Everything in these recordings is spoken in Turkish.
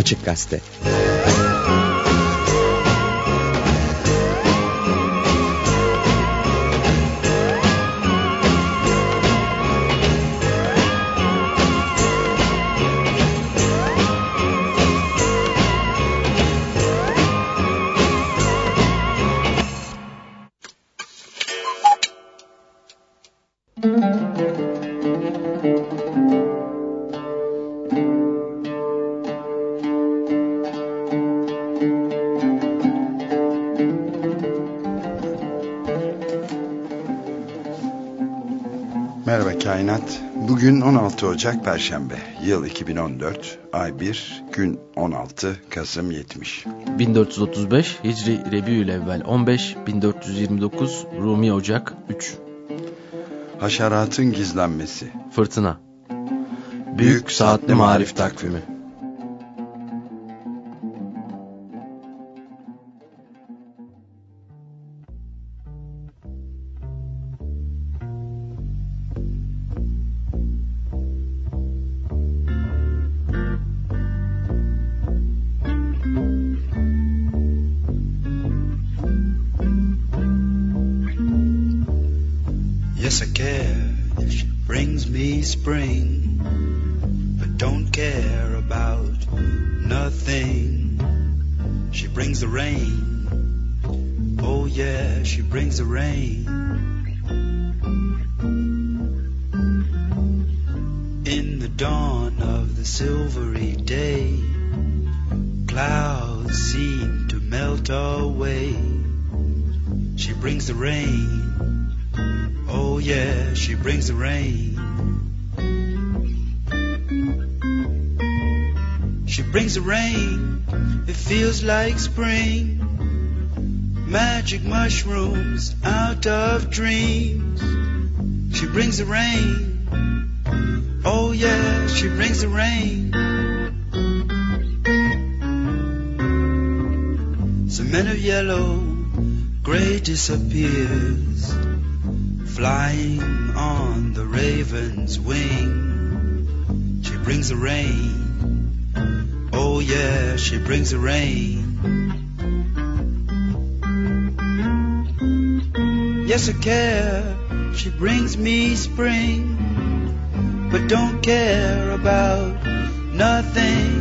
Açık Gazete 16 Ocak Perşembe, yıl 2014, ay 1, gün 16, Kasım 70. 1435 Hicri Rebiülevvel 15, 1429 Rumi Ocak 3. Haşeratın gizlenmesi. Fırtına. Büyük, Büyük Saatli Marif Takvimi. like Magic mushrooms out of dreams. She brings the rain. Oh yeah, she brings the rain. The men of yellow, gray disappears. Flying on the raven's wing. She brings the rain. Oh yeah, she brings the rain. Yes, I care. She brings me spring, but don't care about nothing.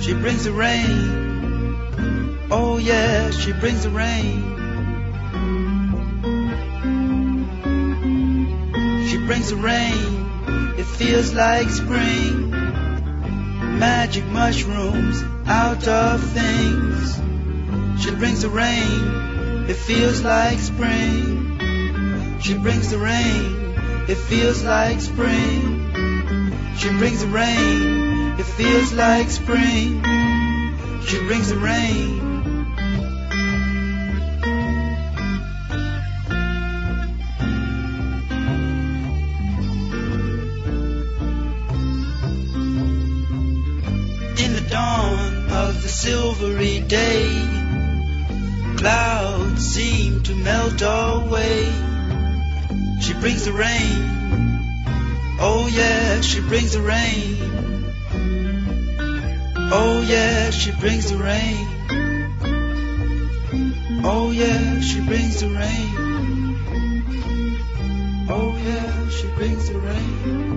She brings the rain. Oh yeah, she brings the rain. She brings the rain. It feels like spring magic mushrooms out of things. She brings the rain, it feels like spring. She brings the rain, it feels like spring. She brings the rain, it feels like spring. She brings the rain. In the dawn of the silvery day. Clouds seem to melt away. She brings the rain. Oh yeah, she brings the rain. Oh yeah, she brings the rain. Oh yeah, she brings the rain. Oh yeah, she brings the rain.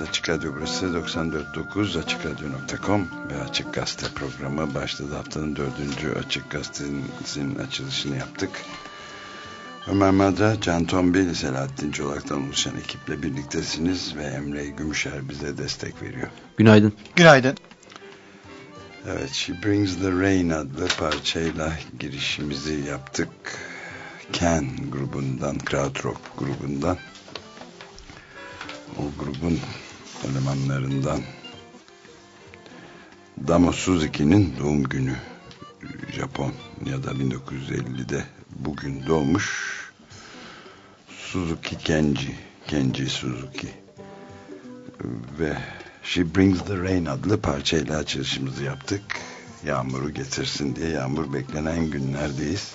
Açık Radyo burası 94.9 AçıkRadyo.com ve Açık Gazete programı başladı. Haftanın dördüncü Açık Gazete'nin açılışını yaptık. Ömer Madra, Can Tombil, Selahattin Çolak'tan oluşan ekiple birliktesiniz ve Emre Gümüşer bize destek veriyor. Günaydın. Günaydın. Evet, She Brings the Rain adlı parçayla girişimizi yaptık. Ken grubundan, Krautrock grubundan o grubun elemanlarından Damo Suzuki'nin doğum günü. Japon ya da 1950'de bugün doğmuş Suzuki Kenji Kenji Suzuki. Ve She Brings the Rain adlı parçayla açılışımızı yaptık. Yağmuru getirsin diye yağmur beklenen günlerdeyiz.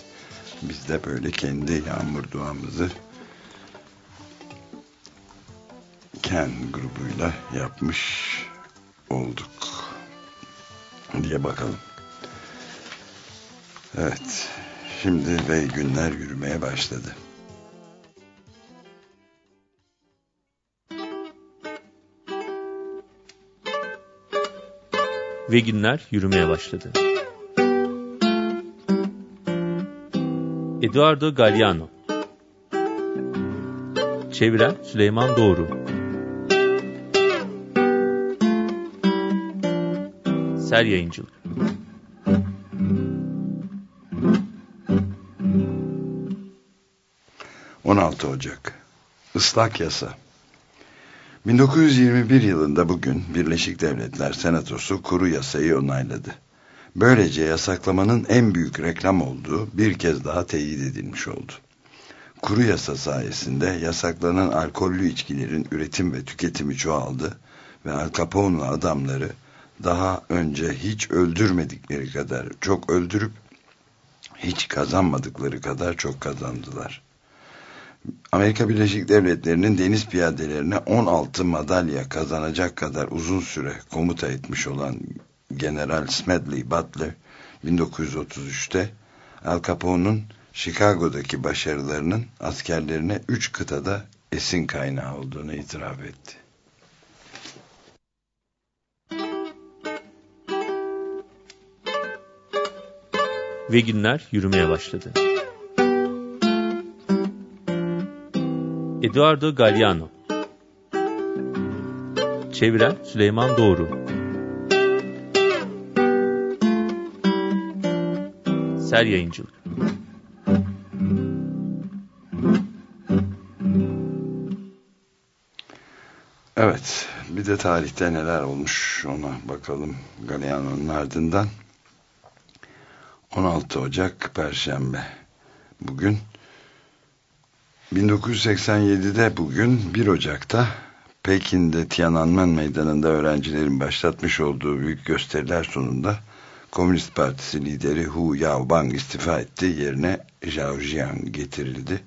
Biz de böyle kendi yağmur duamızı Ken grubuyla yapmış olduk diye bakalım. Evet. Şimdi ve günler yürümeye başladı. Ve günler yürümeye başladı. Eduardo Galliano Çeviren Süleyman Doğru Ser Yayıncılık 16 Ocak Islak Yasa 1921 yılında bugün Birleşik Devletler Senatosu kuru yasayı onayladı. Böylece yasaklamanın en büyük reklam olduğu bir kez daha teyit edilmiş oldu. Kuru yasa sayesinde yasaklanan alkollü içkilerin üretim ve tüketimi çoğaldı ve Al Capone'lu adamları daha önce hiç öldürmedikleri kadar çok öldürüp hiç kazanmadıkları kadar çok kazandılar. Amerika Birleşik Devletleri'nin deniz piyadelerine 16 madalya kazanacak kadar uzun süre komuta etmiş olan General Smedley Butler 1933'te Al Capone'un Chicago'daki başarılarının askerlerine 3 kıtada esin kaynağı olduğunu itiraf etti. Ve günler yürümeye başladı. Eduardo Galliano Çeviren Süleyman Doğru Ser Yayıncılık Evet, bir de tarihte neler olmuş ona bakalım Galliano'nun ardından. 16 Ocak Perşembe. Bugün 1987'de bugün 1 Ocak'ta Pekin'de Tiananmen Meydanı'nda öğrencilerin başlatmış olduğu büyük gösteriler sonunda Komünist Partisi lideri Hu Yaobang istifa etti. Yerine Zhao Jiang getirildi.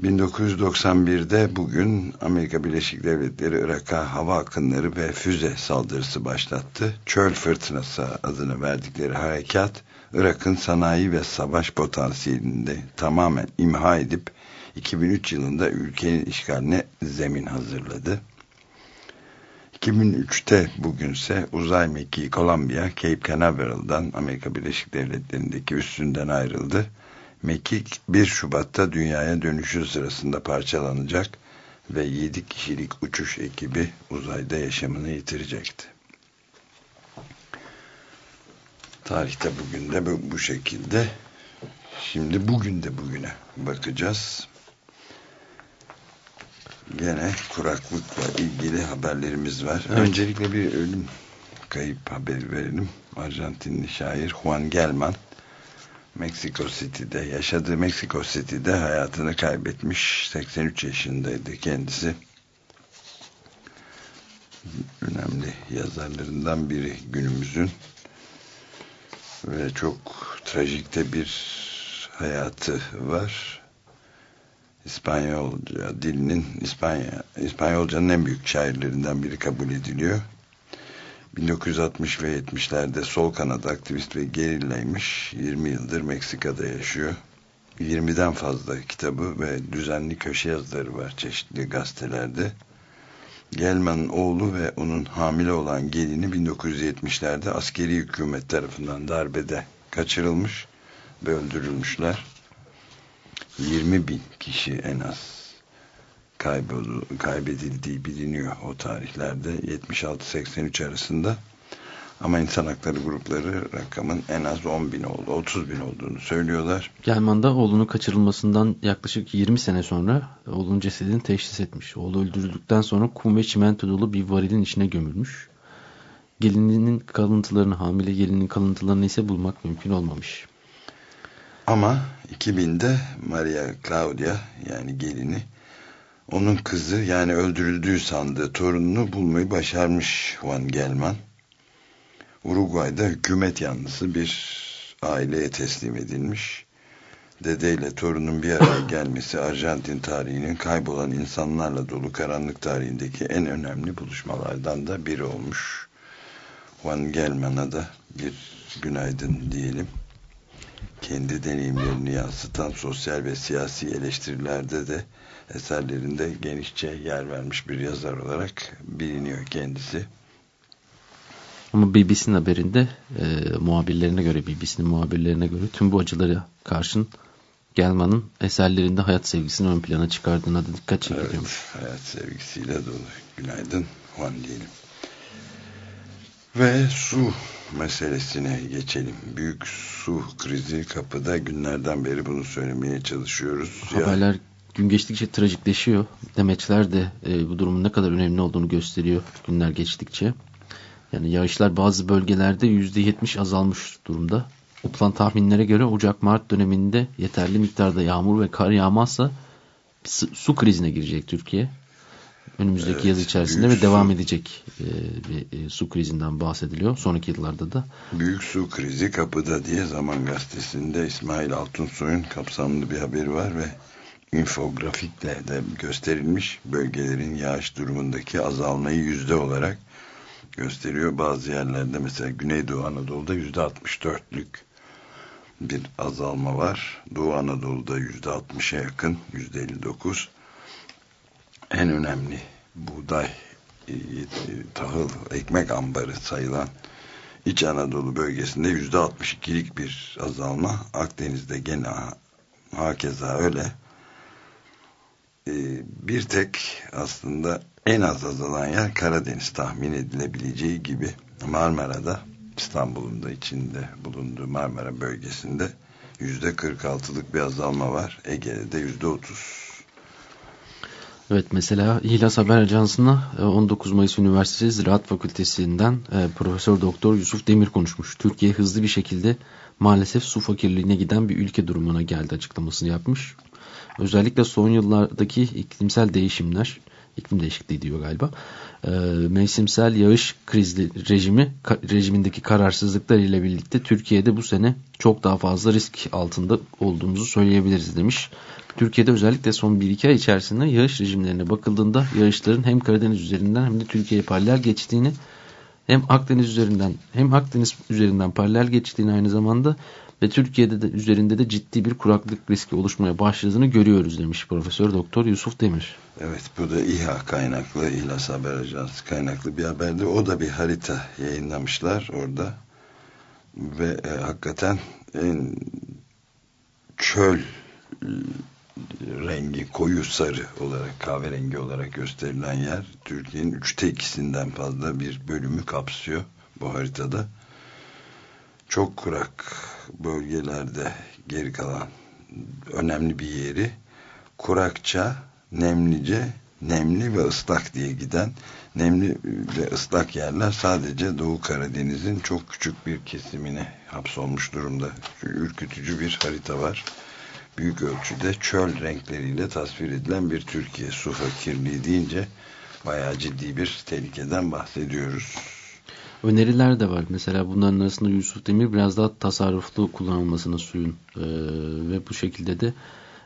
1991'de bugün Amerika Birleşik Devletleri Irak'a hava akınları ve füze saldırısı başlattı. Çöl fırtınası adını verdikleri harekat Irak'ın sanayi ve savaş potansiyelini de tamamen imha edip 2003 yılında ülkenin işgaline zemin hazırladı. 2003'te bugünse uzay mekiği Columbia Cape Canaveral'dan Amerika Birleşik Devletleri'ndeki üstünden ayrıldı. Mekik 1 Şubat'ta dünyaya dönüşü sırasında parçalanacak ve 7 kişilik uçuş ekibi uzayda yaşamını yitirecekti. Tarihte bugün de bu, bu şekilde. Şimdi bugün de bugüne bakacağız. Gene kuraklıkla ilgili haberlerimiz var. Evet. Öncelikle bir ölüm kayıp haberi verelim. Arjantinli şair Juan Gelman Meksiko City'de yaşadığı Meksiko City'de hayatını kaybetmiş. 83 yaşındaydı kendisi. Önemli yazarlarından biri günümüzün. Ve çok trajikte bir hayatı var. İspanyolca dilinin İspanya İspanyolcanın en büyük şairlerinden biri kabul ediliyor 1960 ve 70'lerde sol kanat aktivist ve gerillaymış. 20 yıldır Meksika'da yaşıyor. 20'den fazla kitabı ve düzenli köşe yazıları var çeşitli gazetelerde. Gelman'ın oğlu ve onun hamile olan gelini 1970'lerde askeri hükümet tarafından darbede kaçırılmış ve öldürülmüşler. 20 bin kişi en az kayboldu, kaybedildiği biliniyor o tarihlerde 76-83 arasında. Ama insan hakları grupları rakamın en az 10 bin oldu, 30 bin olduğunu söylüyorlar. Gelman'da oğlunun kaçırılmasından yaklaşık 20 sene sonra oğlunun cesedini teşhis etmiş. Oğlu öldürüldükten sonra kum ve çimento dolu bir varilin içine gömülmüş. Gelininin kalıntılarını, hamile gelinin kalıntılarını ise bulmak mümkün olmamış. Ama 2000'de Maria Claudia yani gelini onun kızı yani öldürüldüğü sandığı torununu bulmayı başarmış Juan Gelman. Uruguay'da hükümet yanlısı bir aileye teslim edilmiş. Dedeyle torunun bir araya gelmesi Arjantin tarihinin kaybolan insanlarla dolu karanlık tarihindeki en önemli buluşmalardan da biri olmuş. Juan Gelman'a da bir günaydın diyelim. Kendi deneyimlerini yansıtan sosyal ve siyasi eleştirilerde de eserlerinde genişçe yer vermiş bir yazar olarak biliniyor kendisi. Ama BBC'nin haberinde e, muhabirlerine göre, BBC'nin muhabirlerine göre tüm bu acıları karşın Gelman'ın eserlerinde hayat sevgisini ön plana çıkardığına da dikkat çekiliyormuş. Evet, hayat sevgisiyle dolu. Günaydın Juan diyelim. Ve su meselesine geçelim. Büyük su krizi kapıda günlerden beri bunu söylemeye çalışıyoruz. Haberler ya, gün geçtikçe trajikleşiyor. Demeçler de e, bu durumun ne kadar önemli olduğunu gösteriyor günler geçtikçe. Yani yağışlar bazı bölgelerde %70 azalmış durumda. Yapılan tahminlere göre Ocak-Mart döneminde yeterli miktarda yağmur ve kar yağmazsa su krizine girecek Türkiye. Önümüzdeki evet, yaz içerisinde ve devam su, edecek e, bir e, su krizinden bahsediliyor. Sonraki yıllarda da. Büyük su krizi kapıda diye Zaman Gazetesi'nde İsmail Altunsoy'un kapsamlı bir haberi var ve infografikle de gösterilmiş bölgelerin yağış durumundaki azalmayı yüzde olarak gösteriyor. Bazı yerlerde mesela Güneydoğu Anadolu'da yüzde 64'lük bir azalma var. Doğu Anadolu'da yüzde 60'a yakın yüzde 59. En önemli buğday, e, tahıl, ekmek ambarı sayılan İç Anadolu bölgesinde yüzde 62'lik bir azalma. Akdeniz'de gene hakeza öyle. Ee, bir tek aslında en az azalan yer Karadeniz tahmin edilebileceği gibi Marmara'da İstanbul'un da içinde bulunduğu Marmara bölgesinde yüzde 46'lık bir azalma var. Ege'de de yüzde 30. Evet mesela İhlas Haber Ajansı'na 19 e, Mayıs Üniversitesi Ziraat Fakültesinden e, Profesör Doktor Yusuf Demir konuşmuş. Türkiye hızlı bir şekilde maalesef su fakirliğine giden bir ülke durumuna geldi açıklamasını yapmış. Özellikle son yıllardaki iklimsel değişimler, iklim değişikliği diyor galiba, e, mevsimsel yağış krizli rejimi rejimindeki kararsızlıklar ile birlikte Türkiye'de bu sene çok daha fazla risk altında olduğumuzu söyleyebiliriz demiş. Türkiye'de özellikle son 1-2 ay içerisinde yağış rejimlerine bakıldığında yağışların hem Karadeniz üzerinden hem de Türkiye'ye paralel geçtiğini hem Akdeniz üzerinden hem Akdeniz üzerinden paralel geçtiğini aynı zamanda ve Türkiye'de de üzerinde de ciddi bir kuraklık riski oluşmaya başladığını görüyoruz demiş Profesör Doktor Yusuf Demir. Evet bu da İHA kaynaklı İhlas Haber Ajansı kaynaklı bir haberde o da bir harita yayınlamışlar orada ve e, hakikaten en çöl rengi koyu sarı olarak kahverengi olarak gösterilen yer Türkiye'nin üçte ikisinden fazla bir bölümü kapsıyor bu haritada. Çok kurak bölgelerde geri kalan önemli bir yeri kurakça, nemlice, nemli ve ıslak diye giden nemli ve ıslak yerler sadece Doğu Karadeniz'in çok küçük bir kesimine hapsolmuş durumda. Ürkütücü bir harita var büyük ölçüde çöl renkleriyle tasvir edilen bir Türkiye su fakirliği deyince bayağı ciddi bir tehlikeden bahsediyoruz. Öneriler de var. Mesela bunların arasında Yusuf Demir biraz daha tasarruflu kullanılmasını suyun e, ve bu şekilde de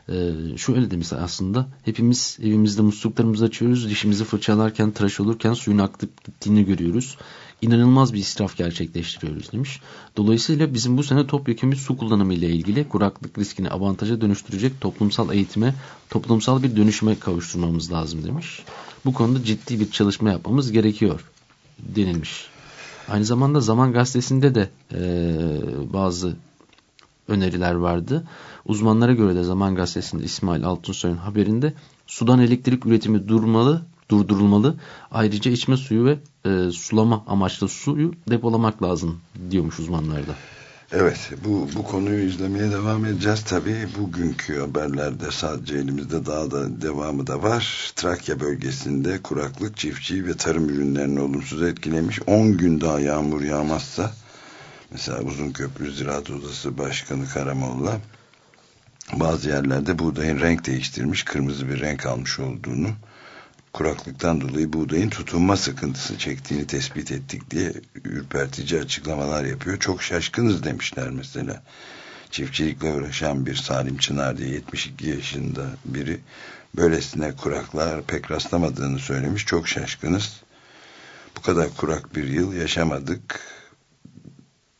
Ee, şöyle demiş aslında hepimiz evimizde musluklarımızı açıyoruz dişimizi fırçalarken tıraş olurken suyun akıp gittiğini görüyoruz inanılmaz bir israf gerçekleştiriyoruz demiş. Dolayısıyla bizim bu sene topyekun bir su kullanımı ile ilgili kuraklık riskini avantaja dönüştürecek toplumsal eğitime, toplumsal bir dönüşüme kavuşturmamız lazım demiş. Bu konuda ciddi bir çalışma yapmamız gerekiyor denilmiş. Aynı zamanda Zaman Gazetesi'nde de e, bazı öneriler vardı. Uzmanlara göre de Zaman Gazetesi'nde İsmail Altunsoy'un haberinde sudan elektrik üretimi durmalı, durdurulmalı. Ayrıca içme suyu ve e, sulama amaçlı suyu depolamak lazım diyormuş uzmanlar da. Evet bu, bu konuyu izlemeye devam edeceğiz. Tabii bugünkü haberlerde sadece elimizde daha da devamı da var. Trakya bölgesinde kuraklık çiftçi ve tarım ürünlerini olumsuz etkilemiş. 10 gün daha yağmur yağmazsa mesela Uzunköprü Ziraat Odası Başkanı Karamolla bazı yerlerde buğdayın renk değiştirmiş, kırmızı bir renk almış olduğunu kuraklıktan dolayı buğdayın tutunma sıkıntısı çektiğini tespit ettik diye ürpertici açıklamalar yapıyor. Çok şaşkınız demişler mesela. Çiftçilikle uğraşan bir Salim Çınar diye 72 yaşında biri böylesine kuraklar pek rastlamadığını söylemiş. Çok şaşkınız. Bu kadar kurak bir yıl yaşamadık.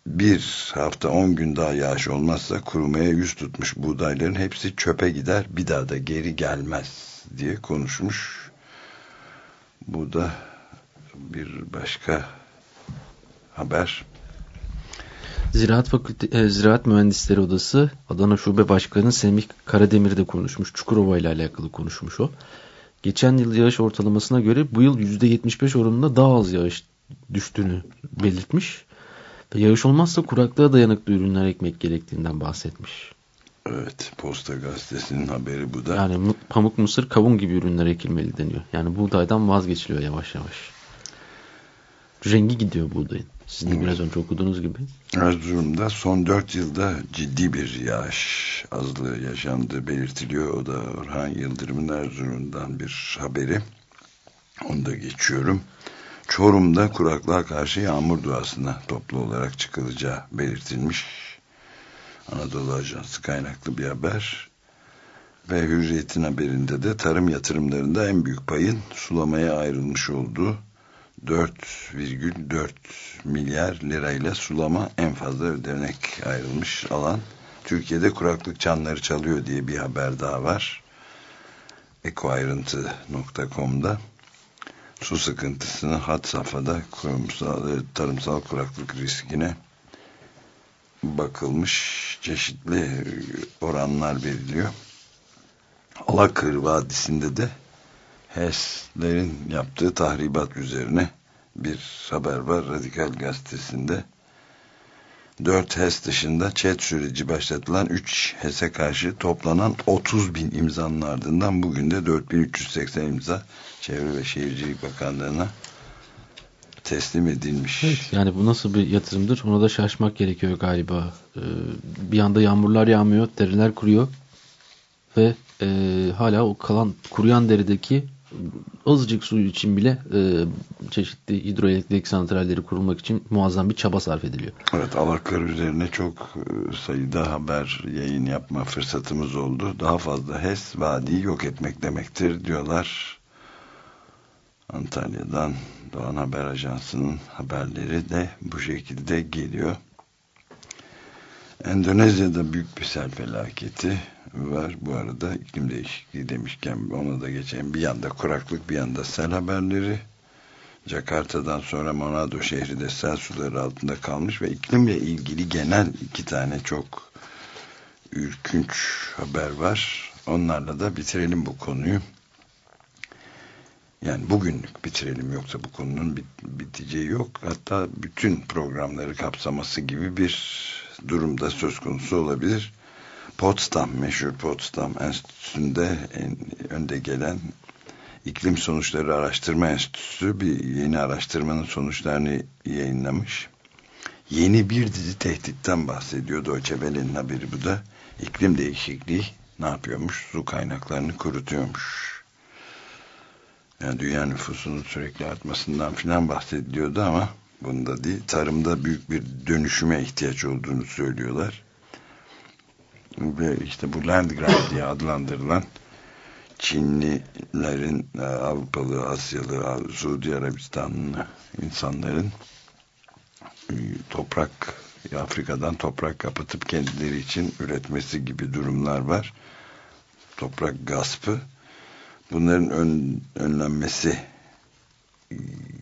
Bir hafta on gün daha yağış olmazsa kurumaya yüz tutmuş buğdayların hepsi çöpe gider bir daha da geri gelmez diye konuşmuş bu da bir başka haber. Ziraat Fakülte e, Ziraat Mühendisleri Odası Adana Şube Başkanı Semih Karademir de konuşmuş. Çukurova ile alakalı konuşmuş o. Geçen yıl yağış ortalamasına göre bu yıl %75 oranında daha az yağış düştüğünü belirtmiş. Ve yağış olmazsa kuraklığa dayanıklı ürünler ekmek gerektiğinden bahsetmiş. Evet, Posta Gazetesi'nin haberi bu da. Yani pamuk, mısır, kavun gibi ürünler ekilmeli deniyor. Yani buğdaydan vazgeçiliyor yavaş yavaş. Rengi gidiyor buğdayın. Sizin evet. biraz önce okuduğunuz gibi. Erzurum'da son 4 yılda ciddi bir yağış azlığı yaşandığı belirtiliyor. O da Orhan Yıldırım'ın Erzurum'dan bir haberi. Onu da geçiyorum. Çorum'da kuraklığa karşı yağmur duasına toplu olarak çıkılacağı belirtilmiş. Anadolu Ajansı kaynaklı bir haber. Ve Hürriyet'in haberinde de tarım yatırımlarında en büyük payın sulamaya ayrılmış olduğu 4,4 milyar lirayla sulama en fazla ödenek ayrılmış alan. Türkiye'de kuraklık çanları çalıyor diye bir haber daha var. ekoayrıntı.com'da su sıkıntısını hat safhada kurumsal, tarımsal kuraklık riskine bakılmış çeşitli oranlar veriliyor. Alakır Vadisi'nde de HES'lerin yaptığı tahribat üzerine bir haber var Radikal Gazetesi'nde. 4 HES dışında chat süreci başlatılan 3 HES'e karşı toplanan 30 bin imzanın ardından bugün de 4380 imza Çevre ve Şehircilik Bakanlığı'na teslim edilmiş. Evet, yani bu nasıl bir yatırımdır ona da şaşmak gerekiyor galiba. Ee, bir anda yağmurlar yağmıyor, deriler kuruyor ve e, hala o kalan kuruyan derideki azıcık suyu için bile e, çeşitli hidroelektrik santralleri kurulmak için muazzam bir çaba sarf ediliyor. Evet Alakar üzerine çok e, sayıda haber yayın yapma fırsatımız oldu. Daha fazla HES vadiyi yok etmek demektir diyorlar. Antalya'dan Doğan Haber Ajansı'nın haberleri de bu şekilde geliyor. Endonezya'da büyük bir sel felaketi var. Bu arada iklim değişikliği demişken ona da geçen bir yanda kuraklık bir yanda sel haberleri. Jakarta'dan sonra Manado şehri de sel suları altında kalmış ve iklimle ilgili genel iki tane çok ürkünç haber var. Onlarla da bitirelim bu konuyu. Yani bugünlük bitirelim yoksa bu konunun bit biteceği yok. Hatta bütün programları kapsaması gibi bir durumda söz konusu olabilir. Potsdam, meşhur Potsdam Enstitüsü'nde en önde gelen İklim Sonuçları Araştırma Enstitüsü bir yeni araştırmanın sonuçlarını yayınlamış. Yeni bir dizi tehditten bahsediyor. Deutsche Welle'nin haberi bu da. İklim değişikliği ne yapıyormuş? Su kaynaklarını kurutuyormuş yani dünya nüfusunun sürekli artmasından filan bahsediliyordu ama bunda değil. Tarımda büyük bir dönüşüme ihtiyaç olduğunu söylüyorlar. ve işte bu land grant diye adlandırılan Çinlilerin, e, Avrupalı, Asyalı, Suudi Arabistanlı insanların e, toprak Afrika'dan toprak kapatıp kendileri için üretmesi gibi durumlar var. Toprak gaspı. Bunların ön, önlenmesi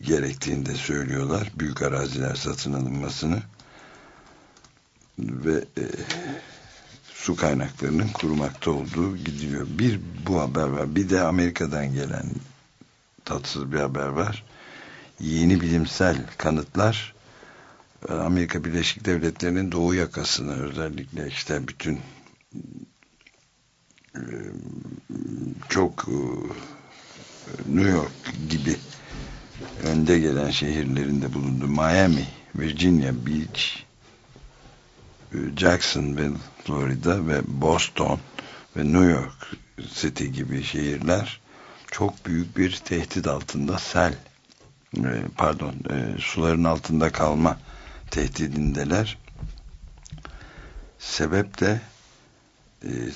gerektiğini de söylüyorlar. Büyük araziler satın alınmasını ve e, su kaynaklarının kurumakta olduğu gidiyor. Bir bu haber var. Bir de Amerika'dan gelen tatsız bir haber var. Yeni bilimsel kanıtlar e, Amerika Birleşik Devletleri'nin doğu yakasını özellikle işte bütün çok e, New York gibi önde gelen şehirlerinde bulundu. Miami, Virginia Beach, Jacksonville, Florida ve Boston ve New York City gibi şehirler çok büyük bir tehdit altında sel e, pardon e, suların altında kalma tehdidindeler. Sebep de e,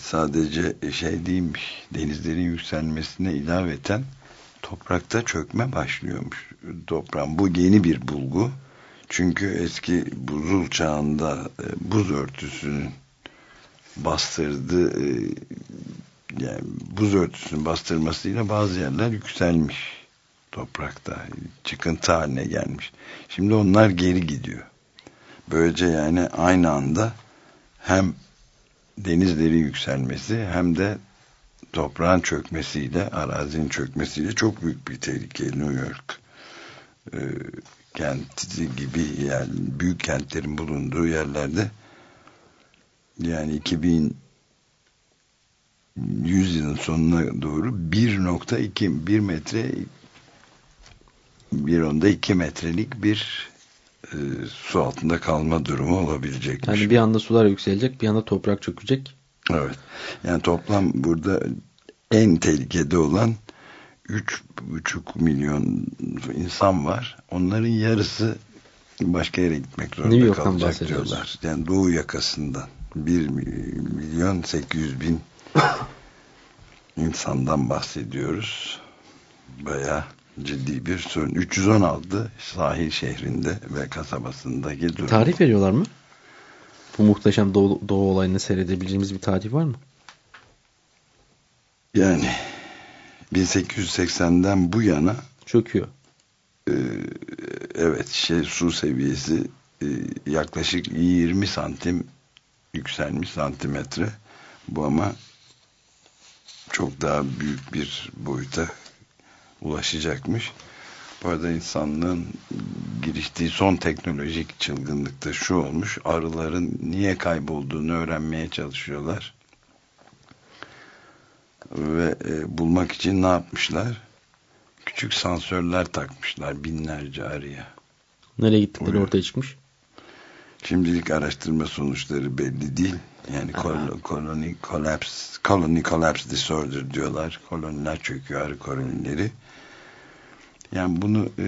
sadece şey değilmiş denizlerin yükselmesine ilaveten toprakta çökme başlıyormuş toprağın. Bu yeni bir bulgu. Çünkü eski buzul çağında e, buz örtüsünün bastırdığı e, yani buz örtüsünün bastırmasıyla bazı yerler yükselmiş toprakta. Çıkıntı haline gelmiş. Şimdi onlar geri gidiyor. Böylece yani aynı anda hem denizleri yükselmesi hem de toprağın çökmesiyle, arazinin çökmesiyle çok büyük bir tehlike. New York e, kenti gibi yani büyük kentlerin bulunduğu yerlerde yani 2100 yılın sonuna doğru 1.2 1 metre bir onda 2 metrelik bir e, su altında kalma durumu olabilecek. Yani bir anda sular yükselecek, bir anda toprak çökecek. Evet. Yani toplam burada en tehlikede olan 3,5 milyon insan var. Onların yarısı başka yere gitmek zorunda kalacak diyorlar. Yani doğu yakasından 1 milyon 800 bin insandan bahsediyoruz. Baya ciddi bir sorun. 316 sahil şehrinde ve kasabasındaki durum. Tarih veriyorlar mı? Bu muhteşem doğu, doğu olayını seyredebileceğimiz bir tarih var mı? Yani 1880'den bu yana çöküyor. E, evet şey su seviyesi e, yaklaşık 20 santim yükselmiş santimetre. Bu ama çok daha büyük bir boyuta ulaşacakmış. Bu arada insanlığın giriştiği son teknolojik çılgınlıkta şu olmuş. Arıların niye kaybolduğunu öğrenmeye çalışıyorlar ve e, bulmak için ne yapmışlar? Küçük sansörler takmışlar binlerce arıya. Nereye gittikleri Oraya. ortaya çıkmış? Şimdilik araştırma sonuçları belli değil. Yani koloni collapse, colony collapse disorder diyorlar. Koloniler çöküyor arı kolonileri. Yani bunu e,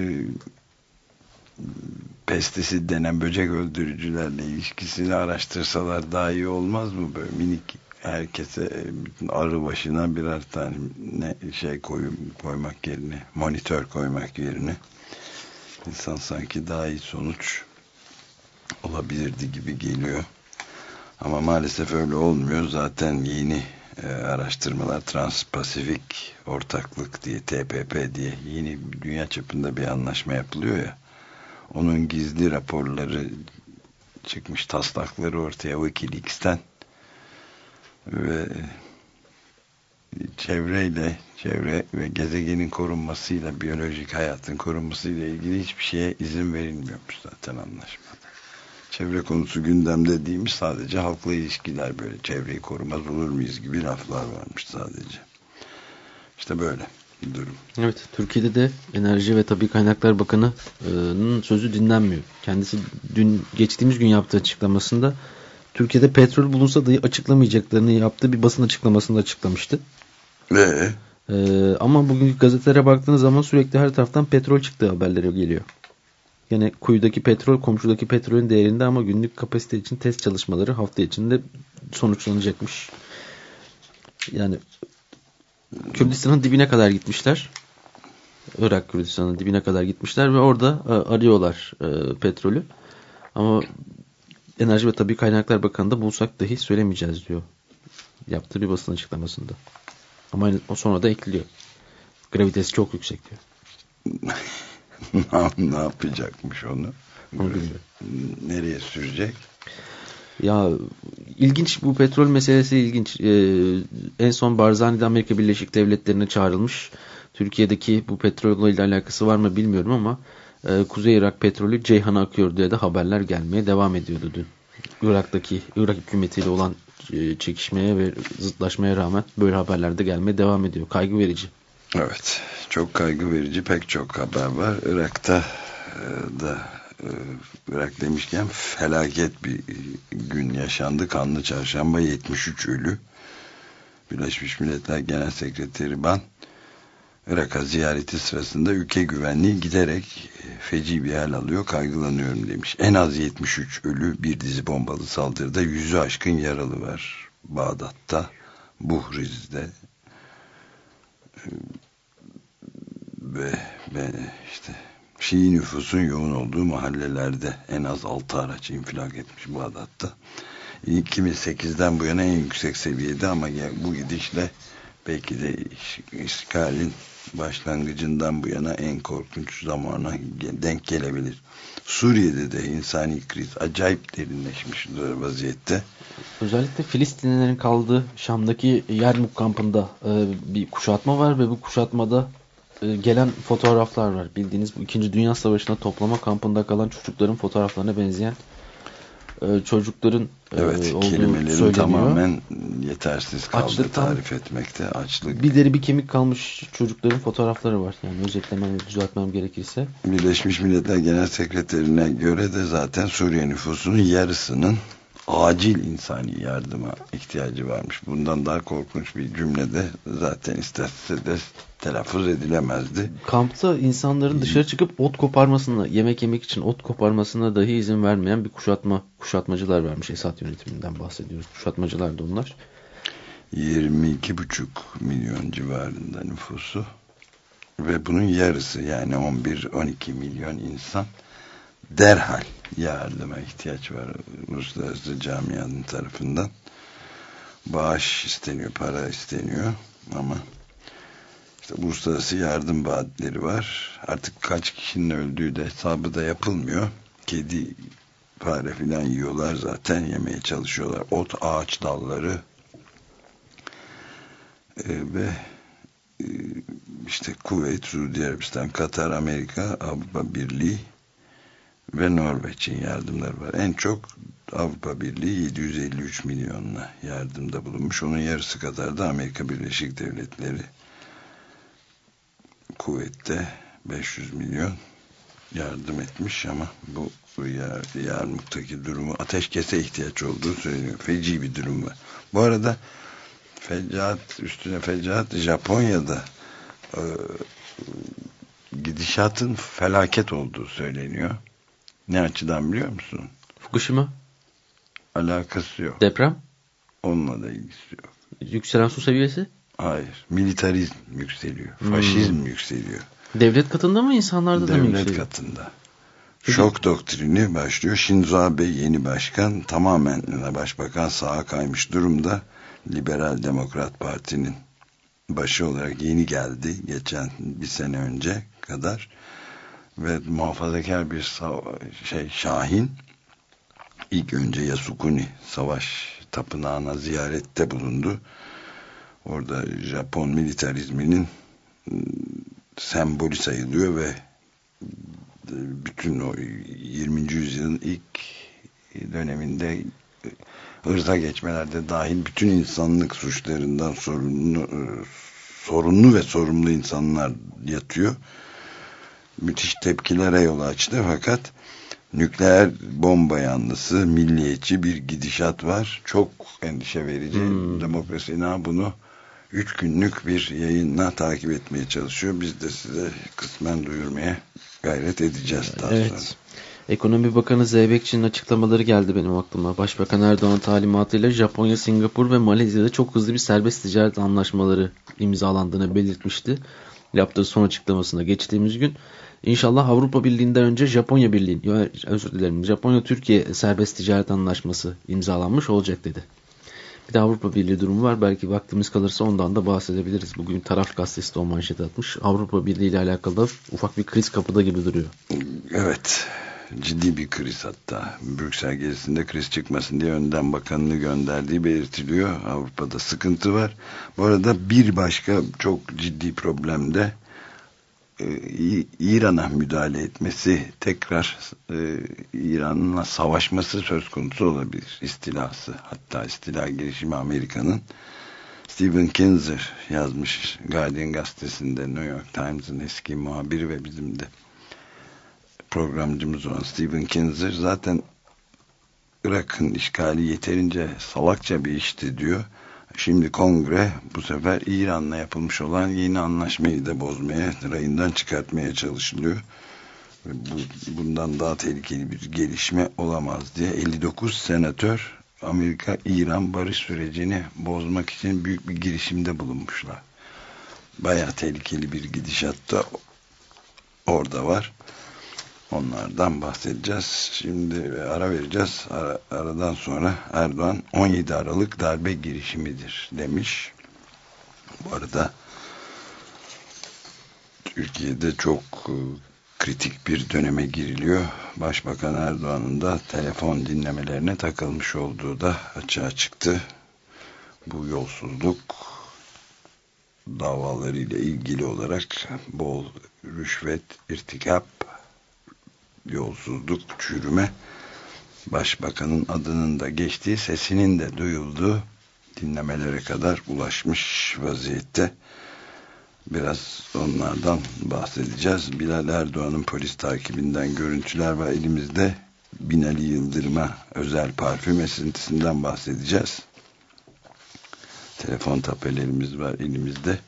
pestisit denen böcek öldürücülerle ilişkisini araştırsalar daha iyi olmaz mı? Böyle minik herkese e, arı başına birer tane ne şey koy, koymak yerine monitör koymak yerine insan sanki daha iyi sonuç olabilirdi gibi geliyor. Ama maalesef öyle olmuyor. Zaten yeni e, araştırmalar Transpasifik Ortaklık diye TPP diye yeni dünya çapında bir anlaşma yapılıyor ya. Onun gizli raporları çıkmış taslakları ortaya Wikileaks'ten ve çevreyle çevre ve gezegenin korunmasıyla biyolojik hayatın korunmasıyla ilgili hiçbir şeye izin verilmiyormuş zaten anlaşmada. Çevre konusu gündemde değilmiş sadece halkla ilişkiler böyle çevreyi korumaz olur muyuz gibi laflar varmış sadece. İşte böyle durum. Evet Türkiye'de de Enerji ve Tabi Kaynaklar Bakanı'nın sözü dinlenmiyor. Kendisi dün geçtiğimiz gün yaptığı açıklamasında Türkiye'de petrol bulunsa dahi açıklamayacaklarını yaptığı bir basın açıklamasında açıklamıştı. Ee? Ee, ama bugünkü gazetelere baktığınız zaman sürekli her taraftan petrol çıktığı haberleri geliyor. Yine kuyudaki petrol komşudaki petrolün değerinde ama günlük kapasite için test çalışmaları hafta içinde sonuçlanacakmış. Yani Kürdistan'ın dibine kadar gitmişler. Irak Kürdistan'ın dibine kadar gitmişler ve orada e, arıyorlar e, petrolü. Ama Enerji ve Tabi Kaynaklar Bakanı da bulsak dahi söylemeyeceğiz diyor. Yaptığı bir basın açıklamasında. Ama o sonra da ekliyor. Gravitesi çok yüksek diyor. ne yapacakmış onu? Nereye sürecek? Ya ilginç bu petrol meselesi ilginç. Ee, en son Barzani'de Amerika Birleşik Devletleri'ne çağrılmış. Türkiye'deki bu petrol ile alakası var mı bilmiyorum ama e, Kuzey Irak petrolü Ceyhan'a akıyor diye de haberler gelmeye devam ediyordu dün. Irak'taki Irak hükümetiyle olan e, çekişmeye ve zıtlaşmaya rağmen böyle haberler de gelmeye devam ediyor. Kaygı verici. Evet. Çok kaygı verici pek çok haber var. Irak'ta e, da e, Irak demişken felaket bir gün yaşandı. Kanlı çarşamba 73 ölü. Birleşmiş Milletler Genel Sekreteri Ban Irak'a ziyareti sırasında ülke güvenliği giderek feci bir hal alıyor, kaygılanıyorum demiş. En az 73 ölü bir dizi bombalı saldırıda yüzü aşkın yaralı var. Bağdat'ta, Buhriz'de ve, ve işte Şii nüfusun yoğun olduğu mahallelerde en az 6 araç infilak etmiş Bağdat'ta. 2008'den bu yana en yüksek seviyede ama bu gidişle belki de işgalin başlangıcından bu yana en korkunç zamana denk gelebilir. Suriye'de de insani kriz acayip derinleşmiş vaziyette. Özellikle Filistinlilerin kaldığı Şam'daki Yermuk kampında e, bir kuşatma var ve bu kuşatmada e, gelen fotoğraflar var. Bildiğiniz bu 2. Dünya Savaşı'nda toplama kampında kalan çocukların fotoğraflarına benzeyen e, çocukların evet, e, olduğu kelimelerin tamamen yetersiz kaldı Açlıktan, tarif etmekte. Açlık. Bir deri bir kemik kalmış çocukların fotoğrafları var. Yani özetlemem ve düzeltmem gerekirse. Birleşmiş Milletler Genel Sekreterine göre de zaten Suriye nüfusunun yarısının acil insani yardıma ihtiyacı varmış. Bundan daha korkunç bir cümlede zaten istese de telaffuz edilemezdi. Kampta insanların dışarı çıkıp ot koparmasına, yemek yemek için ot koparmasına dahi izin vermeyen bir kuşatma, kuşatmacılar varmış. Esad yönetiminden bahsediyoruz. Kuşatmacılar da onlar. 22,5 milyon civarında nüfusu ve bunun yarısı yani 11-12 milyon insan derhal yardıma ihtiyaç var uluslararası camianın tarafından. Bağış isteniyor, para isteniyor ama işte uluslararası yardım vaatleri var. Artık kaç kişinin öldüğü de hesabı da yapılmıyor. Kedi, fare filan yiyorlar zaten yemeye çalışıyorlar. Ot, ağaç dalları ee, ve e, işte Kuveyt, Suudi Arabistan, Katar, Amerika, Avrupa Birliği ve Norveç'in yardımları var. En çok Avrupa Birliği 753 milyonla yardımda bulunmuş. Onun yarısı kadar da Amerika Birleşik Devletleri kuvvette 500 milyon yardım etmiş ama bu, bu yar, Yarmuk'taki durumu ateşkese ihtiyaç olduğu söyleniyor. Feci bir durum var. Bu arada fecaat üstüne fecaat Japonya'da e, gidişatın felaket olduğu söyleniyor. Ne açıdan biliyor musun? Fukushima. Alakası yok. Deprem. Onunla da ilgisi yok. Yükselen su seviyesi? Hayır. Militarizm yükseliyor. Faşizm hmm. yükseliyor. Devlet katında mı insanlarda Devlet da mı yükseliyor? Devlet katında. Şok doktrini başlıyor. Shinzo Abe yeni başkan tamamen başbakan sağa kaymış durumda. Liberal Demokrat Parti'nin başı olarak yeni geldi. Geçen bir sene önce kadar ve muhafazakar bir şey Şahin ilk önce Yasukuni savaş tapınağına ziyarette bulundu. Orada Japon militarizminin ıı, sembolü sayılıyor ve bütün o 20. yüzyılın ilk döneminde hırza geçmelerde dahil bütün insanlık suçlarından sorumlu sorunlu ve sorumlu insanlar yatıyor müthiş tepkilere yol açtı fakat nükleer bomba yanlısı milliyetçi bir gidişat var. Çok endişe verici. Hmm. Demokrasi İna bunu üç günlük bir yayınla takip etmeye çalışıyor. Biz de size kısmen duyurmaya gayret edeceğiz daha evet. sonra. Ekonomi Bakanı Zeybekçi'nin açıklamaları geldi benim aklıma. Başbakan Erdoğan talimatıyla Japonya, Singapur ve Malezya'da çok hızlı bir serbest ticaret anlaşmaları imzalandığını belirtmişti. Yaptığı son açıklamasına geçtiğimiz gün. İnşallah Avrupa Birliği'nden önce Japonya Birliği, özür dilerim, Japonya-Türkiye serbest ticaret anlaşması imzalanmış olacak dedi. Bir de Avrupa Birliği durumu var. Belki vaktimiz kalırsa ondan da bahsedebiliriz. Bugün taraf gazetesi de o manşet atmış. Avrupa Birliği ile alakalı ufak bir kriz kapıda gibi duruyor. Evet. Ciddi bir kriz hatta. Brüksel gezisinde kriz çıkmasın diye önden bakanını gönderdiği belirtiliyor. Avrupa'da sıkıntı var. Bu arada bir başka çok ciddi problemde e, İran'a müdahale etmesi tekrar e, İran'la savaşması söz konusu olabilir istilası hatta istila girişimi Amerika'nın Stephen Kinzer yazmış Guardian gazetesinde New York Times'ın eski muhabiri ve bizim de programcımız olan Stephen Kinzer zaten Irak'ın işgali yeterince salakça bir işti diyor Şimdi kongre bu sefer İran'la yapılmış olan yeni anlaşmayı da bozmaya, rayından çıkartmaya çalışılıyor. Ve bu, bundan daha tehlikeli bir gelişme olamaz diye 59 senatör Amerika-İran barış sürecini bozmak için büyük bir girişimde bulunmuşlar. Baya tehlikeli bir gidişatta orada var. Onlardan bahsedeceğiz. Şimdi ara vereceğiz. Ara, aradan sonra Erdoğan 17 Aralık darbe girişimidir demiş. Bu arada Türkiye'de çok e, kritik bir döneme giriliyor. Başbakan Erdoğan'ın da telefon dinlemelerine takılmış olduğu da açığa çıktı. Bu yolsuzluk davalarıyla ilgili olarak bol rüşvet, irtikap yolsuzluk, çürüme başbakanın adının da geçtiği sesinin de duyulduğu dinlemelere kadar ulaşmış vaziyette. Biraz onlardan bahsedeceğiz. Bilal Erdoğan'ın polis takibinden görüntüler var elimizde. Binali Yıldırım'a özel parfüm esintisinden bahsedeceğiz. Telefon tapelerimiz var elimizde.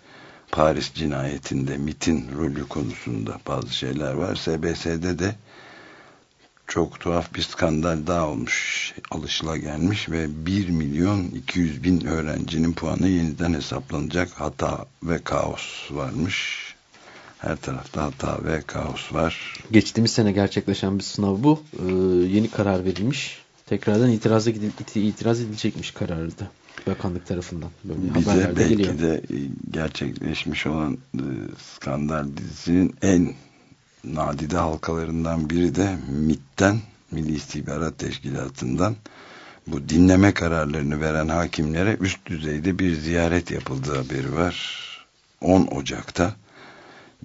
Paris cinayetinde MIT'in rolü konusunda bazı şeyler var. SBS'de de çok tuhaf bir skandal daha olmuş alışıla gelmiş ve 1 milyon 200 bin öğrencinin puanı yeniden hesaplanacak. Hata ve kaos varmış. Her tarafta hata ve kaos var. Geçtiğimiz sene gerçekleşen bir sınav bu. Ee, yeni karar verilmiş. Tekrardan itiraz, edil, itiraz edilecekmiş kararı da bakanlık tarafından. Böyle bize belki geliyor. de gerçekleşmiş olan e, skandal dizisinin en nadide halkalarından biri de MIT'ten Milli İstihbarat Teşkilatı'ndan bu dinleme kararlarını veren hakimlere üst düzeyde bir ziyaret yapıldığı haberi var. 10 Ocak'ta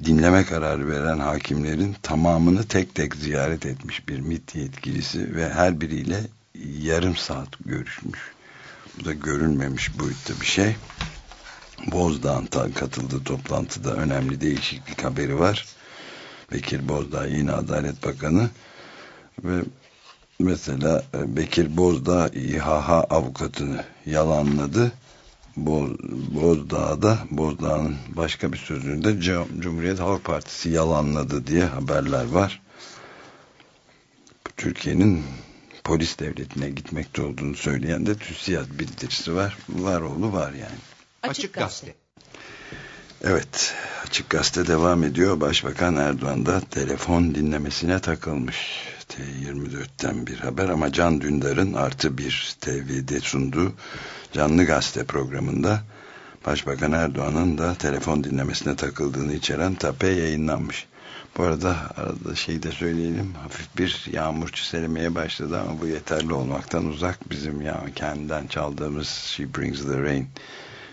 dinleme kararı veren hakimlerin tamamını tek tek ziyaret etmiş bir MIT yetkilisi ve her biriyle yarım saat görüşmüş. Bu da görülmemiş boyutta bir şey. Bozdağ'ın katıldığı toplantıda önemli değişiklik haberi var. Bekir Bozdağ yine Adalet Bakanı ve mesela e, Bekir Bozdağ İHH avukatını yalanladı. Boz, Bozdağ'da Bozdağ'ın başka bir sözünde Cumhuriyet Halk Partisi yalanladı diye haberler var. Türkiye'nin polis devletine gitmekte olduğunu söyleyen de TÜSİAD bildirisi var. Var oğlu var yani. Açık Gazete. Evet, Açık Gazete devam ediyor. Başbakan Erdoğan da telefon dinlemesine takılmış. T24'ten bir haber ama Can Dündar'ın artı bir TV'de sunduğu canlı gazete programında Başbakan Erdoğan'ın da telefon dinlemesine takıldığını içeren tape yayınlanmış. Bu arada arada şey de söyleyelim hafif bir yağmur çiselemeye başladı ama bu yeterli olmaktan uzak bizim ya kendinden çaldığımız She Brings the Rain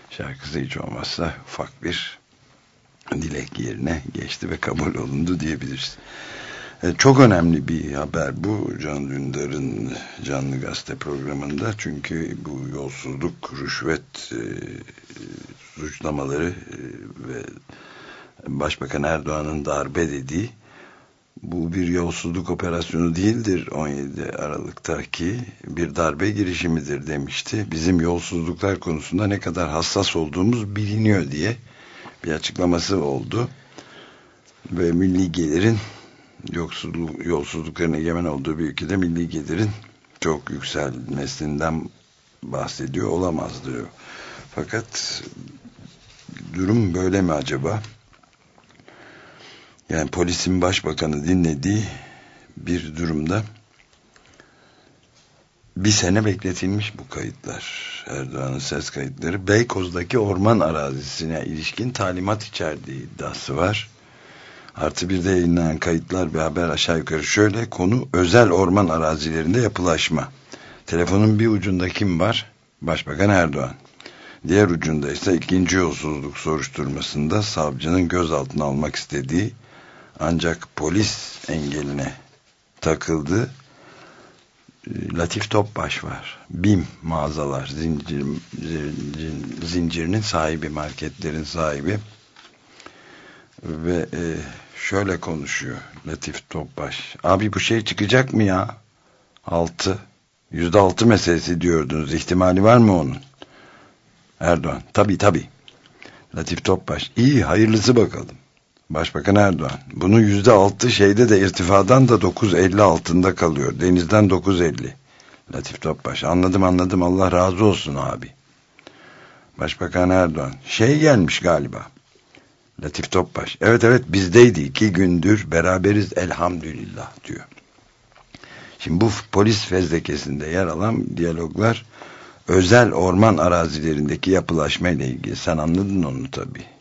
şarkısı hiç olmazsa ufak bir dilek yerine geçti ve kabul olundu diyebiliriz. E, çok önemli bir haber bu Can Dündar'ın canlı gazete programında çünkü bu yolsuzluk, rüşvet e, suçlamaları e, ve Başbakan Erdoğan'ın darbe dediği bu bir yolsuzluk operasyonu değildir 17 Aralık'taki bir darbe girişimidir demişti. Bizim yolsuzluklar konusunda ne kadar hassas olduğumuz biliniyor diye bir açıklaması oldu. Ve milli gelirin yoksulluk, yolsuzlukların egemen olduğu bir ülkede milli gelirin çok yükselmesinden bahsediyor olamaz diyor. Fakat durum böyle mi acaba? Yani polisin başbakanı dinlediği bir durumda bir sene bekletilmiş bu kayıtlar. Erdoğan'ın ses kayıtları. Beykoz'daki orman arazisine ilişkin talimat içerdiği iddiası var. Artı bir de yayınlanan kayıtlar bir haber aşağı yukarı şöyle. Konu özel orman arazilerinde yapılaşma. Telefonun bir ucunda kim var? Başbakan Erdoğan. Diğer ucunda ise ikinci yolsuzluk soruşturmasında savcının gözaltına almak istediği ancak polis engeline takıldı Latif Topbaş var. BİM mağazalar zincir, zincir, zincirinin sahibi, marketlerin sahibi ve e, şöyle konuşuyor Latif Topbaş. Abi bu şey çıkacak mı ya? Altı. Yüzde altı meselesi diyordunuz. İhtimali var mı onun? Erdoğan. Tabi tabi. Latif Topbaş. İyi hayırlısı bakalım. Başbakan Erdoğan. Bunun yüzde altı şeyde de irtifadan da 9.50 altında kalıyor. Denizden 9.50. Latif Topbaş. Anladım anladım Allah razı olsun abi. Başbakan Erdoğan. Şey gelmiş galiba. Latif Topbaş. Evet evet bizdeydi iki gündür beraberiz elhamdülillah diyor. Şimdi bu polis fezlekesinde yer alan diyaloglar özel orman arazilerindeki yapılaşma ile ilgili. Sen anladın onu tabii.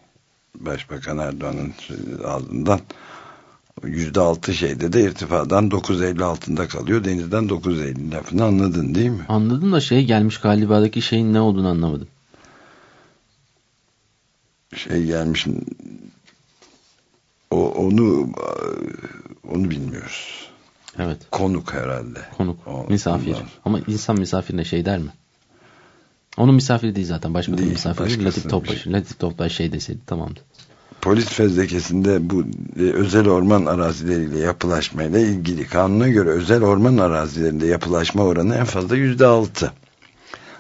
Başbakan Erdoğan'ın ağzından yüzde altı şeyde de irtifadan 9.50 altında kalıyor. Denizden 9.50 lafını anladın değil mi? Anladım da şey gelmiş galibadaki şeyin ne olduğunu anlamadım. Şey gelmiş o, onu onu bilmiyoruz. Evet. Konuk herhalde. Konuk. O, misafir. ondan. Ama insan misafirine şey der mi? Onun misafiri değil zaten. Başbakanın Değil, misafiri. Latif Topbaş. şey. Latif Topbaş şey deseydi tamamdı. Polis fezlekesinde bu e, özel orman arazileriyle yapılaşmayla ilgili kanuna göre özel orman arazilerinde yapılaşma oranı en fazla yüzde altı.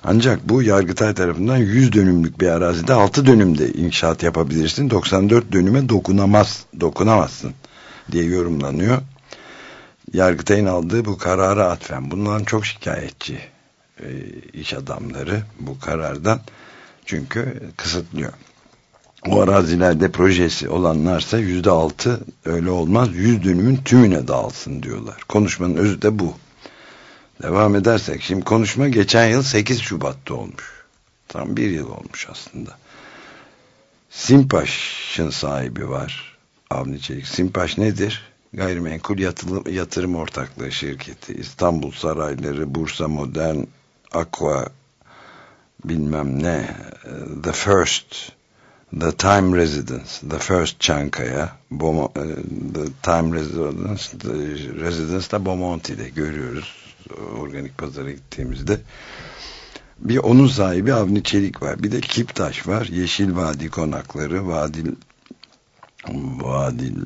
Ancak bu Yargıtay tarafından 100 dönümlük bir arazide 6 dönümde inşaat yapabilirsin. 94 dönüme dokunamaz, dokunamazsın diye yorumlanıyor. Yargıtay'ın aldığı bu karara atfen. Bundan çok şikayetçi iş adamları bu karardan. Çünkü kısıtlıyor. O arazilerde projesi olanlarsa yüzde altı öyle olmaz. Yüz dönümün tümüne dağılsın diyorlar. Konuşmanın özü de bu. Devam edersek. Şimdi konuşma geçen yıl 8 Şubat'ta olmuş. Tam bir yıl olmuş aslında. Simpaş'ın sahibi var. Avni Çelik. Simpaş nedir? Gayrimenkul yatırım ortaklığı şirketi. İstanbul Sarayları, Bursa Modern, Aqua bilmem ne The First The Time Residence The First Çankaya Bomo, e, The Time Residence The Residence da Bomonti'de görüyoruz organik pazara gittiğimizde. Bir onun sahibi Avni Çelik var bir de Kiptaş var Yeşil Vadi konakları Vadil Vadil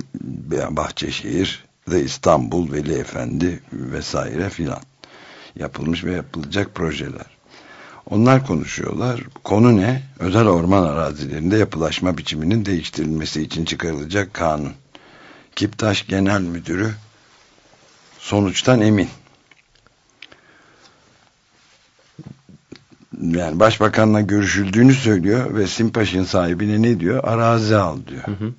Bahçeşehir ve İstanbul Veli Efendi vesaire filan yapılmış ve yapılacak projeler onlar konuşuyorlar. Konu ne? Özel orman arazilerinde yapılaşma biçiminin değiştirilmesi için çıkarılacak kanun. Kiptaş Genel Müdürü sonuçtan emin. Yani başbakanla görüşüldüğünü söylüyor ve Simpaş'ın sahibine ne diyor? Arazi al diyor. Hı hı.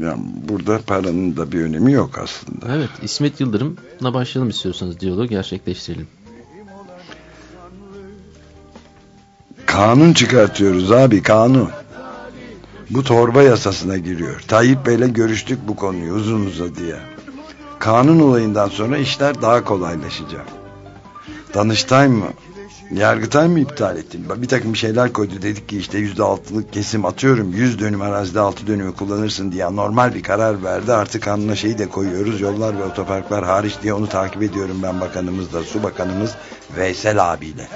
Yani burada paranın da bir önemi yok aslında. Evet İsmet Yıldırım'la başlayalım istiyorsanız diyaloğu gerçekleştirelim. Kanun çıkartıyoruz abi kanun. Bu torba yasasına giriyor. Tayyip Bey'le görüştük bu konuyu uzun uzadıya. Kanun olayından sonra işler daha kolaylaşacak. Danıştay mı? Yargıtay mı iptal etti? Bir takım şeyler koydu. Dedik ki işte yüzde altılık kesim atıyorum. Yüz dönüm arazide altı dönümü kullanırsın diye normal bir karar verdi. Artık kanuna şeyi de koyuyoruz. Yollar ve otoparklar hariç diye onu takip ediyorum ben bakanımızla. Su bakanımız Veysel abiyle.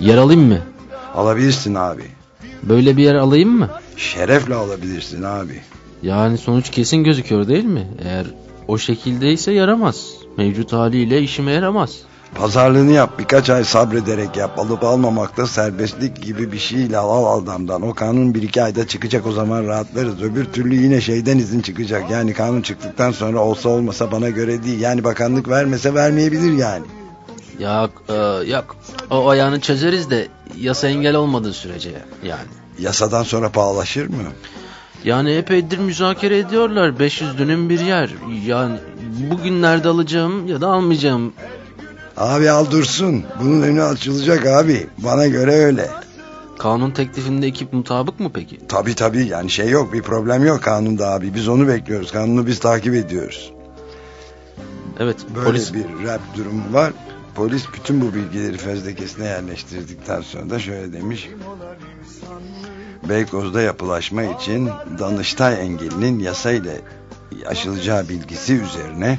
Yer alayım mı? Alabilirsin abi. Böyle bir yer alayım mı? Şerefle alabilirsin abi. Yani sonuç kesin gözüküyor değil mi? Eğer o şekildeyse yaramaz. Mevcut haliyle işime yaramaz. Pazarlığını yap birkaç ay sabrederek yap. Alıp almamakta serbestlik gibi bir şeyle al adamdan. O kanun bir iki ayda çıkacak o zaman rahatlarız. Öbür türlü yine şeyden izin çıkacak. Yani kanun çıktıktan sonra olsa olmasa bana göre değil. Yani bakanlık vermese vermeyebilir yani. Yok e, yok. O ayağını çözeriz de yasa engel olmadığı sürece yani. yasadan sonra pahalaşır mı? Yani epeydir müzakere ediyorlar. 500 dönüm bir yer. Yani bugünlerde alacağım ya da almayacağım Abi al dursun. Bunun önü açılacak abi. Bana göre öyle. Kanun teklifinde ekip mutabık mı peki? Tabi tabi yani şey yok bir problem yok kanunda abi. Biz onu bekliyoruz. Kanunu biz takip ediyoruz. Evet Böyle polis bir rap durumu var. Polis bütün bu bilgileri fezlekesine yerleştirdikten sonra da şöyle demiş. Beykoz'da yapılaşma için Danıştay engelinin yasa ile aşılacağı bilgisi üzerine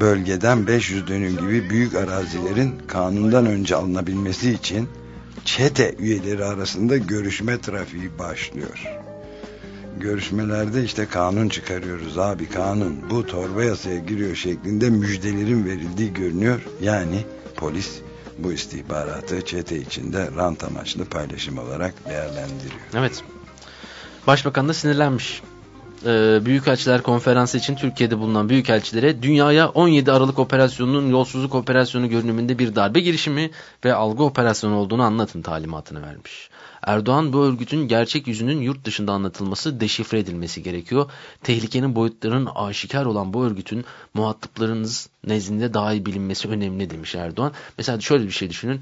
bölgeden 500 dönüm gibi büyük arazilerin kanundan önce alınabilmesi için çete üyeleri arasında görüşme trafiği başlıyor. Görüşmelerde işte kanun çıkarıyoruz abi kanun bu torba yasaya giriyor şeklinde müjdelerin verildiği görünüyor. Yani polis bu istihbaratı çete içinde rant amaçlı paylaşım olarak değerlendiriyor. Evet. Başbakan da sinirlenmiş. Ee, Büyükelçiler Konferansı için Türkiye'de bulunan büyükelçilere dünyaya 17 Aralık operasyonunun yolsuzluk operasyonu görünümünde bir darbe girişimi ve algı operasyonu olduğunu anlatın talimatını vermiş. Erdoğan bu örgütün gerçek yüzünün yurt dışında anlatılması, deşifre edilmesi gerekiyor. Tehlikenin boyutlarının aşikar olan bu örgütün muhataplarınız nezdinde daha iyi bilinmesi önemli demiş Erdoğan. Mesela şöyle bir şey düşünün.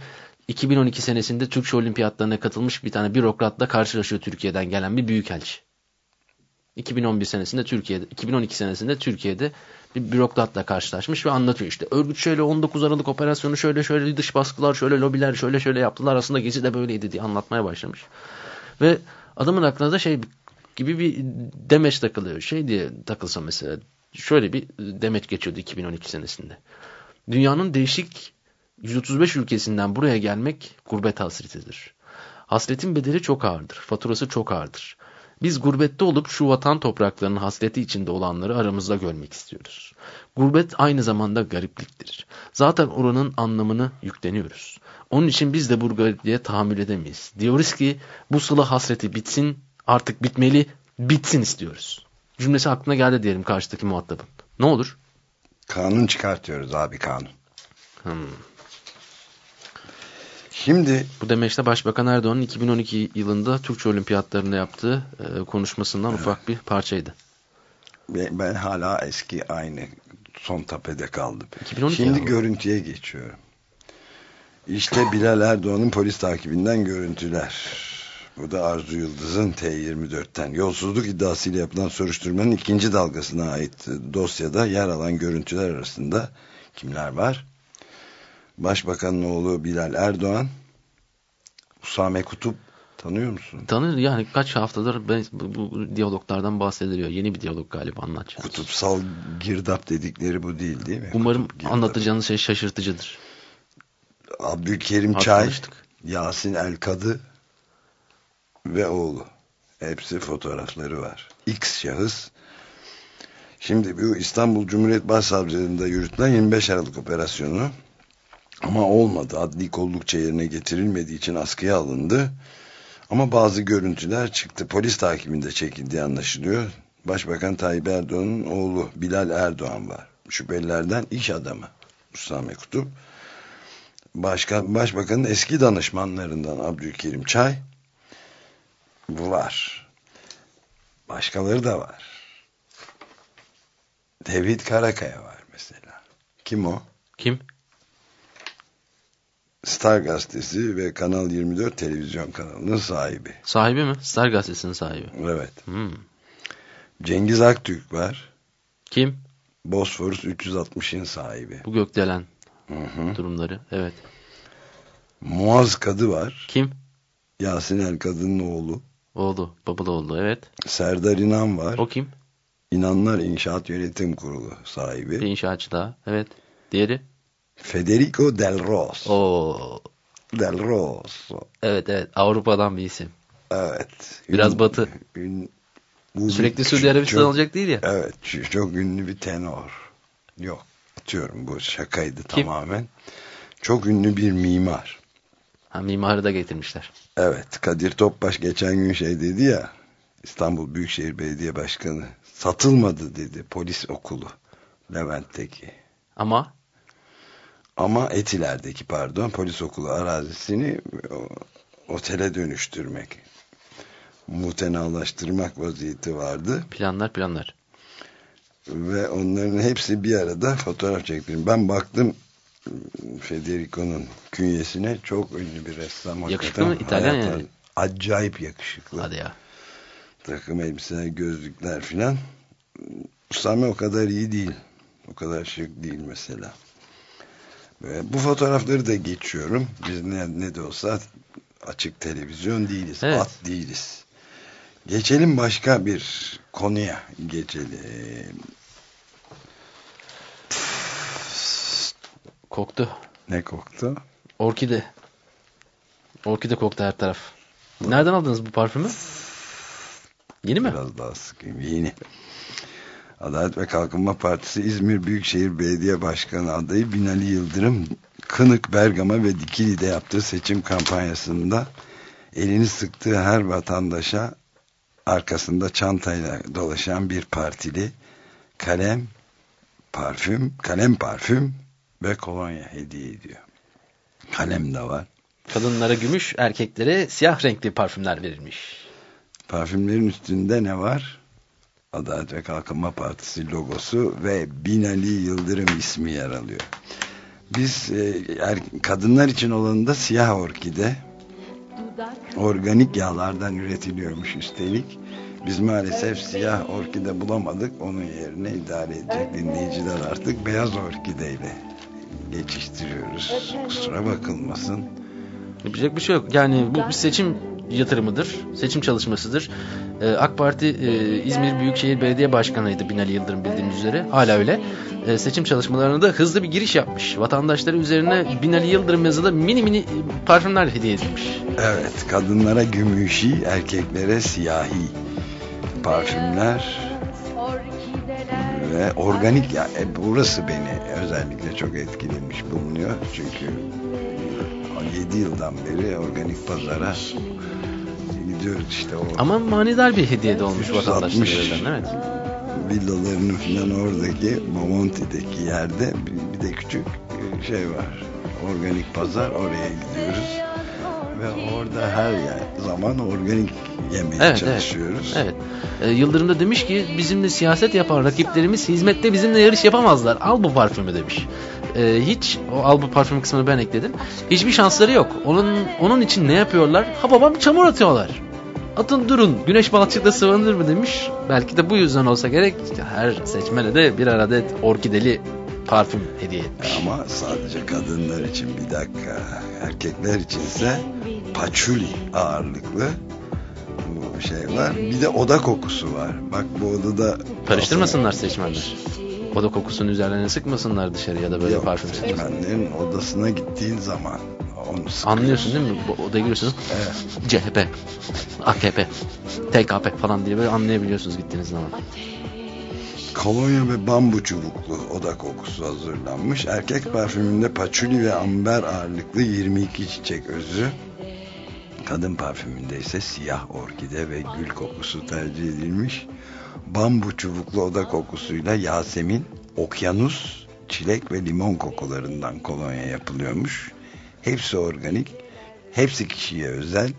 2012 senesinde Türkçe olimpiyatlarına katılmış bir tane bürokratla karşılaşıyor Türkiye'den gelen bir büyükelçi. 2011 senesinde Türkiye'de, 2012 senesinde Türkiye'de bir bürokratla karşılaşmış ve anlatıyor işte. Örgüt şöyle 19 Aralık operasyonu şöyle şöyle dış baskılar şöyle lobiler şöyle şöyle yaptılar aslında gezi de böyleydi diye anlatmaya başlamış. Ve adamın aklına da şey gibi bir demeç takılıyor. Şey diye takılsa mesela şöyle bir demeç geçiyordu 2012 senesinde. Dünyanın değişik 135 ülkesinden buraya gelmek gurbet hasretidir. Hasretin bedeli çok ağırdır. Faturası çok ağırdır. Biz gurbette olup şu vatan topraklarının hasreti içinde olanları aramızda görmek istiyoruz. Gurbet aynı zamanda garipliktir. Zaten oranın anlamını yükleniyoruz. Onun için biz de bu garipliğe tahammül edemeyiz. Diyoruz ki bu sıla hasreti bitsin, artık bitmeli, bitsin istiyoruz. Cümlesi aklına geldi diyelim karşıdaki muhatabın. Ne olur? Kanun çıkartıyoruz abi kanun. Hmm. Şimdi Bu demeçte Başbakan Erdoğan'ın 2012 yılında Türkçe Olimpiyatlarında yaptığı e, konuşmasından evet. ufak bir parçaydı. Ben, ben hala eski aynı son tapede kaldım. 2012 Şimdi ya. görüntüye geçiyorum. İşte Bilal Erdoğan'ın polis takibinden görüntüler. Bu da Arzu Yıldız'ın T24'ten yolsuzluk iddiasıyla yapılan soruşturmanın ikinci dalgasına ait dosyada yer alan görüntüler arasında kimler var? Başbakanın oğlu Bilal Erdoğan, Usame Kutup tanıyor musun? Tanır yani kaç haftadır ben, bu, bu diyaloglardan bahsediliyor. Yeni bir diyalog galiba anlatacağız. Kutupsal girdap dedikleri bu değil değil mi? Umarım anlatacağınız şey şaşırtıcıdır. Abdülkerim Hadi Çay. Yasin Elkadı ve oğlu. Hepsi fotoğrafları var. X şahıs. Şimdi bu İstanbul Cumhuriyet Başsavcılığında yürütülen 25 Aralık operasyonu ama olmadı. Adli kollukça yerine getirilmediği için askıya alındı. Ama bazı görüntüler çıktı. Polis takibinde çekildiği anlaşılıyor. Başbakan Tayyip Erdoğan'ın oğlu Bilal Erdoğan var. Şüphelilerden iş adamı Usame Kutup. Başkan, Başbakanın eski danışmanlarından Abdülkerim Çay var. Başkaları da var. Tevhid Karakaya var mesela. Kim o? Kim? Star Gazetesi ve Kanal 24 televizyon kanalının sahibi. Sahibi mi? Star Gazetesi'nin sahibi. Evet. Hmm. Cengiz Aktürk var. Kim? Bosforus 360'ın sahibi. Bu gökdelen Hı hı. durumları. Evet. Muaz Kadı var. Kim? Yasin El Kadı'nın oğlu. Oğlu. Babalı oğlu. Evet. Serdar İnan var. O kim? İnanlar İnşaat Yönetim Kurulu Bir sahibi. inşaatçı daha. Evet. Diğeri? Federico Del Ros. Oo. Del Ros. Evet evet. Avrupa'dan bir isim. Evet. Biraz Ün- batı. ün- bu Sürekli Suudi Arabistan olacak değil ya. Evet. Çok ünlü bir tenor. Yok. Atıyorum bu şakaydı Kim? tamamen. Çok ünlü bir mimar. Ha, mimarı da getirmişler. Evet Kadir Topbaş geçen gün şey dedi ya İstanbul Büyükşehir Belediye Başkanı satılmadı dedi polis okulu Levent'teki. Ama Ama Etiler'deki pardon polis okulu arazisini o, otele dönüştürmek mutenalaştırmak vaziyeti vardı. planlar planlar. Ve onların hepsi bir arada fotoğraf çektim. Ben baktım Federico'nun künyesine çok ünlü bir ressam. Yakışıklı mı? İtalyan hayatlar- yani. Acayip yakışıklı. Hadi ya. Takım elbiseler, gözlükler filan. Usame o kadar iyi değil. O kadar şık değil mesela. Bu fotoğrafları da geçiyorum. Biz ne, ne de olsa açık televizyon değiliz. Evet. At değiliz. Geçelim başka bir konuya. Geçelim. Koktu. Ne koktu? Orkide. Orkide koktu her taraf. Nereden aldınız bu parfümü? Yeni mi? Biraz daha sıkayım. Yeni. Adalet ve Kalkınma Partisi İzmir Büyükşehir Belediye Başkanı adayı Binali Yıldırım Kınık, Bergama ve Dikili'de yaptığı seçim kampanyasında elini sıktığı her vatandaşa arkasında çantayla dolaşan bir partili kalem, parfüm, kalem parfüm ve kolonya hediye ediyor. Kalem de var. Kadınlara gümüş, erkeklere siyah renkli parfümler verilmiş. Parfümlerin üstünde ne var? Adalet ve Kalkınma Partisi logosu ve Binali Yıldırım ismi yer alıyor. Biz e, er, kadınlar için olanı da siyah orkide. Organik yağlardan üretiliyormuş üstelik. Biz maalesef siyah orkide bulamadık. Onun yerine idare edecek dinleyiciler artık beyaz orkideyle geçiştiriyoruz. Kusura bakılmasın. Yapacak bir şey yok. Yani bu bir seçim yatırımıdır. Seçim çalışmasıdır. Ee, AK Parti e, İzmir Büyükşehir Belediye Başkanı'ydı Binali Yıldırım bildiğiniz üzere. Hala öyle. Ee, seçim çalışmalarına da hızlı bir giriş yapmış. Vatandaşları üzerine Binali Yıldırım yazılı mini mini parfümler hediye edilmiş. Evet, kadınlara gümüşi, erkeklere siyahi parfümler ve organik ya e, burası beni özellikle çok etkilemiş bulunuyor. Çünkü 7 yıldan beri organik pazara gidiyoruz işte o Ama manidar bir hediye de olmuş 360 vatandaşlara verilen, evet. villalarının falan oradaki Bomonti'deki yerde bir, bir de küçük e, şey var. Organik pazar oraya gidiyoruz. Ve orada her yer zaman organik yemeye Evet, çalışıyoruz. Evet. Ee, Yıldırım da demiş ki bizimle siyaset yapan rakiplerimiz hizmette bizimle yarış yapamazlar. Al bu parfümü demiş. Ee, hiç o al bu parfüm kısmını ben ekledim. Hiçbir şansları yok. Onun onun için ne yapıyorlar? Ha babam çamur atıyorlar. Atın durun. Güneş balçıkta sıvanır mı demiş. Belki de bu yüzden olsa gerek her seçmene de birer adet orkideli parfüm hediye etmiş. Ama sadece kadınlar için bir dakika. Erkekler içinse patchouli ağırlıklı bu şey var. Bir de oda kokusu var. Bak bu odada Karıştırmasınlar seçmenler. Oda kokusunu üzerlerine sıkmasınlar dışarı ya da böyle Yok, parfüm sıkmasınlar. seçmenlerin odasına gittiğin zaman onu sıkıyorsun. Anlıyorsun değil mi? Bu odaya giriyorsunuz. Evet. CHP, AKP, TKP falan diye böyle anlayabiliyorsunuz gittiğiniz zaman. Kolonya ve bambu çubuklu oda kokusu hazırlanmış. Erkek parfümünde patchouli ve amber ağırlıklı 22 çiçek özü. Kadın parfümünde ise siyah orkide ve gül kokusu tercih edilmiş. Bambu çubuklu oda kokusuyla Yasemin, okyanus, çilek ve limon kokularından kolonya yapılıyormuş. Hepsi organik, hepsi kişiye özel.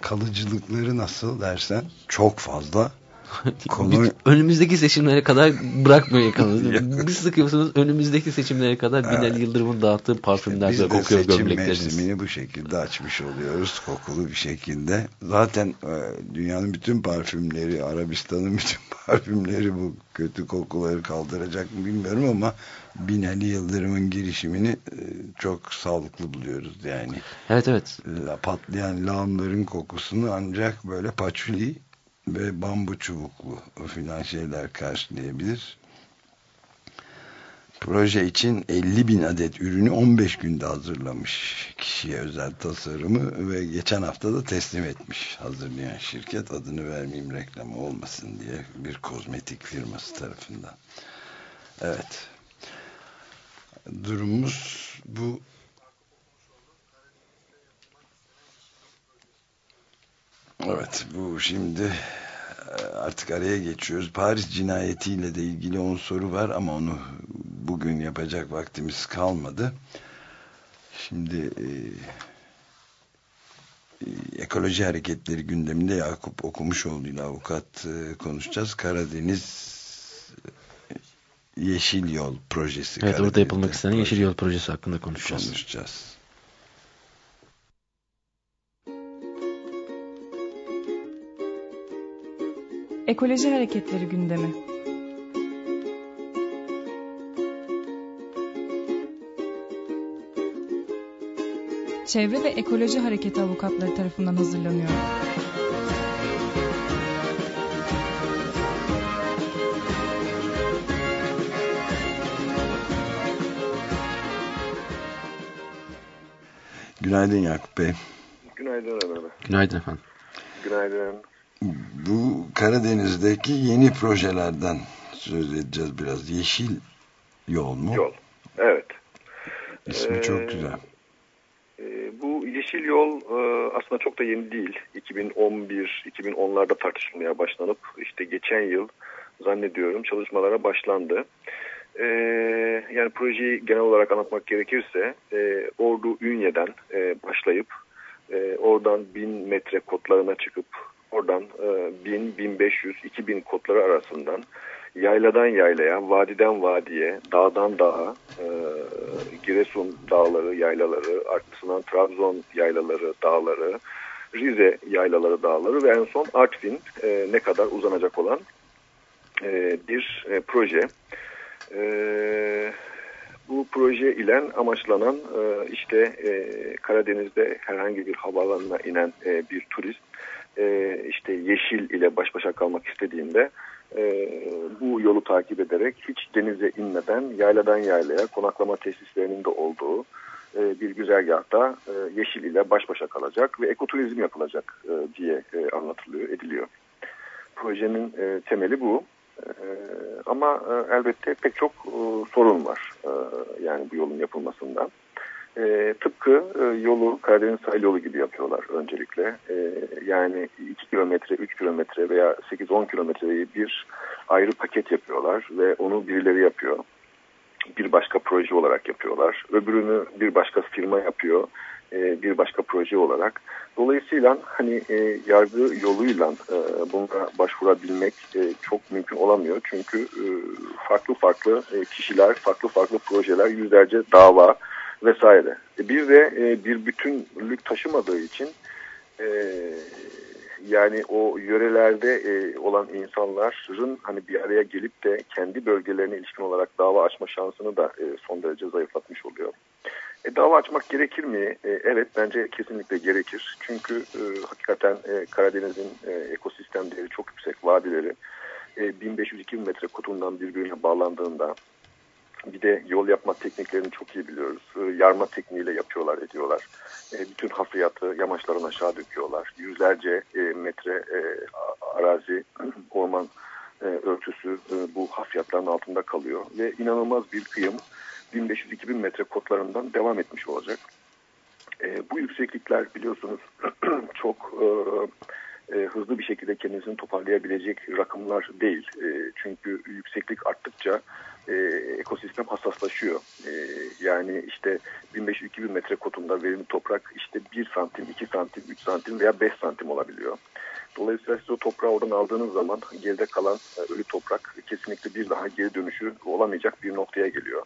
Kalıcılıkları nasıl dersen çok fazla. Konu- önümüzdeki seçimlere kadar bırakmıyor yakanızı. Bir sıkıyorsunuz önümüzdeki seçimlere kadar Binali Yıldırım'ın dağıttığı parfümler Biz de kokuyor seçim gömlekleriniz. mevsimini bu şekilde açmış oluyoruz. Kokulu bir şekilde. Zaten e, dünyanın bütün parfümleri, Arabistan'ın bütün parfümleri bu kötü kokuları kaldıracak mı bilmiyorum ama Binali Yıldırım'ın girişimini e, çok sağlıklı buluyoruz yani. Evet evet. La- Patlayan lağımların kokusunu ancak böyle patchouli ve bambu çubuklu filan şeyler karşılayabilir. Proje için 50 bin adet ürünü 15 günde hazırlamış kişiye özel tasarımı ve geçen hafta da teslim etmiş hazırlayan şirket adını vermeyeyim reklamı olmasın diye bir kozmetik firması tarafından. Evet. Durumumuz bu Evet bu şimdi e, artık araya geçiyoruz. Paris cinayetiyle de ilgili on soru var ama onu bugün yapacak vaktimiz kalmadı. Şimdi e, e, ekoloji hareketleri gündeminde Yakup Okumuşoğlu ile avukat e, konuşacağız. Karadeniz e, Yeşil Yol projesi. Evet orada yapılmak istenen Yeşil Yol projesi hakkında konuşacağız. konuşacağız. Ekoloji hareketleri gündemi. Çevre ve Ekoloji Hareketi avukatları tarafından hazırlanıyor. Günaydın Yakup Bey. Günaydın Ömer. Günaydın efendim. Günaydın. Bu Karadeniz'deki yeni projelerden söz edeceğiz biraz. Yeşil Yol mu? Yol. Evet. İsmi Ee, çok güzel. Ee, bu Yeşil Yol e, aslında çok da yeni değil. 2011-2010'larda tartışılmaya başlanıp işte geçen yıl zannediyorum çalışmalara başlandı. Ee, yani projeyi genel olarak anlatmak gerekirse e, Ordu Ünye'den e, başlayıp e, oradan 1000 metre kotlarına çıkıp oradan e, 1000, 1500, 2000 kotları arasından yayladan yaylaya, vadiden vadiye, dağdan dağa, e, Giresun dağları, yaylaları, arkasından Trabzon yaylaları, dağları, Rize yaylaları, dağları ve en son Artvin e, ne kadar uzanacak olan e, bir e, proje. E, bu proje ile amaçlanan e, işte e, Karadeniz'de herhangi bir havaalanına inen e, bir turist e, işte yeşil ile baş başa kalmak istediğinde e, bu yolu takip ederek hiç denize inmeden yayladan yaylaya konaklama tesislerinin de olduğu e, bir güzergahta e, yeşil ile baş başa kalacak ve ekoturizm yapılacak e, diye e, anlatılıyor, ediliyor. Projenin e, temeli bu. E, ama e, elbette pek çok e, sorun var e, yani bu yolun yapılmasından. E, tıpkı e, yolu Karadeniz sahil yolu gibi yapıyorlar öncelikle. E, yani 2 kilometre, 3 kilometre veya 8-10 kilometreyi bir ayrı paket yapıyorlar ve onu birileri yapıyor. Bir başka proje olarak yapıyorlar. Öbürünü bir başka firma yapıyor. E, bir başka proje olarak. Dolayısıyla hani e, yargı yoluyla e, buna başvurabilmek e, çok mümkün olamıyor. Çünkü e, farklı farklı e, kişiler, farklı farklı projeler, yüzlerce dava, vesaire. E, bir de e, bir bütünlük taşımadığı için e, yani o yörelerde e, olan insanların hani bir araya gelip de kendi bölgelerine ilişkin olarak dava açma şansını da e, son derece zayıflatmış oluyor. E, dava açmak gerekir mi? E, evet bence kesinlikle gerekir. Çünkü e, hakikaten e, Karadeniz'in e, ekosistem değeri çok yüksek vadileri e, 1500-2000 metre kutundan birbirine bağlandığında bir de yol yapma tekniklerini çok iyi biliyoruz. E, yarma tekniğiyle yapıyorlar, ediyorlar. E, bütün hafriyatı yamaçların aşağı döküyorlar. Yüzlerce e, metre e, arazi, orman e, örtüsü bu hafriyatların altında kalıyor. Ve inanılmaz bir kıyım 1500-2000 metre kotlarından devam etmiş olacak. Bu yükseklikler biliyorsunuz çok hızlı bir şekilde kendisini toparlayabilecek rakımlar değil. Çünkü yükseklik arttıkça e, ekosistem hassaslaşıyor. E, yani işte 1500-2000 metre kotunda verimli toprak işte 1 santim, 2 santim, 3 santim veya 5 santim olabiliyor. Dolayısıyla siz o toprağı oradan aldığınız zaman geride kalan e, ölü toprak kesinlikle bir daha geri dönüşü olamayacak bir noktaya geliyor.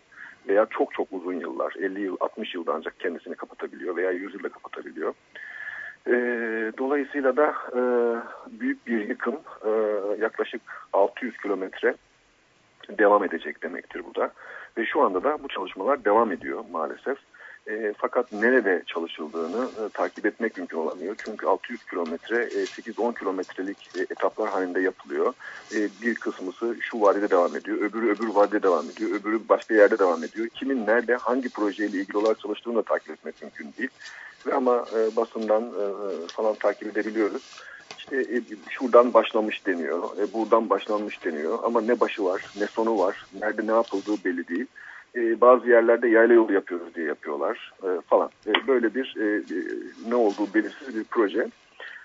Veya çok çok uzun yıllar, 50 yıl, 60 yılda ancak kendisini kapatabiliyor veya 100 yılda kapatabiliyor. E, dolayısıyla da e, büyük bir yıkım e, yaklaşık 600 kilometre devam edecek demektir bu da. Ve şu anda da bu çalışmalar devam ediyor maalesef. E, fakat nerede çalışıldığını e, takip etmek mümkün olamıyor. Çünkü 600 kilometre, e, 8-10 kilometrelik e, etaplar halinde yapılıyor. E, bir kısmısı şu vadide devam ediyor, öbürü öbür vadide devam ediyor, öbürü başka yerde devam ediyor. Kimin nerede, hangi projeyle ilgili olarak çalıştığını da takip etmek mümkün değil. Ve ama e, basından e, falan takip edebiliyoruz. İşte e, şuradan başlamış deniyor, e, buradan başlanmış deniyor ama ne başı var, ne sonu var, nerede ne yapıldığı belli değil. E, bazı yerlerde yayla yolu yapıyoruz diye yapıyorlar e, falan. E, böyle bir e, e, ne olduğu belirsiz bir proje.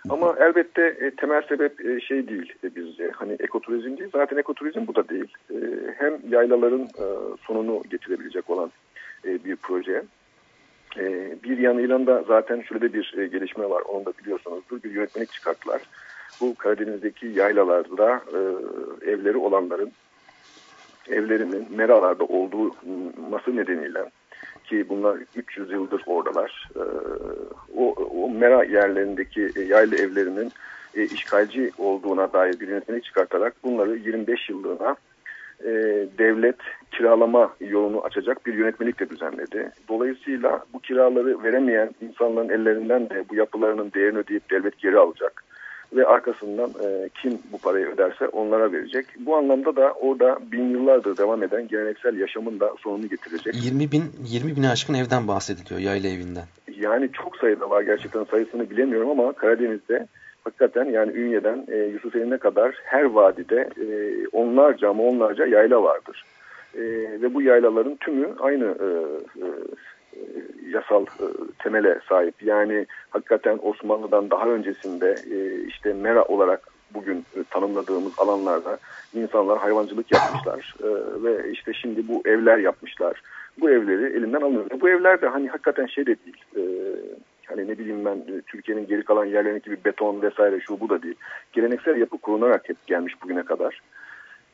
Ama elbette e, temel sebep e, şey değil e, bizce. Hani ekoturizm değil. Zaten ekoturizm bu da değil. E, hem yaylaların e, sonunu getirebilecek olan e, bir proje. E, bir yanıyla da zaten şöyle bir e, gelişme var. Onu da biliyorsunuzdur. Bir yönetmelik çıkarttılar. Bu Karadeniz'deki yaylalarda e, evleri olanların evlerinin meralarda olduğu olması nedeniyle ki bunlar 300 yıldır oradalar. E, o, o mera yerlerindeki e, yaylı evlerinin e, işgalci olduğuna dair bir yönetmelik çıkartarak bunları 25 yıllığına e, devlet kiralama yolunu açacak bir yönetmelik de düzenledi. Dolayısıyla bu kiraları veremeyen insanların ellerinden de bu yapılarının değerini ödeyip devlet geri alacak ve arkasından e, kim bu parayı öderse onlara verecek. Bu anlamda da orada bin yıllardır devam eden geleneksel yaşamın da sonunu getirecek. 20 bin, 20 bine aşkın evden bahsediliyor yayla evinden. Yani çok sayıda var gerçekten sayısını bilemiyorum ama Karadeniz'de hakikaten yani Ünye'den e, Yusufeli'ne kadar her vadide e, onlarca ama onlarca yayla vardır. E, ve bu yaylaların tümü aynı e, e, yasal e, temele sahip. Yani hakikaten Osmanlı'dan daha öncesinde e, işte mera olarak bugün e, tanımladığımız alanlarda insanlar hayvancılık yapmışlar e, ve işte şimdi bu evler yapmışlar. Bu evleri elinden alınıyor. Bu evler de hani hakikaten şey de değil. E, hani ne bileyim ben e, Türkiye'nin geri kalan yerlerindeki bir beton vesaire şu bu da değil. Geleneksel yapı kurunarak hep gelmiş bugüne kadar.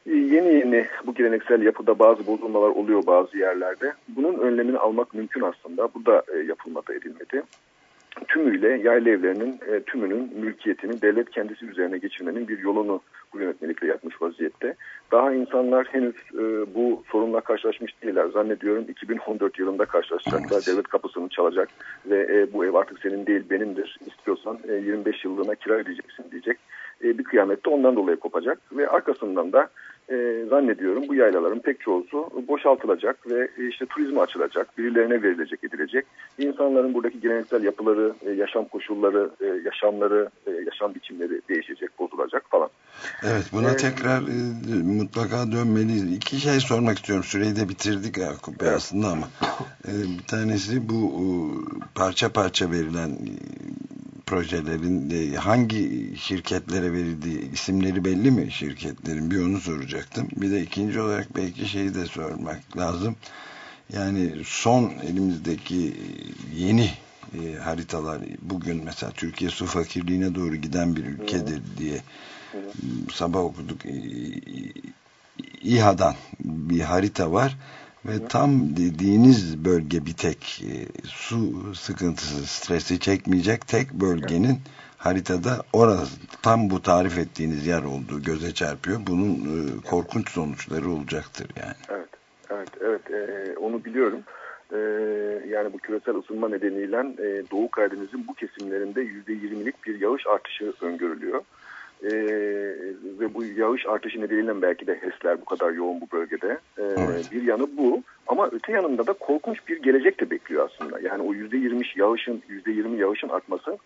E, yeni yeni bu geleneksel yapıda bazı bozulmalar oluyor bazı yerlerde. Bunun önlemini almak mümkün aslında. Bu da e, yapılmadı edilmedi. Tümüyle yayla evlerinin e, tümünün mülkiyetini devlet kendisi üzerine geçirmenin bir yolunu bu yönetmelikle yapmış vaziyette. Daha insanlar henüz e, bu sorunla karşılaşmış değiller. Zannediyorum 2014 yılında karşılaşacaklar. Evet. Devlet kapısını çalacak ve e, bu ev artık senin değil benimdir. İstiyorsan e, 25 yıllığına kira ödeyeceksin diyecek. E, bir kıyamette ondan dolayı kopacak ve arkasından da e, zannediyorum bu yaylaların pek çoğusu boşaltılacak ve e, işte turizme açılacak, birilerine verilecek, edilecek. İnsanların buradaki geleneksel yapıları, e, yaşam koşulları, e, yaşamları, e, yaşam biçimleri değişecek, bozulacak falan. Evet buna ee, tekrar e, mutlaka dönmeliyiz. İki şey sormak istiyorum. Süreyi de bitirdik Yakup Bey evet. aslında ama. E, bir tanesi bu e, parça parça verilen projelerin e, hangi şirketlere verildiği isimleri belli mi şirketlerin bir onu soracaktım. Bir de ikinci olarak belki şeyi de sormak lazım. Yani son elimizdeki yeni e, haritalar bugün mesela Türkiye su fakirliğine doğru giden bir ülkedir diye sabah okuduk. E, İHA'dan bir harita var ve tam dediğiniz bölge bir tek e, su sıkıntısı, stresi çekmeyecek tek bölgenin haritada orası tam bu tarif ettiğiniz yer olduğu göze çarpıyor. Bunun e, korkunç sonuçları olacaktır yani. Evet, evet, evet. E, onu biliyorum. E, yani bu küresel ısınma nedeniyle e, Doğu Karadeniz'in bu kesimlerinde %20'lik bir yağış artışı öngörülüyor. E, ve bu yağış artışı nedeniyle belki de HES'ler bu kadar yoğun bu bölgede. E, evet. Bir yanı bu ama öte yanında da korkunç bir gelecek de bekliyor aslında. Yani o %20 yağışın, %20 yağışın artması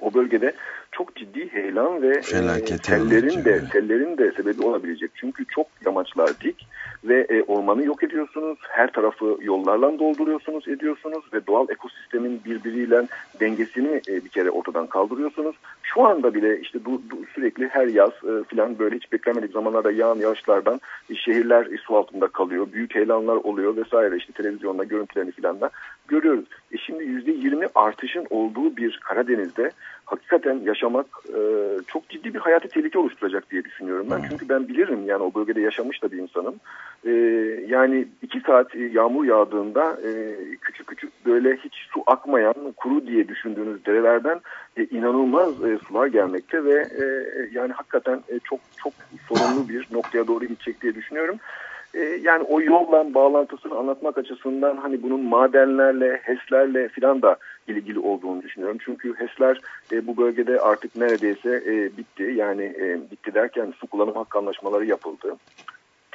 o bölgede çok ciddi heyelan ve e, sellerin de sellerin de sebebi olabilecek. Çünkü çok yamaçlar dik ve e, ormanı yok ediyorsunuz. Her tarafı yollarla dolduruyorsunuz, ediyorsunuz ve doğal ekosistemin birbiriyle dengesini e, bir kere ortadan kaldırıyorsunuz. Şu anda bile işte du, du, sürekli her yaz e, filan böyle hiç beklemedik zamanlarda yağan yağışlardan e, şehirler e, su altında kalıyor. Büyük heyelanlar oluyor vesaire işte televizyonda görüntülerini filan da görüyoruz. E şimdi %20 artışın olduğu bir Karadeniz'de hakikaten yaşamak e, çok ciddi bir hayati tehlike oluşturacak diye düşünüyorum ben. Hmm. Çünkü ben bilirim yani o bölgede yaşamış da bir insanım. E, yani iki saat yağmur yağdığında e, küçük küçük böyle hiç su akmayan kuru diye düşündüğünüz derelerden e, inanılmaz e, sular gelmekte ve e, yani hakikaten e, çok çok sorunlu bir noktaya doğru gidecek diye düşünüyorum. E, yani o yolla bağlantısını anlatmak açısından hani bunun madenlerle, HES'lerle filan da ilgili olduğunu düşünüyorum. Çünkü HES'ler e, bu bölgede artık neredeyse e, bitti. Yani e, bitti derken su kullanım hakkı anlaşmaları yapıldı.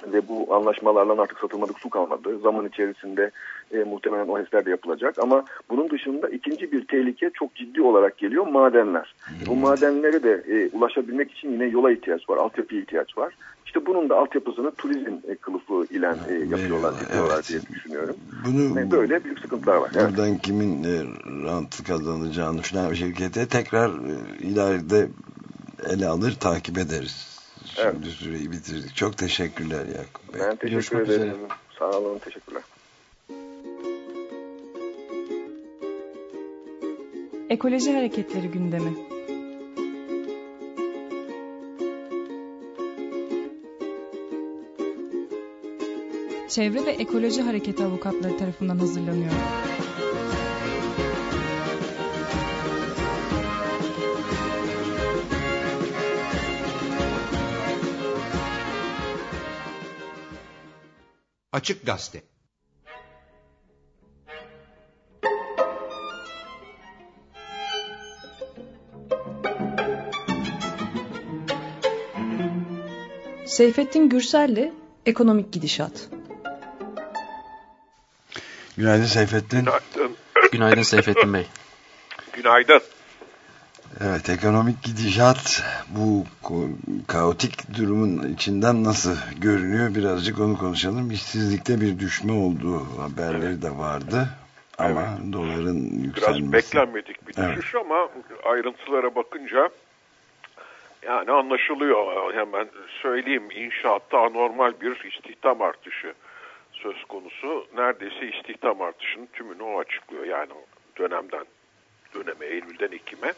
Ve bu anlaşmalarla artık satılmadık su kalmadı. Zaman içerisinde e, muhtemelen o HES'ler de yapılacak ama bunun dışında ikinci bir tehlike çok ciddi olarak geliyor madenler. Bu madenlere de e, ulaşabilmek için yine yola ihtiyaç var, altyapıya ihtiyaç var. İşte bunun da altyapısını turizm e, kılıfı ile e, yapıyorlar, Evet. yapıyorlar diye düşünüyorum. Bunu Ve böyle büyük sıkıntılar var. Evet. buradan kimin e, rant kazanacağını falan şirkete tekrar e, ileride ele alır takip ederiz. Şimdi Evet. süreyi bitirdik. Çok teşekkürler Yakup Bey. Ben teşekkür Görüşmek ederim. üzere. Sağ olun, teşekkürler. Ekoloji Hareketleri gündemi. Çevre ve Ekoloji Hareketi avukatları tarafından hazırlanıyor. Açık Gazete. Seyfettin Gürsel'le Ekonomik Gidişat. Günaydın Seyfettin. Günaydın. Günaydın Seyfettin Bey. Günaydın. Evet ekonomik gidişat bu kaotik durumun içinden nasıl görünüyor birazcık onu konuşalım. İşsizlikte bir düşme olduğu haberleri de vardı. Ama doların Biraz yükselmesi. beklenmedik bir Evet. düşüş ama ayrıntılara bakınca yani anlaşılıyor. Hemen söyleyeyim inşaatta anormal bir istihdam artışı söz konusu. Neredeyse istihdam artışının tümünü o açıklıyor. Yani dönemden döneme Eylül'den Ekim'e.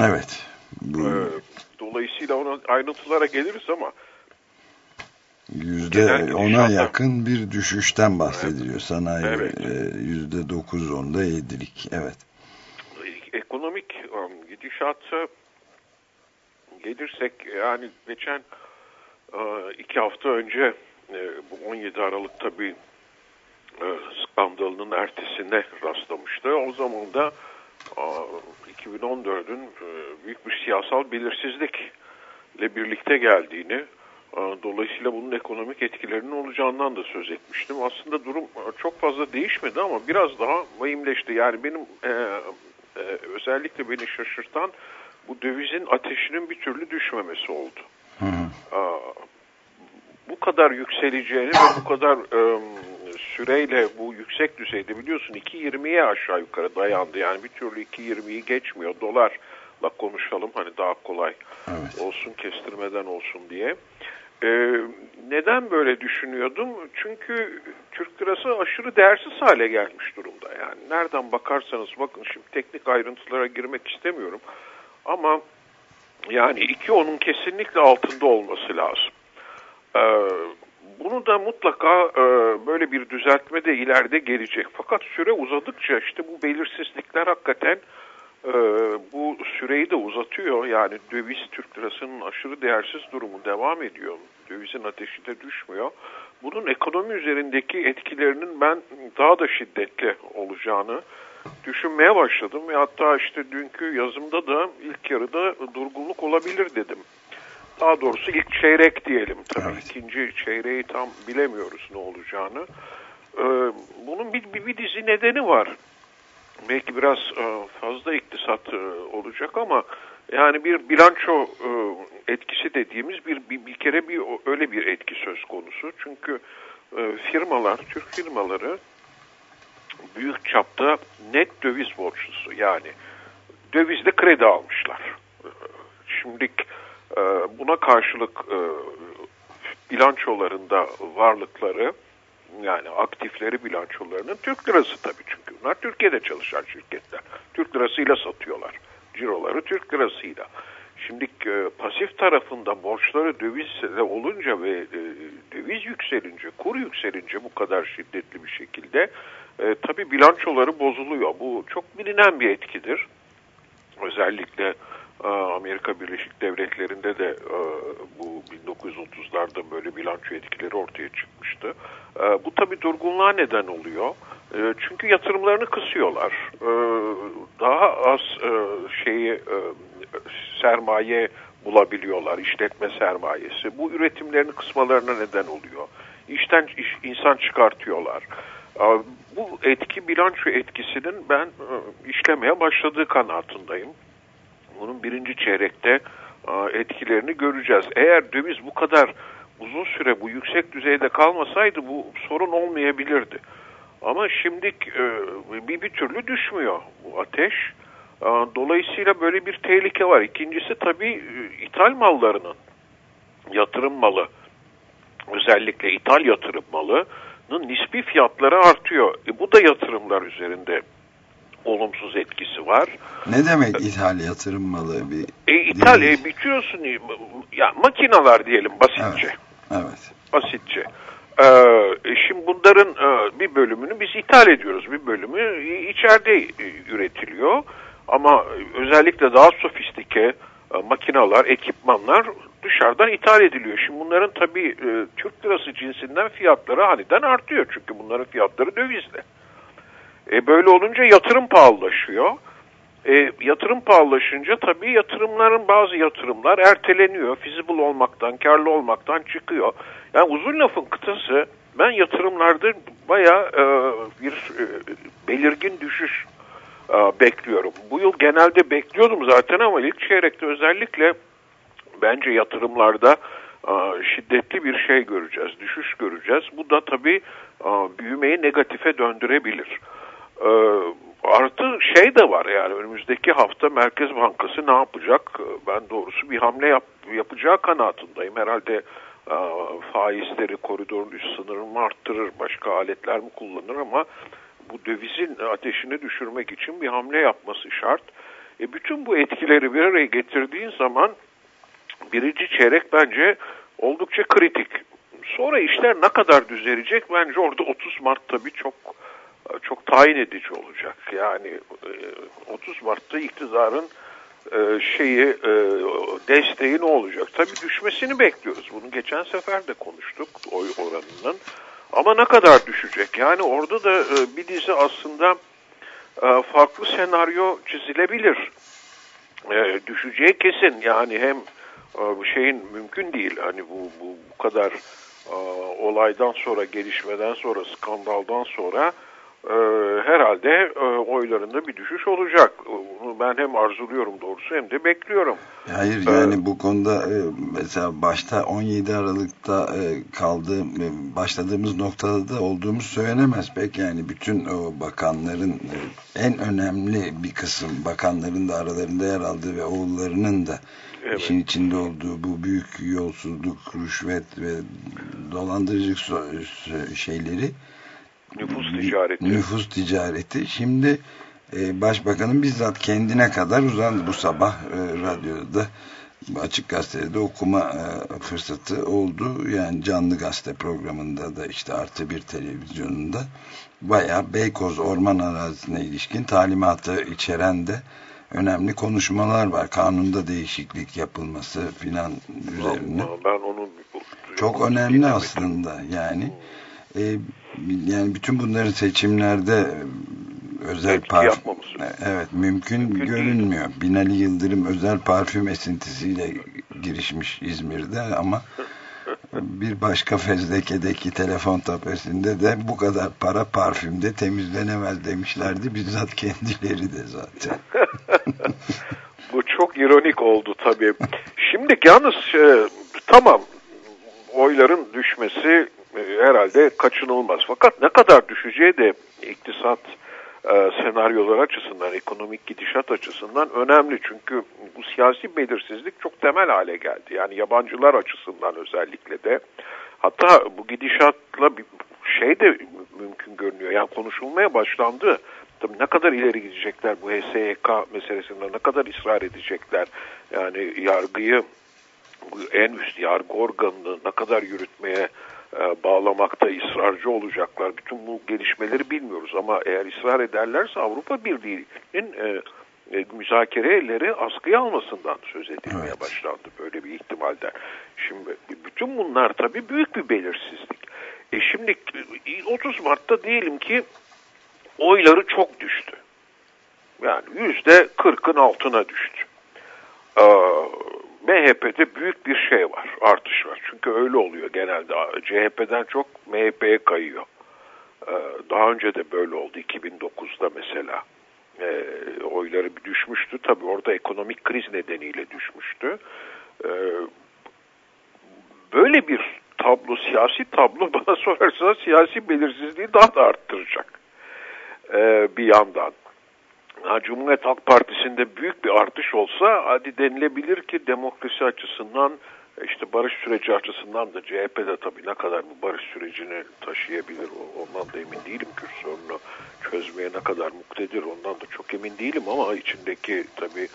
Evet. Bu Ee, dolayısıyla ona ayrıntılara geliriz ama yüzde ona yakın bir düşüşten bahsediliyor. Sanayi Evet. e, yüzde dokuz onda yedilik. Evet. ekonomik um, gidişata gelirsek yani geçen e, iki hafta önce e, bu 17 Aralık'ta bir skandalının ertesine rastlamıştı. O zaman da 2014'ün e, büyük bir siyasal belirsizlikle birlikte geldiğini e, dolayısıyla bunun ekonomik etkilerinin olacağından da söz etmiştim. Aslında durum e, çok fazla değişmedi ama biraz daha vahimleşti. Yani benim e, e, özellikle beni şaşırtan bu dövizin ateşinin bir türlü düşmemesi oldu. Hı hı. Bu kadar yükseleceğini ve bu kadar e, süreyle bu yüksek düzeyde biliyorsun 2.20'ye aşağı yukarı dayandı. Yani bir türlü 2.20'yi geçmiyor. Dolarla konuşalım hani daha kolay Evet. olsun kestirmeden olsun diye. Ee, neden böyle düşünüyordum? Çünkü Türk lirası aşırı değersiz hale gelmiş durumda. Yani nereden bakarsanız bakın şimdi teknik ayrıntılara girmek istemiyorum. Ama yani iki onun kesinlikle altında olması lazım. Ee, bunu da mutlaka e, böyle bir düzeltme de ileride gelecek. Fakat süre uzadıkça işte bu belirsizlikler hakikaten e, bu süreyi de uzatıyor. Yani döviz Türk lirasının aşırı değersiz durumu devam ediyor. Dövizin ateşi de düşmüyor. Bunun ekonomi üzerindeki etkilerinin ben daha da şiddetli olacağını düşünmeye başladım. Ve hatta işte dünkü yazımda da ilk yarıda durgunluk olabilir dedim. Daha doğrusu ilk çeyrek diyelim tabii. Evet. ikinci çeyreği tam bilemiyoruz ne olacağını. Ee, bunun bir, bir, bir dizi nedeni var. Belki biraz e, fazla iktisat e, olacak ama yani bir bilanço e, etkisi dediğimiz bir, bir bir kere bir öyle bir etki söz konusu. Çünkü firmalar, Türk firmaları büyük çapta net döviz borçlusu yani dövizle kredi almışlar. Şimdi e, buna karşılık e, bilançolarında varlıkları yani aktifleri bilançolarının Türk lirası tabii çünkü bunlar Türkiye'de çalışan şirketler. Türk lirasıyla satıyorlar. Ciroları Türk lirasıyla. Şimdi e, pasif tarafında borçları dövizle olunca ve e, döviz yükselince, kur yükselince bu kadar şiddetli bir şekilde e, tabii bilançoları bozuluyor. Bu çok bilinen bir etkidir. Özellikle Amerika Birleşik Devletleri'nde de e, bu 1930'larda böyle bilanço etkileri ortaya çıkmıştı. E, bu tabii durgunluğa neden oluyor. E, çünkü yatırımlarını kısıyorlar. Daha az e, şeyi e, sermaye bulabiliyorlar. İşletme sermayesi. Bu üretimlerini kısmalarına neden oluyor. İşten iş, insan çıkartıyorlar. Bu etki bilanço etkisinin ben işlemeye başladığı kanaatindeyim. Bunun birinci çeyrekte e, etkilerini göreceğiz. Eğer döviz bu kadar uzun süre bu yüksek düzeyde kalmasaydı bu sorun olmayabilirdi. Ama şimdi e, bir, bir türlü düşmüyor bu ateş. Dolayısıyla böyle bir tehlike var. İkincisi tabii ithal mallarının yatırım malı özellikle ithal yatırım malının nispi fiyatları artıyor. E, bu da yatırımlar üzerinde olumsuz etkisi var. Ne demek ithal yatırım malı? Bir, e, ithal, e, bitiyorsun, e, ya makinalar diyelim basitçe. Evet. evet. Basitçe. Ee, e, şimdi bunların e, bir bölümünü biz ithal ediyoruz. Bir bölümü içeride e, üretiliyor. Ama özellikle daha sofistike e, makinalar, ekipmanlar dışarıdan ithal ediliyor. Şimdi bunların tabii e, Türk lirası cinsinden fiyatları aniden artıyor. Çünkü bunların fiyatları dövizle. E, böyle olunca yatırım pahalılaşıyor. E, yatırım pahalılaşınca tabii yatırımların bazı yatırımlar erteleniyor. Feasible olmaktan, karlı olmaktan çıkıyor. Yani uzun lafın kıtası ben yatırımlarda bayağı e, bir e, belirgin düşüş e, bekliyorum. Bu yıl genelde bekliyordum zaten ama ilk çeyrekte özellikle bence yatırımlarda e, şiddetli bir şey göreceğiz, düşüş göreceğiz. Bu da tabii e, büyümeyi negatife döndürebilir. E, artı şey de var yani önümüzdeki hafta Merkez Bankası ne yapacak? Ben doğrusu bir hamle yap, yapacağı kanaatindeyim. Herhalde faizleri koridorun üst sınırını mı arttırır, başka aletler mi kullanır ama bu dövizin ateşini düşürmek için bir hamle yapması şart. E bütün bu etkileri bir araya getirdiğin zaman birinci çeyrek bence oldukça kritik. Sonra işler ne kadar düzelecek bence orada 30 Mart tabii çok çok tayin edici olacak. Yani 30 e, Mart'ta iktidarın e, şeyi e, desteği ne olacak? Tabii düşmesini bekliyoruz. Bunu geçen sefer de konuştuk oy oranının. Ama ne kadar düşecek? Yani orada da bir dizi aslında farklı senaryo çizilebilir. Düşeceği kesin. Yani hem bu şeyin mümkün değil. Hani bu, bu, bu kadar olaydan sonra, gelişmeden sonra, skandaldan sonra e, herhalde e, oylarında bir düşüş olacak. Bunu ben hem arzuluyorum doğrusu hem de bekliyorum. Hayır ee, yani bu konuda e, mesela başta 17 Aralık'ta e, kaldığı e, başladığımız noktada da olduğumuz söylenemez pek yani bütün o bakanların e, en önemli bir kısım bakanların da aralarında yer aldığı ve oğullarının da evet. işin içinde olduğu bu büyük yolsuzluk, rüşvet ve dolandırıcılık şeyleri Nüfus ticareti. Nüfus ticareti. Şimdi e, başbakanın bizzat kendine kadar uzandı bu sabah e, radyoda Açık Gazete'de okuma e, fırsatı oldu. Yani canlı gazete programında da işte artı bir televizyonunda bayağı Beykoz orman arazisine ilişkin talimatı içeren de önemli konuşmalar var. Kanunda değişiklik yapılması filan üzerine. Ben onu çok önemli aslında yani. E, yani bütün bunların seçimlerde e, özel parfüm evet mümkün, mümkün görünmüyor. Değil. Binali Yıldırım özel parfüm esintisiyle girişmiş İzmir'de ama bir başka fezlekedeki telefon tapesinde de bu kadar para parfümde temizlenemez demişlerdi. Bizzat kendileri de zaten. bu çok ironik oldu tabii. Şimdi yalnız e, tamam oyların düşmesi e, herhalde kaçınılmaz. Fakat ne kadar düşeceği de iktisat e, senaryolar açısından, ekonomik gidişat açısından önemli. Çünkü bu siyasi belirsizlik çok temel hale geldi. Yani yabancılar açısından özellikle de. Hatta bu gidişatla bir şey de mümkün görünüyor. Yani konuşulmaya başlandı. Tabii ne kadar ileri gidecekler bu HSYK meselesinde, ne kadar ısrar edecekler. Yani yargıyı, en üst yargı organını ne kadar yürütmeye e, bağlamakta ısrarcı olacaklar. Bütün bu gelişmeleri bilmiyoruz ama eğer ısrar ederlerse Avrupa Birliği'nin e, e, müzakereleri askıya almasından söz edilmeye evet. başlandı böyle bir ihtimalden. Şimdi bütün bunlar tabii büyük bir belirsizlik. E şimdi 30 Mart'ta diyelim ki oyları çok düştü. Yani yüzde 40'ın altına düştü. Ee, MHP'de büyük bir şey var, artış var. Çünkü öyle oluyor genelde. CHP'den çok MHP'ye kayıyor. Ee, daha önce de böyle oldu 2009'da mesela. E, oyları düşmüştü. Tabii orada ekonomik kriz nedeniyle düşmüştü. E, böyle bir tablo, siyasi tablo bana sorarsanız siyasi belirsizliği daha da arttıracak. Bir yandan. Ha, Cumhuriyet Halk Partisi'nde büyük bir artış olsa hadi denilebilir ki demokrasi açısından işte barış süreci açısından da CHP'de tabii ne kadar bu barış sürecini taşıyabilir ondan da emin değilim. Kürt sorunu çözmeye ne kadar muktedir ondan da çok emin değilim ama içindeki tabii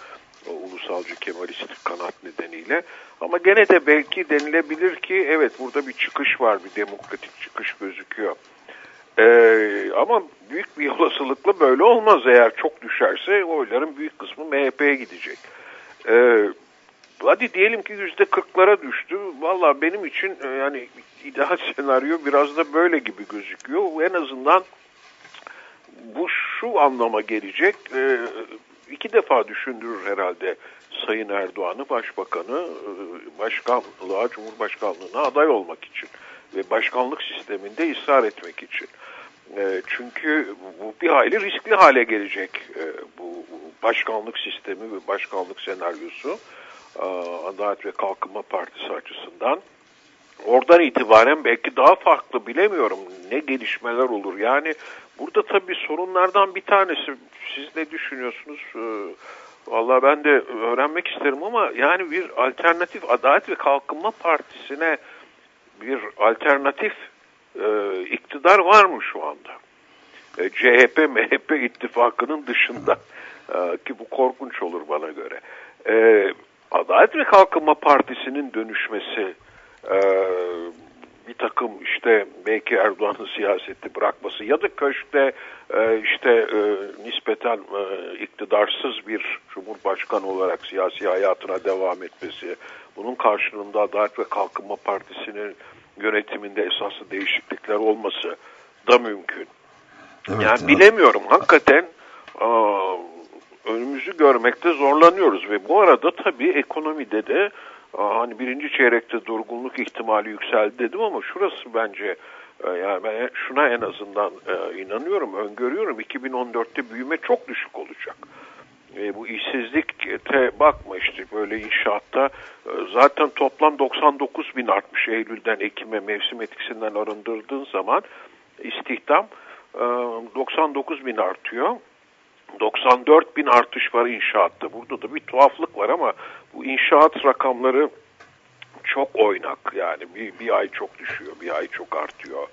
o ulusalcı Kemalist kanat nedeniyle. Ama gene de belki denilebilir ki evet burada bir çıkış var, bir demokratik çıkış gözüküyor. Ee, ama büyük bir olasılıkla böyle olmaz eğer çok düşerse oyların büyük kısmı MHP'ye gidecek. Ee, hadi diyelim ki yüzde kırklara düştü. Valla benim için e, yani ideal senaryo biraz da böyle gibi gözüküyor. En azından bu şu anlama gelecek. E, iki defa düşündürür herhalde Sayın Erdoğan'ı, Başbakan'ı, e, başkanlığa, Cumhurbaşkanlığına aday olmak için ve başkanlık sisteminde ısrar etmek için. Çünkü bu bir hayli riskli hale gelecek bu başkanlık sistemi ve başkanlık senaryosu. Adalet ve Kalkınma Partisi açısından. Oradan itibaren belki daha farklı bilemiyorum ne gelişmeler olur. Yani burada tabii sorunlardan bir tanesi siz ne düşünüyorsunuz? Ee, Valla ben de öğrenmek isterim ama yani bir alternatif Adalet ve Kalkınma Partisi'ne bir alternatif e, iktidar var mı şu anda? E, CHP, MHP ittifakının dışında e, ki bu korkunç olur bana göre. E, Adalet ve Kalkınma Partisi'nin dönüşmesi e, bir takım işte belki Erdoğan'ın siyaseti bırakması ya da köşkte e, işte e, nispeten e, iktidarsız bir cumhurbaşkanı olarak siyasi hayatına devam etmesi, bunun karşılığında Adalet ve Kalkınma Partisi'nin yönetiminde esaslı değişiklikler olması da mümkün. Evet, yani evet. bilemiyorum hakikaten önümüzü görmekte zorlanıyoruz ve bu arada tabii ekonomide de hani birinci çeyrekte durgunluk ihtimali yükseldi dedim ama şurası bence e, yani ben şuna en azından e, inanıyorum, öngörüyorum 2014'te büyüme çok düşük olacak. E, bu işsizlikte bakma işte böyle inşaatta e, zaten toplam 99 bin artmış Eylül'den Ekim'e mevsim etkisinden arındırdığın zaman istihdam e, 99 bin artıyor. 94 bin artış var inşaatta. Burada da bir tuhaflık var ama bu inşaat rakamları çok oynak. Yani bir, bir ay çok düşüyor, bir ay çok artıyor.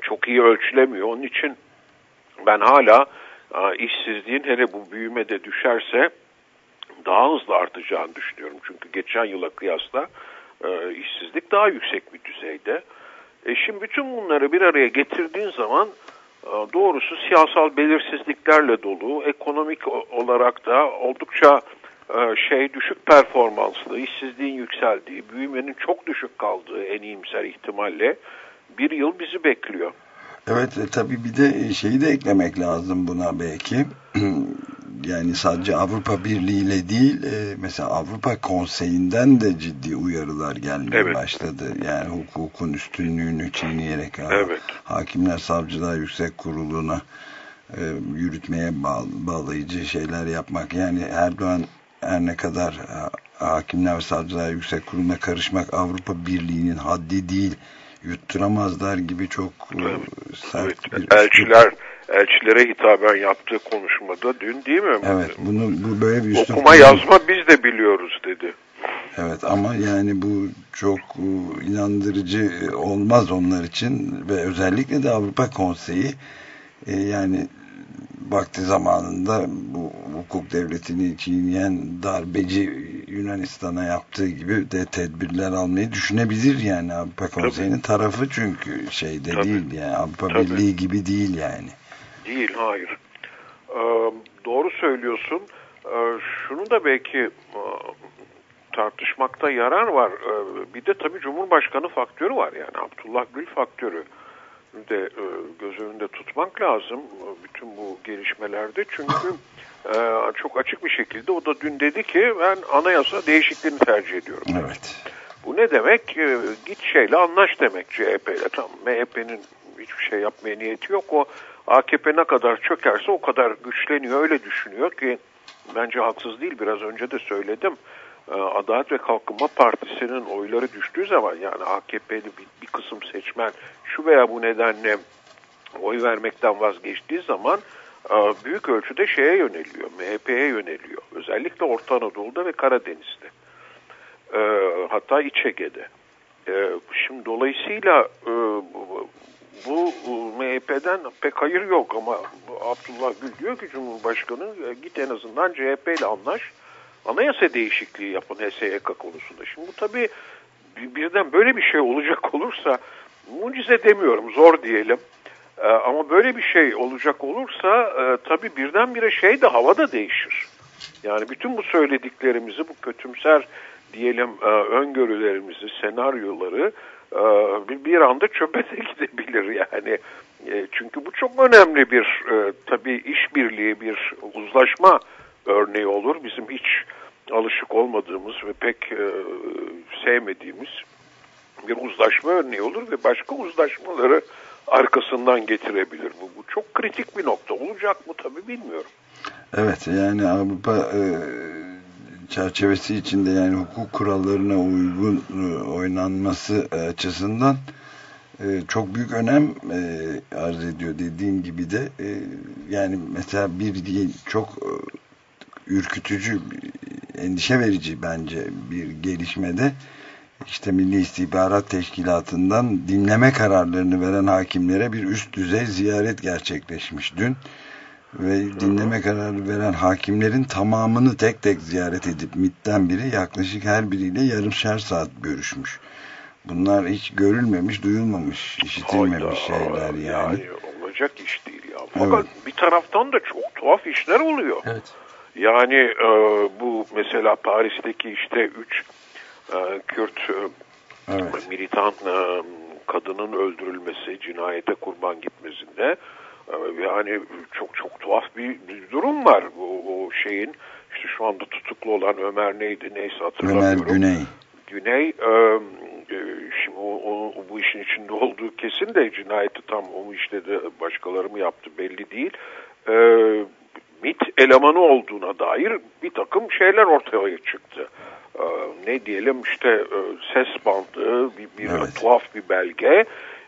Çok iyi ölçülemiyor. Onun için ben hala işsizliğin hele bu büyümede düşerse daha hızlı artacağını düşünüyorum. Çünkü geçen yıla kıyasla e, işsizlik daha yüksek bir düzeyde. E şimdi bütün bunları bir araya getirdiğin zaman doğrusu siyasal belirsizliklerle dolu, ekonomik olarak da oldukça şey düşük performanslı, işsizliğin yükseldiği, büyümenin çok düşük kaldığı en iyimser ihtimalle bir yıl bizi bekliyor. Evet e, tabii bir de şeyi de eklemek lazım buna belki. yani sadece Avrupa Birliği ile değil e, mesela Avrupa Konseyi'nden de ciddi uyarılar gelmeye evet. başladı. Yani hukukun üstünlüğünü çiğneyerek evet. hakimler savcılar yüksek kuruluna e, yürütmeye bağ, bağlayıcı şeyler yapmak. Yani Erdoğan her ne kadar hakimler ve savcılar yüksek kuruluna karışmak Avrupa Birliği'nin haddi değil yutturamazlar gibi çok e, evet. sert evet. bir... Elçiler elçilere hitaben yaptığı konuşmada dün değil mi? Evet bunu bu böyle bir üslup okuma yazma biz de biliyoruz dedi. Evet ama yani bu çok e, inandırıcı olmaz onlar için ve özellikle de Avrupa Konseyi e, yani vakti zamanında bu hukuk devletini çiğneyen darbeci Yunanistan'a yaptığı gibi de tedbirler almayı düşünebilir yani Avrupa Konseyi'nin tarafı çünkü şeyde Tabii. değil yani Avrupa Tabii. Birliği gibi değil yani. Değil hayır. Ee, doğru söylüyorsun. Ee, şunu da belki e, tartışmakta yarar var. Ee, bir de tabii Cumhurbaşkanı faktörü var yani Abdullah Gül faktörü. De e, göz önünde tutmak lazım e, bütün bu gelişmelerde. Çünkü e, çok açık bir şekilde o da dün dedi ki ben anayasa değişikliğini tercih ediyorum. Evet. Bu ne demek? Git şeyle anlaş demek CHP'yle. Tamam MHP'nin hiçbir şey yapmaya niyeti yok. O AKP ne kadar çökerse o kadar güçleniyor. Öyle düşünüyor ki bence haksız değil. Biraz önce de söyledim. E, Adalet ve Kalkınma Partisi'nin oyları düştüğü zaman yani AKP'li bir, bir kısım seçmen şu veya bu nedenle oy vermekten vazgeçtiği zaman e, büyük ölçüde şeye yöneliyor, MHP'ye yöneliyor. Özellikle Orta Anadolu'da ve Karadeniz'de. E, hatta İç Ege'de. Şimdi dolayısıyla bu MHP'den pek hayır yok ama Abdullah Gül diyor ki Cumhurbaşkanı git en azından CHP ile anlaş anayasa değişikliği yapın HSYK konusunda. Şimdi bu tabii birden böyle bir şey olacak olursa mucize demiyorum zor diyelim. Ee, ama böyle bir şey olacak olursa e, tabii birdenbire şey de hava da değişir. Yani bütün bu söylediklerimizi, bu kötümser diyelim e, öngörülerimizi, senaryoları e, bir, anda çöpe de gidebilir yani. E, çünkü bu çok önemli bir e, tabii işbirliği, bir uzlaşma örneği olur. Bizim hiç alışık olmadığımız ve pek e, sevmediğimiz bir uzlaşma örneği olur ve başka uzlaşmaları arkasından getirebilir. Bu, bu çok kritik bir nokta. Olacak mı tabii bilmiyorum. Evet yani Avrupa e, çerçevesi içinde yani hukuk kurallarına uygun e, oynanması açısından e, çok büyük önem e, arz ediyor dediğim gibi de e, yani mesela bir değil çok e, ürkütücü endişe verici bence bir gelişmede işte Milli İstihbarat Teşkilatı'ndan dinleme kararlarını veren hakimlere bir üst düzey ziyaret gerçekleşmiş dün. Ve dinleme kararı veren hakimlerin tamamını tek tek ziyaret edip MIT'ten biri yaklaşık her biriyle yarımşar saat görüşmüş. Bunlar hiç görülmemiş, duyulmamış, işitilmemiş Hayda, şeyler yani. yani. Olacak iş değil ya. Fakat evet. bir taraftan da çok tuhaf işler oluyor. Evet. Yani e, bu mesela Paris'teki işte üç e, Kürt e, evet. militan e, kadının öldürülmesi, cinayete kurban gitmesinde e, yani çok çok tuhaf bir, bir durum var. O, o şeyin işte şu anda tutuklu olan Ömer neydi neyse hatırlamıyorum. Ömer Güney. Güney e, e, şimdi o, o, bu işin içinde olduğu kesin de cinayeti tam o işledi başkaları mı yaptı belli değil. E, MIT elemanı olduğuna dair bir takım şeyler ortaya çıktı. Ee, ne diyelim işte e, ses bandı, bir, bir evet. tuhaf bir belge.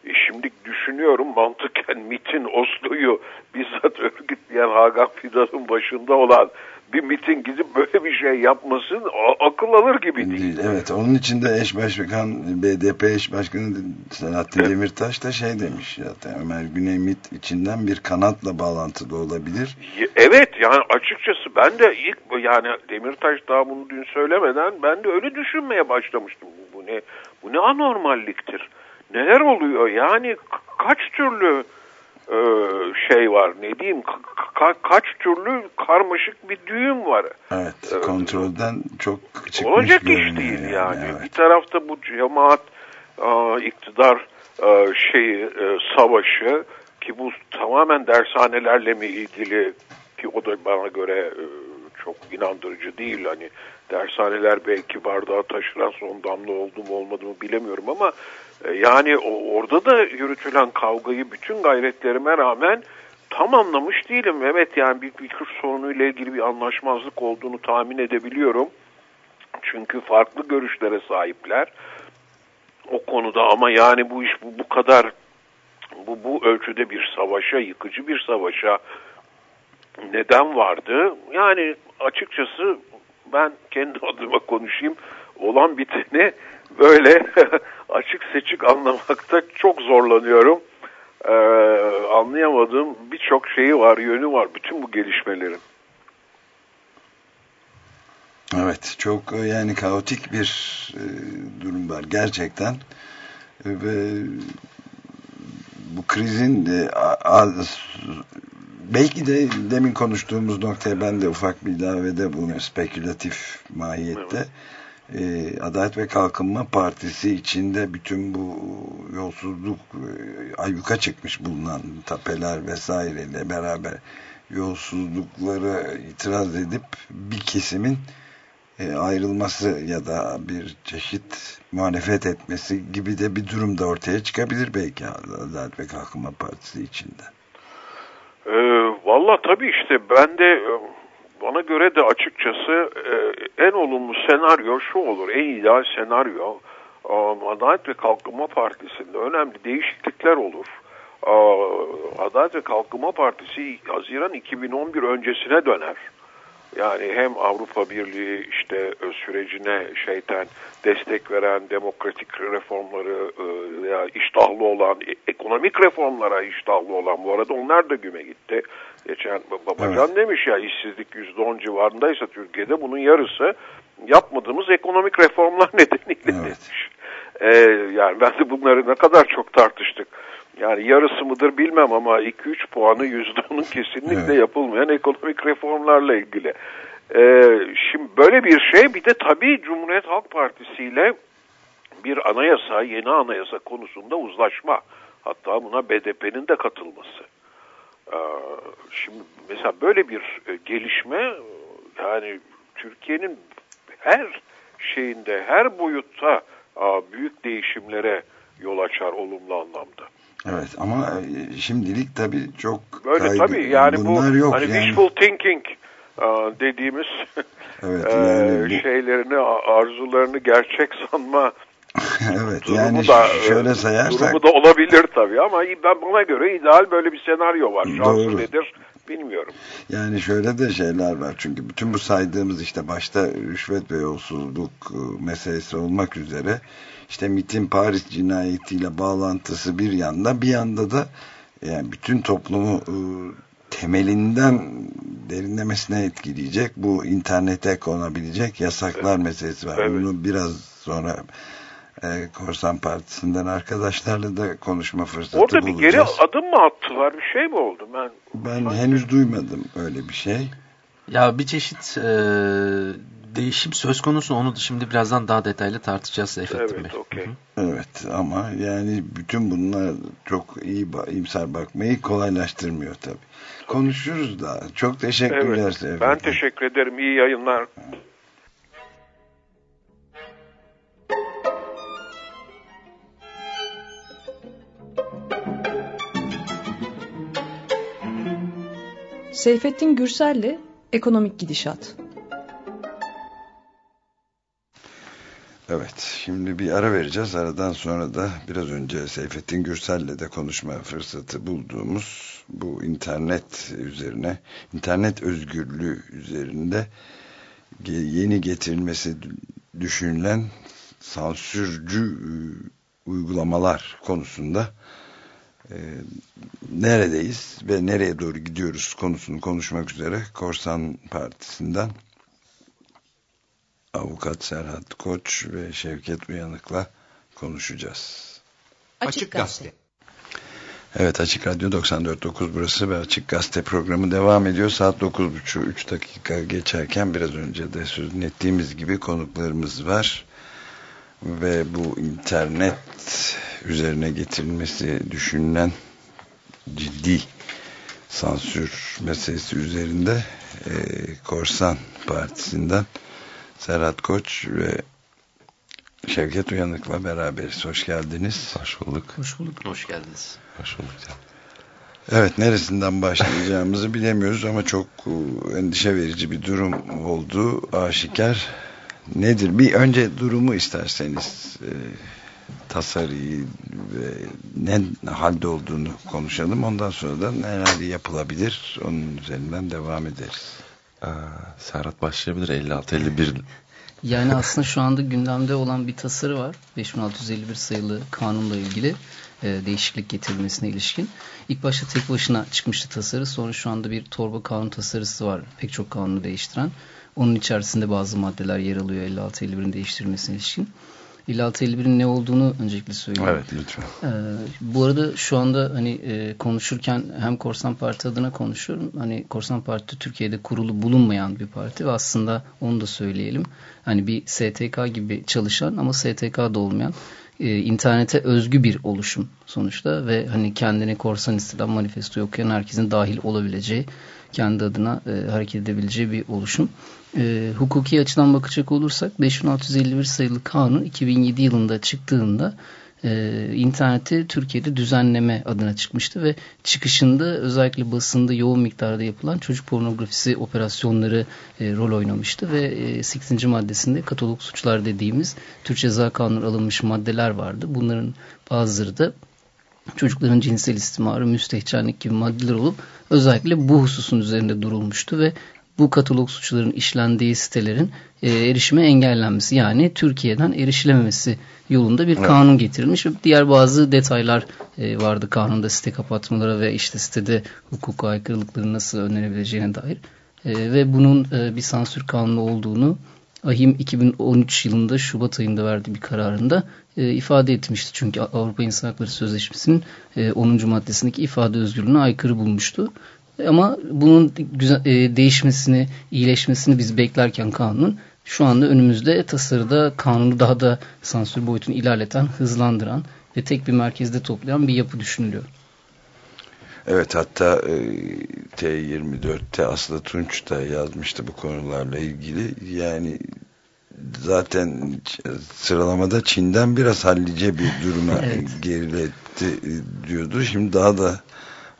E, şimdi düşünüyorum mantıken MIT'in Oslo'yu bizzat örgütleyen Hakan Fidan'ın başında olan bir MIT'in gidip böyle bir şey yapmasın akıl alır gibi değil. değil. Evet onun için de eş başbakan BDP eş başkanı Selahattin evet. Demirtaş da şey demiş zaten Ömer Güney MIT içinden bir kanatla bağlantılı olabilir. Evet yani açıkçası ben de ilk yani Demirtaş daha bunu dün söylemeden ben de öyle düşünmeye başlamıştım. Bu ne bu ne anormalliktir. Neler oluyor yani kaç türlü e, şey var ne diyeyim ka kaç türlü karmaşık bir düğüm var. Evet ee, kontrolden çok çıkmış Olacak iş değil yani. yani. Evet. Bir tarafta bu cemaat e, iktidar e, şeyi e, savaşı ki bu tamamen dershanelerle mi ilgili ki o da bana göre e, çok inandırıcı değil hani dershaneler belki bardağı taşıran son damla oldu mu olmadı mı bilemiyorum ama e, yani orada da yürütülen kavgayı bütün gayretlerime rağmen tam anlamış değilim. Evet yani bir, Kürt sorunuyla ilgili bir anlaşmazlık olduğunu tahmin edebiliyorum. Çünkü farklı görüşlere sahipler o konuda ama yani bu iş bu, bu kadar bu, bu ölçüde bir savaşa, yıkıcı bir savaşa neden vardı? Yani açıkçası ben kendi adıma konuşayım. Olan biteni böyle açık seçik anlamakta çok zorlanıyorum. Ee, anlayamadığım birçok şeyi var, yönü var bütün bu gelişmelerin. Evet, çok yani kaotik bir e, durum var gerçekten. Ve bu krizin de az, belki de demin konuştuğumuz noktaya ben de ufak bir ilavede bunu spekülatif mahiyette. Evet e, Adalet ve Kalkınma Partisi içinde bütün bu yolsuzluk e, ayyuka çıkmış bulunan tapeler vesaireyle beraber yolsuzlukları itiraz edip bir kesimin e, ayrılması ya da bir çeşit muhalefet etmesi gibi de bir durum da ortaya çıkabilir belki Adalet ve Kalkınma Partisi içinde. Ee, Valla tabii işte ben de e, bana göre de açıkçası e, en olumlu senaryo şu olur. En ideal senaryo Adalet ve Kalkınma Partisi'nde önemli değişiklikler olur. Adalet ve Kalkınma Partisi Haziran 2011 öncesine döner. Yani hem Avrupa Birliği işte sürecine şeyten destek veren demokratik reformları e, veya iştahlı olan e, ekonomik reformlara iştahlı olan bu arada onlar da güme gitti. Geçen Babacan evet. demiş ya işsizlik %10 civarındaysa Türkiye'de bunun yarısı yapmadığımız ekonomik reformlar nedeniyle evet. demiş. Ee, yani ben de bunları ne kadar çok tartıştık. Yani yarısı mıdır bilmem ama 2-3 puanı %10'un kesinlikle evet. yapılmayan ekonomik reformlarla ilgili. Ee, şimdi böyle bir şey bir de tabii Cumhuriyet Halk Partisi ile bir anayasa, yeni anayasa konusunda uzlaşma. Hatta buna BDP'nin de katılması. Şimdi mesela böyle bir e, gelişme yani Türkiye'nin her şeyinde, her boyutta büyük değişimlere yol açar olumlu anlamda. Evet ama e, şimdilik tabii çok böyle kaygı, tabii yani bunlar bu yok hani yani. wishful thinking dediğimiz evet, yani şeylerini arzularını gerçek sanma evet yani da, şöyle sayarsak durumu da olabilir tabii ama ben bana göre ideal böyle bir senaryo var. Şansı nedir bilmiyorum. Yani şöyle de şeyler var çünkü bütün bu saydığımız işte başta rüşvet ve yolsuzluk e, meselesi olmak üzere işte MIT'in Paris cinayetiyle bağlantısı bir yanda bir yanda da yani bütün toplumu e, temelinden derinlemesine etkileyecek bu internete konabilecek yasaklar evet. meselesi var. Evet. Bunu biraz sonra e, Korsan Partisi'nden arkadaşlarla da konuşma fırsatı Orada bulacağız. Orada bir geri adım mı attılar? Bir şey mi oldu? Ben ben henüz duymadım öyle bir şey. Ya bir çeşit e, değişim söz konusu. Onu da şimdi birazdan daha detaylı tartışacağız Seyfettin evet, Okay. Evet ama yani bütün bunlar çok iyi imsar bakmayı kolaylaştırmıyor tabii. Konuşuruz daha. Çok teşekkürler evet. Ben teşekkür ederim. İyi yayınlar. Seyfettin Gürsel'le Ekonomik Gidişat. Evet, şimdi bir ara vereceğiz. Aradan sonra da biraz önce Seyfettin Gürsel'le de konuşma fırsatı bulduğumuz bu internet üzerine, internet özgürlüğü üzerinde yeni getirilmesi düşünülen sansürcü e, uygulamalar konusunda e, neredeyiz ve nereye doğru gidiyoruz konusunu konuşmak üzere Korsan Partisi'nden avukat Serhat Koç ve Şevket Uyanık'la konuşacağız. Açık Gazete. Evet Açık Radyo 94.9 burası ve Açık Gazete programı devam ediyor. Saat 9.30 3 dakika geçerken biraz önce de sözünü ettiğimiz gibi konuklarımız var. Ve bu internet üzerine getirilmesi düşünülen ciddi sansür meselesi üzerinde e, Korsan Partisi'nden Serhat Koç ve Şevket Uyanık'la beraberiz. Hoş geldiniz. Hoş bulduk. Hoş bulduk. Hoş geldiniz. Hoş bulduk. Evet neresinden başlayacağımızı bilemiyoruz ama çok e, endişe verici bir durum oldu aşikar. Nedir? Bir önce durumu isterseniz e, tasarıyı ve ne halde olduğunu konuşalım. Ondan sonra da neler yapılabilir onun üzerinden devam ederiz. Aa, Serhat başlayabilir 56-51 yani aslında şu anda gündemde olan bir tasarı var. 5651 sayılı kanunla ilgili e, değişiklik getirilmesine ilişkin. İlk başta tek başına çıkmıştı tasarı. Sonra şu anda bir torba kanun tasarısı var. Pek çok kanunu değiştiren. Onun içerisinde bazı maddeler yer alıyor 5651'in değiştirilmesine ilişkin. 5651'in ne olduğunu öncelikle söyleyeyim. Evet lütfen. Ee, bu arada şu anda hani e, konuşurken hem Korsan Parti adına konuşuyorum. Hani Korsan Parti Türkiye'de kurulu bulunmayan bir parti ve aslında onu da söyleyelim. Hani bir STK gibi çalışan ama STK da olmayan e, internete özgü bir oluşum sonuçta ve hani kendini korsan istihdam manifestoyu okuyan herkesin dahil olabileceği kendi adına e, hareket edebileceği bir oluşum. E, hukuki açıdan bakacak olursak 5651 sayılı kanun 2007 yılında çıktığında e, interneti Türkiye'de düzenleme adına çıkmıştı ve çıkışında özellikle basında yoğun miktarda yapılan çocuk pornografisi operasyonları e, rol oynamıştı ve e, 8. maddesinde katalog suçlar dediğimiz Türk Ceza Kanunu alınmış maddeler vardı. Bunların bazıları da çocukların cinsel istimarı, müstehcenlik gibi maddeler olup özellikle bu hususun üzerinde durulmuştu ve bu katalog suçların işlendiği sitelerin e, erişime engellenmesi yani Türkiye'den erişilememesi yolunda bir evet. kanun getirilmiş diğer bazı detaylar e, vardı kanunda site kapatmalara ve işte sitede hukuk aykırılıkları nasıl önlenebileceğine dair e, ve bunun e, bir sansür kanunu olduğunu Ahim 2013 yılında Şubat ayında verdiği bir kararında e, ifade etmişti. Çünkü Avrupa İnsan Hakları Sözleşmesi'nin e, 10. maddesindeki ifade özgürlüğüne aykırı bulmuştu. Ama bunun güzel, e, değişmesini, iyileşmesini biz beklerken kanunun şu anda önümüzde tasarıda kanunu daha da sansür boyutunu ilerleten, hızlandıran ve tek bir merkezde toplayan bir yapı düşünülüyor. Evet hatta e, T24'te Aslı Tunç da yazmıştı bu konularla ilgili. Yani zaten sıralamada Çin'den biraz hallice bir duruma evet. geriletti diyordu. Şimdi daha da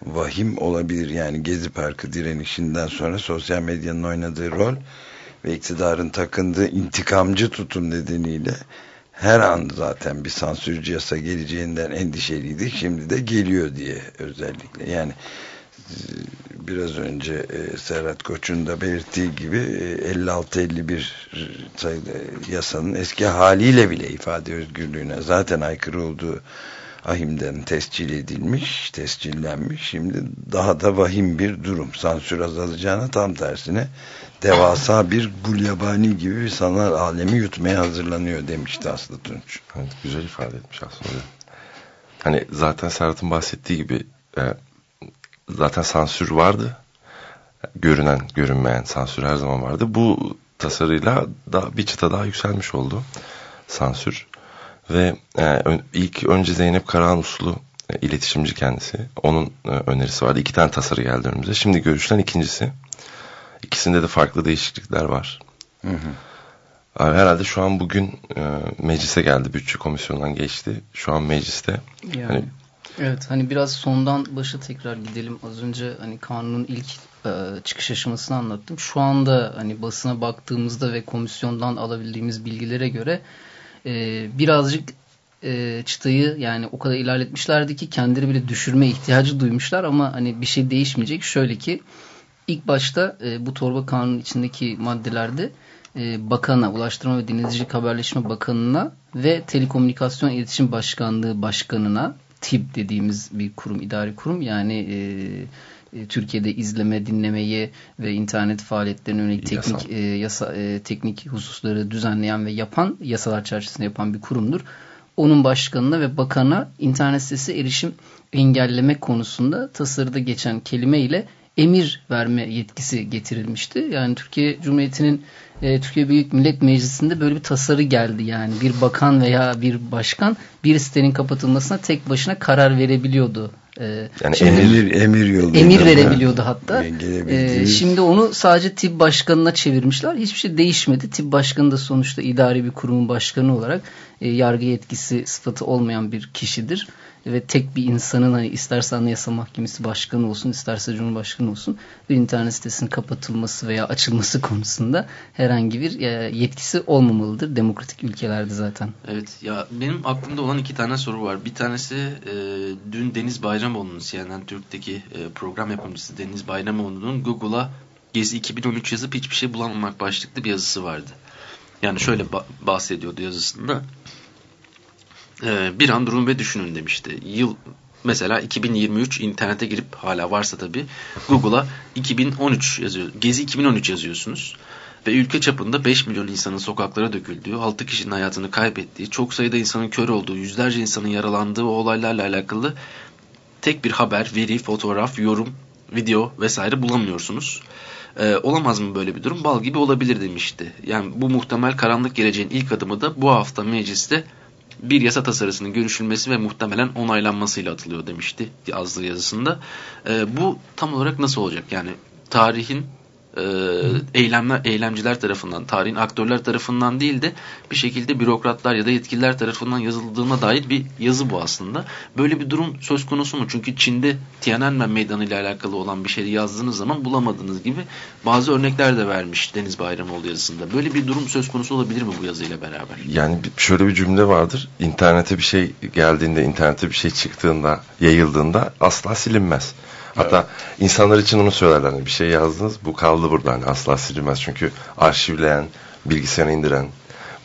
vahim olabilir. Yani Gezi Parkı direnişinden sonra sosyal medyanın oynadığı rol ve iktidarın takındığı intikamcı tutum nedeniyle her an zaten bir sansürcü yasa geleceğinden endişeliydi. Şimdi de geliyor diye özellikle. Yani e, biraz önce e, Serhat Koç'un da belirttiği gibi 56-51 e, sayılı yasanın eski haliyle bile ifade özgürlüğüne zaten aykırı olduğu ahimden tescil edilmiş, tescillenmiş. Şimdi daha da vahim bir durum. Sansür azalacağına tam tersine devasa bir gulyabani gibi bir sanal alemi yutmaya hazırlanıyor demişti Aslı Tunç. Evet, güzel ifade etmiş aslında. Hani zaten Serhat'ın bahsettiği gibi e, zaten sansür vardı. Görünen, görünmeyen sansür her zaman vardı. Bu tasarıyla daha bir çıta daha yükselmiş oldu sansür. Ve e, ilk önce Zeynep Karahan Uslu e, iletişimci kendisi. Onun e, önerisi vardı. İki tane tasarı geldi önümüze. Şimdi görüşülen ikincisi. İkisinde de farklı değişiklikler var. Hı hı. Abi herhalde şu an bugün e, meclise geldi. Bütçe komisyonundan geçti. Şu an mecliste. Yani, hani, evet hani biraz sondan başa tekrar gidelim. Az önce hani kanunun ilk e, çıkış aşamasını anlattım. Şu anda hani basına baktığımızda ve komisyondan alabildiğimiz bilgilere göre e, birazcık e, çıtayı yani o kadar ilerletmişlerdi ki kendileri bile düşürme ihtiyacı duymuşlar ama hani bir şey değişmeyecek. Şöyle ki ilk başta e, bu torba kanunun içindeki maddelerde e, bakana, Ulaştırma ve Denizcilik Haberleşme Bakanı'na ve Telekomünikasyon İletişim Başkanlığı Başkanı'na TİB dediğimiz bir kurum, idari kurum yani e, e, Türkiye'de izleme, dinlemeyi ve internet faaliyetlerine yönelik teknik e, yasa e, teknik hususları düzenleyen ve yapan yasalar çerçevesinde yapan bir kurumdur. Onun başkanına ve bakana internet sitesi erişim engelleme konusunda tasarıda geçen kelime ile emir verme yetkisi getirilmişti. Yani Türkiye Cumhuriyeti'nin e, Türkiye Büyük Millet Meclisi'nde böyle bir tasarı geldi. Yani bir bakan veya bir başkan bir sitenin kapatılmasına tek başına karar verebiliyordu. E, yani şimdi, emir, emir yolu. Emir verebiliyordu hatta. E, şimdi onu sadece tip başkanına çevirmişler. Hiçbir şey değişmedi. Tip başkanı da sonuçta idari bir kurumun başkanı olarak e, yargı yetkisi sıfatı olmayan bir kişidir ve tek bir insanın hani isterse Anayasa Mahkemesi Başkanı olsun isterse Cumhurbaşkanı olsun bir internet sitesinin kapatılması veya açılması konusunda herhangi bir e, yetkisi olmamalıdır. Demokratik ülkelerde zaten. Evet ya benim aklımda olan iki tane soru var. Bir tanesi e, dün Deniz Bayramoğlu'nun CNN Türk'teki e, program yapımcısı Deniz Bayramoğlu'nun Google'a Gezi 2013 yazıp hiçbir şey bulamamak başlıklı bir yazısı vardı. Yani şöyle bahsediyordu yazısında e, bir an durun ve düşünün demişti. Yıl mesela 2023 internete girip hala varsa tabii Google'a 2013 yazıyor. Gezi 2013 yazıyorsunuz. ve ülke çapında 5 milyon insanın sokaklara döküldüğü, 6 kişinin hayatını kaybettiği, çok sayıda insanın kör olduğu, yüzlerce insanın yaralandığı olaylarla alakalı tek bir haber, veri, fotoğraf, yorum, video vesaire bulamıyorsunuz. Ee, olamaz mı böyle bir durum? Bal gibi olabilir demişti. Yani bu muhtemel karanlık geleceğin ilk adımı da bu hafta mecliste bir yasa tasarısının görüşülmesi ve muhtemelen onaylanmasıyla atılıyor demişti yazdığı yazısında. Ee, bu tam olarak nasıl olacak? Yani tarihin e, eylemler, eylemciler tarafından, tarihin aktörler tarafından değil de bir şekilde bürokratlar ya da yetkililer tarafından yazıldığına dair bir yazı bu aslında. Böyle bir durum söz konusu mu? Çünkü Çin'de Tiananmen Meydanı ile alakalı olan bir şeyi yazdığınız zaman bulamadığınız gibi bazı örnekler de vermiş Deniz Bayramoğlu yazısında. Böyle bir durum söz konusu olabilir mi bu yazıyla beraber? Yani şöyle bir cümle vardır. İnternete bir şey geldiğinde, internete bir şey çıktığında, yayıldığında asla silinmez. Hatta evet. insanlar için onu söylerler. Hani bir şey yazdınız bu kaldı burada. Hani asla silinmez. Çünkü arşivleyen, bilgisayara indiren,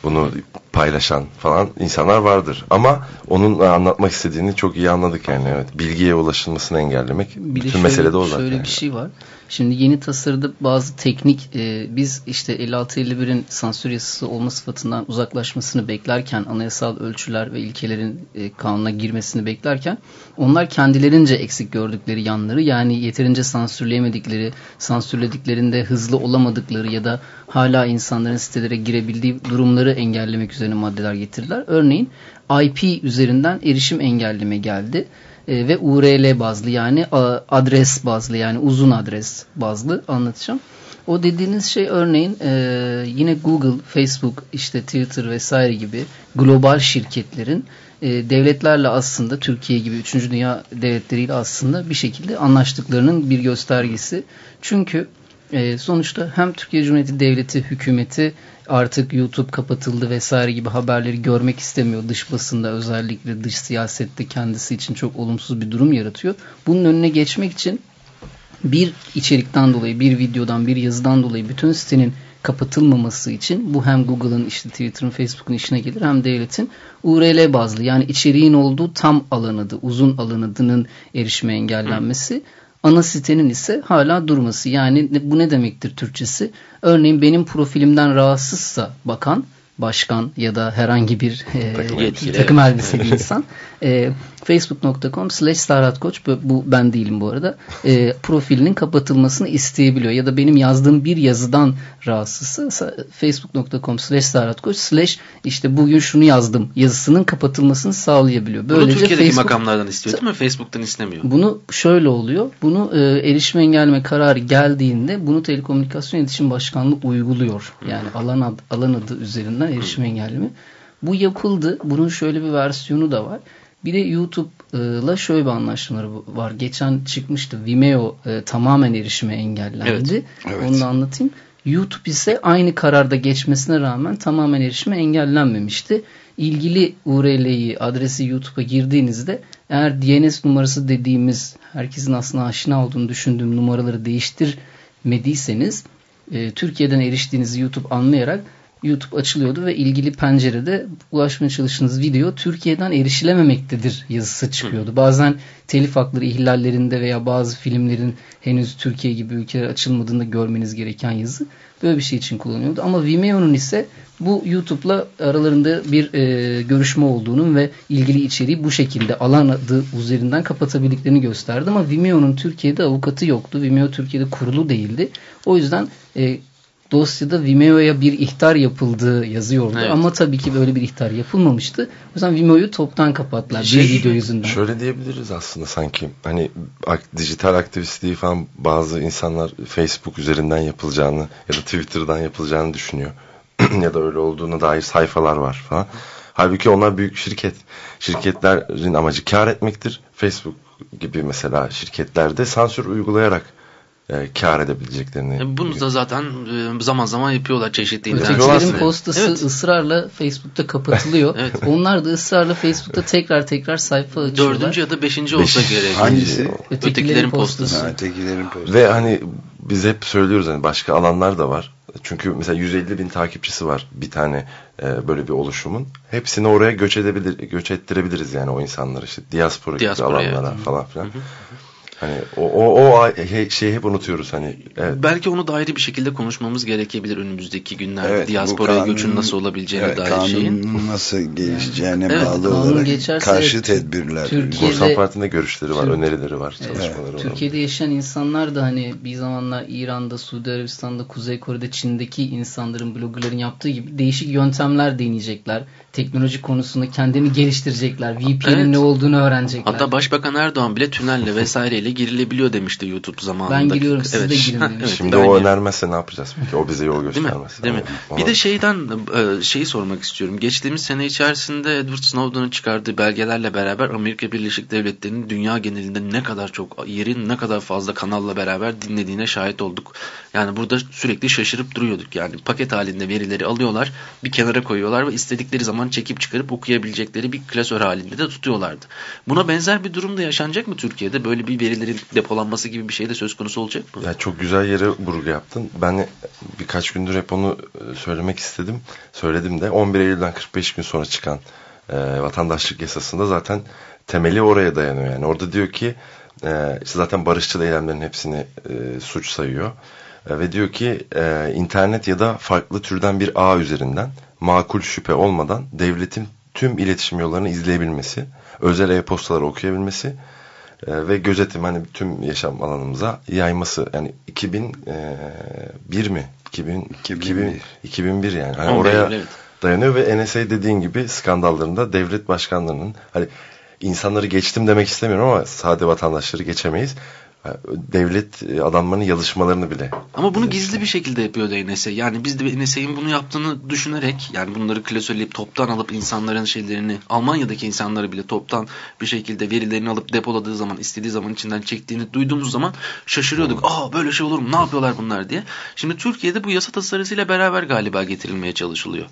bunu paylaşan falan insanlar vardır. Ama onun anlatmak istediğini çok iyi anladık yani. Evet, bilgiye ulaşılmasını engellemek bir bütün şöyle, mesele de o zaten. Şöyle bir şey var. Şimdi yeni tasarıda bazı teknik e, biz işte 56-51'in sansür yasası olma sıfatından uzaklaşmasını beklerken anayasal ölçüler ve ilkelerin e, kanuna girmesini beklerken onlar kendilerince eksik gördükleri yanları yani yeterince sansürleyemedikleri, sansürlediklerinde hızlı olamadıkları ya da hala insanların sitelere girebildiği durumları engellemek üzerine maddeler getirdiler. Örneğin IP üzerinden erişim engelleme geldi e, ve URL bazlı yani adres bazlı yani uzun adres bazlı anlatacağım. O dediğiniz şey örneğin e, yine Google, Facebook, işte Twitter vesaire gibi global şirketlerin e, devletlerle aslında Türkiye gibi 3. dünya devletleriyle aslında bir şekilde anlaştıklarının bir göstergesi. Çünkü sonuçta hem Türkiye Cumhuriyeti Devleti hükümeti artık YouTube kapatıldı vesaire gibi haberleri görmek istemiyor. Dış basında özellikle dış siyasette kendisi için çok olumsuz bir durum yaratıyor. Bunun önüne geçmek için bir içerikten dolayı, bir videodan, bir yazıdan dolayı bütün sitenin kapatılmaması için bu hem Google'ın işte Twitter'ın Facebook'un işine gelir hem devletin URL bazlı yani içeriğin olduğu tam alanıdı, uzun alanıdının erişime engellenmesi. Hı ana sitenin ise hala durması. Yani bu ne demektir Türkçesi? Örneğin benim profilimden rahatsızsa bakan başkan ya da herhangi bir e, takım, takım elbiseli insan e, facebook.com slash saratkoç bu ben değilim bu arada e, profilinin kapatılmasını isteyebiliyor ya da benim yazdığım bir yazıdan rahatsızsa facebook.com slash saratkoç slash işte bugün şunu yazdım yazısının kapatılmasını sağlayabiliyor. Böylece bunu Türkiye'deki Facebook, makamlardan istiyor değil mi? Facebook'tan istemiyor. Bunu şöyle oluyor. Bunu e, erişime engelleme kararı geldiğinde bunu Telekomünikasyon İletişim Başkanlığı uyguluyor. Yani alan, ad, alan adı üzerinden erişim engelleme. Bu yapıldı. Bunun şöyle bir versiyonu da var. Bir de YouTube'la şöyle bir anlaşmaları var. Geçen çıkmıştı. Vimeo e, tamamen erişime engellendi. Evet, evet. Onu da anlatayım. YouTube ise aynı kararda geçmesine rağmen tamamen erişime engellenmemişti. İlgili URL'yi, adresi YouTube'a girdiğinizde eğer DNS numarası dediğimiz herkesin aslında aşina olduğunu düşündüğüm numaraları değiştirmediyseniz e, Türkiye'den eriştiğinizi YouTube anlayarak YouTube açılıyordu ve ilgili pencerede ulaşmaya çalıştığınız video Türkiye'den erişilememektedir yazısı çıkıyordu. Bazen telif hakları ihlallerinde veya bazı filmlerin henüz Türkiye gibi ülkeler açılmadığında görmeniz gereken yazı böyle bir şey için kullanıyordu. Ama Vimeo'nun ise bu YouTube'la aralarında bir e, görüşme olduğunu ve ilgili içeriği bu şekilde alan adı üzerinden kapatabildiklerini gösterdi. Ama Vimeo'nun Türkiye'de avukatı yoktu. Vimeo Türkiye'de kurulu değildi. O yüzden e, dosyada Vimeo'ya bir ihtar yapıldığı yazıyordu. Evet. Ama tabii ki böyle bir ihtar yapılmamıştı. O yüzden Vimeo'yu toptan kapattılar şey, bir video yüzünden. Şöyle diyebiliriz aslında sanki. Hani dijital aktivistliği falan bazı insanlar Facebook üzerinden yapılacağını ya da Twitter'dan yapılacağını düşünüyor. ya da öyle olduğuna dair sayfalar var falan. Halbuki onlar büyük şirket. Şirketlerin amacı kar etmektir. Facebook gibi mesela şirketlerde sansür uygulayarak e, kar edebileceklerini. E, bunu da zaten e, zaman zaman yapıyorlar çeşitli Ötekilerin postası evet. ısrarla Facebook'ta kapatılıyor. evet. Onlar da ısrarla Facebook'ta tekrar tekrar sayfa açıyorlar. Dördüncü ya da beşinci Beş, olsa gerek. Hangisi? Ötekilerin, Ötekilerin postası. Ha, ötekilerin postası. Ve hani biz hep söylüyoruz hani başka alanlar da var. Çünkü mesela 150 bin takipçisi var bir tane e, böyle bir oluşumun. Hepsini oraya göç edebilir, göç ettirebiliriz yani o insanları işte diaspora, diaspora gibi alanlara evet. falan filan. Hı hı. Hani o, o, o şeyi hep unutuyoruz. Hani evet. Belki onu da ayrı bir şekilde konuşmamız gerekebilir önümüzdeki günlerde. Evet, Diasporaya göçün nasıl olabileceğine evet, dair şeyin. nasıl gelişeceğine evet, bağlı olarak geçerse, karşı tedbirler. Türkiye'de, Korsan Parti'nde görüşleri var, Türk, önerileri var, çalışmaları evet, var. Türkiye'de yaşayan insanlar da hani bir zamanlar İran'da, Suudi Arabistan'da, Kuzey Kore'de, Çin'deki insanların, bloggerların yaptığı gibi değişik yöntemler deneyecekler. Teknoloji konusunda kendini geliştirecekler. VPN'in evet. ne olduğunu öğrenecekler. Hatta Başbakan Erdoğan bile tünelle vesaireyle girilebiliyor demişti YouTube zamanında. Ben giriyorum siz evet. de girin evet, Şimdi o önermezse ne yapacağız peki? O bize yol göstermez. Değil mi? Değil mi? Bir de şeyden e, şeyi sormak istiyorum. Geçtiğimiz sene içerisinde Edward Snowden'ın çıkardığı belgelerle beraber Amerika Birleşik Devletleri'nin dünya genelinde ne kadar çok yerin ne kadar fazla kanalla beraber dinlediğine şahit olduk. Yani burada sürekli şaşırıp duruyorduk. Yani paket halinde verileri alıyorlar, bir kenara koyuyorlar ve istedikleri zaman çekip çıkarıp okuyabilecekleri bir klasör halinde de tutuyorlardı. Buna benzer bir durum da yaşanacak mı Türkiye'de? Böyle bir verilerin depolanması gibi bir şey de söz konusu olacak mı? Ya çok güzel yere vurgu yaptın. Ben birkaç gündür hep onu e, söylemek istedim. Söyledim de 11 Eylül'den 45 gün sonra çıkan e, vatandaşlık yasasında zaten temeli oraya dayanıyor. Yani orada diyor ki e, işte zaten barışçıl eylemlerin hepsini e, suç sayıyor. E, ve diyor ki e, internet ya da farklı türden bir ağ üzerinden makul şüphe olmadan devletin tüm iletişim yollarını izleyebilmesi, özel e-postaları okuyabilmesi e, ve gözetim hani tüm yaşam alanımıza yayması. Yani 2001 e, mi? 2000, 2001. 2001 yani. Hani oraya evet. dayanıyor ve NSA dediğin gibi skandallarında devlet başkanlarının hani insanları geçtim demek istemiyorum ama sade vatandaşları geçemeyiz devlet e, adamlarının yazışmalarını bile. Ama bunu gizli bir şekilde yapıyor da NSA. Yani biz de NSA'nin bunu yaptığını düşünerek yani bunları klasörleyip toptan alıp insanların şeylerini Almanya'daki insanları bile toptan bir şekilde verilerini alıp depoladığı zaman istediği zaman içinden çektiğini duyduğumuz zaman şaşırıyorduk. Aa böyle şey olur mu? Ne yapıyorlar bunlar diye. Şimdi Türkiye'de bu yasa tasarısıyla beraber galiba getirilmeye çalışılıyor.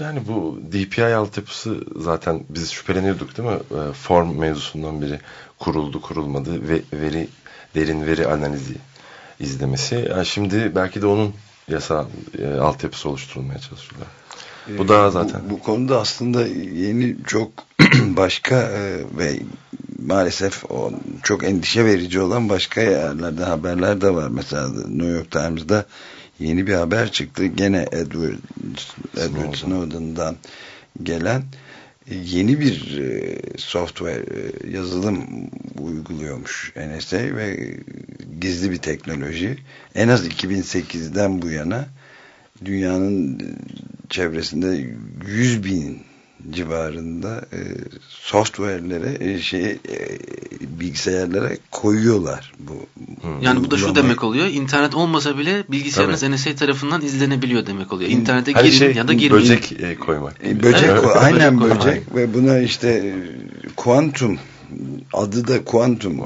Yani bu DPI altyapısı zaten biz şüpheleniyorduk değil mi? E, form mevzusundan biri kuruldu kurulmadı ve veri derin veri analizi izlemesi. Yani şimdi belki de onun yasa e, altyapısı oluşturulmaya çalışıyorlar. Bu daha zaten. Bu, bu konuda aslında yeni çok başka e, ve maalesef o çok endişe verici olan başka yerlerde haberler de var. Mesela New York Times'da yeni bir haber çıktı. Gene Edward, Edward Snowden'dan gelen yeni bir e, software e, yazılım uyguluyormuş NSA ve gizli bir teknoloji. En az 2008'den bu yana dünyanın çevresinde 100 bin civarında e, software'lere e, şey e, bilgisayarlara koyuyorlar bu. Yani bu da şu demek oluyor. İnternet olmasa bile bilgisayarınız Tabii. NSA tarafından izlenebiliyor demek oluyor. İnternete girin şey, ya da girmeyin. Böcek e, koymak. E, böcek evet. aynen böcek, böcek ve buna işte kuantum adı da kuantum.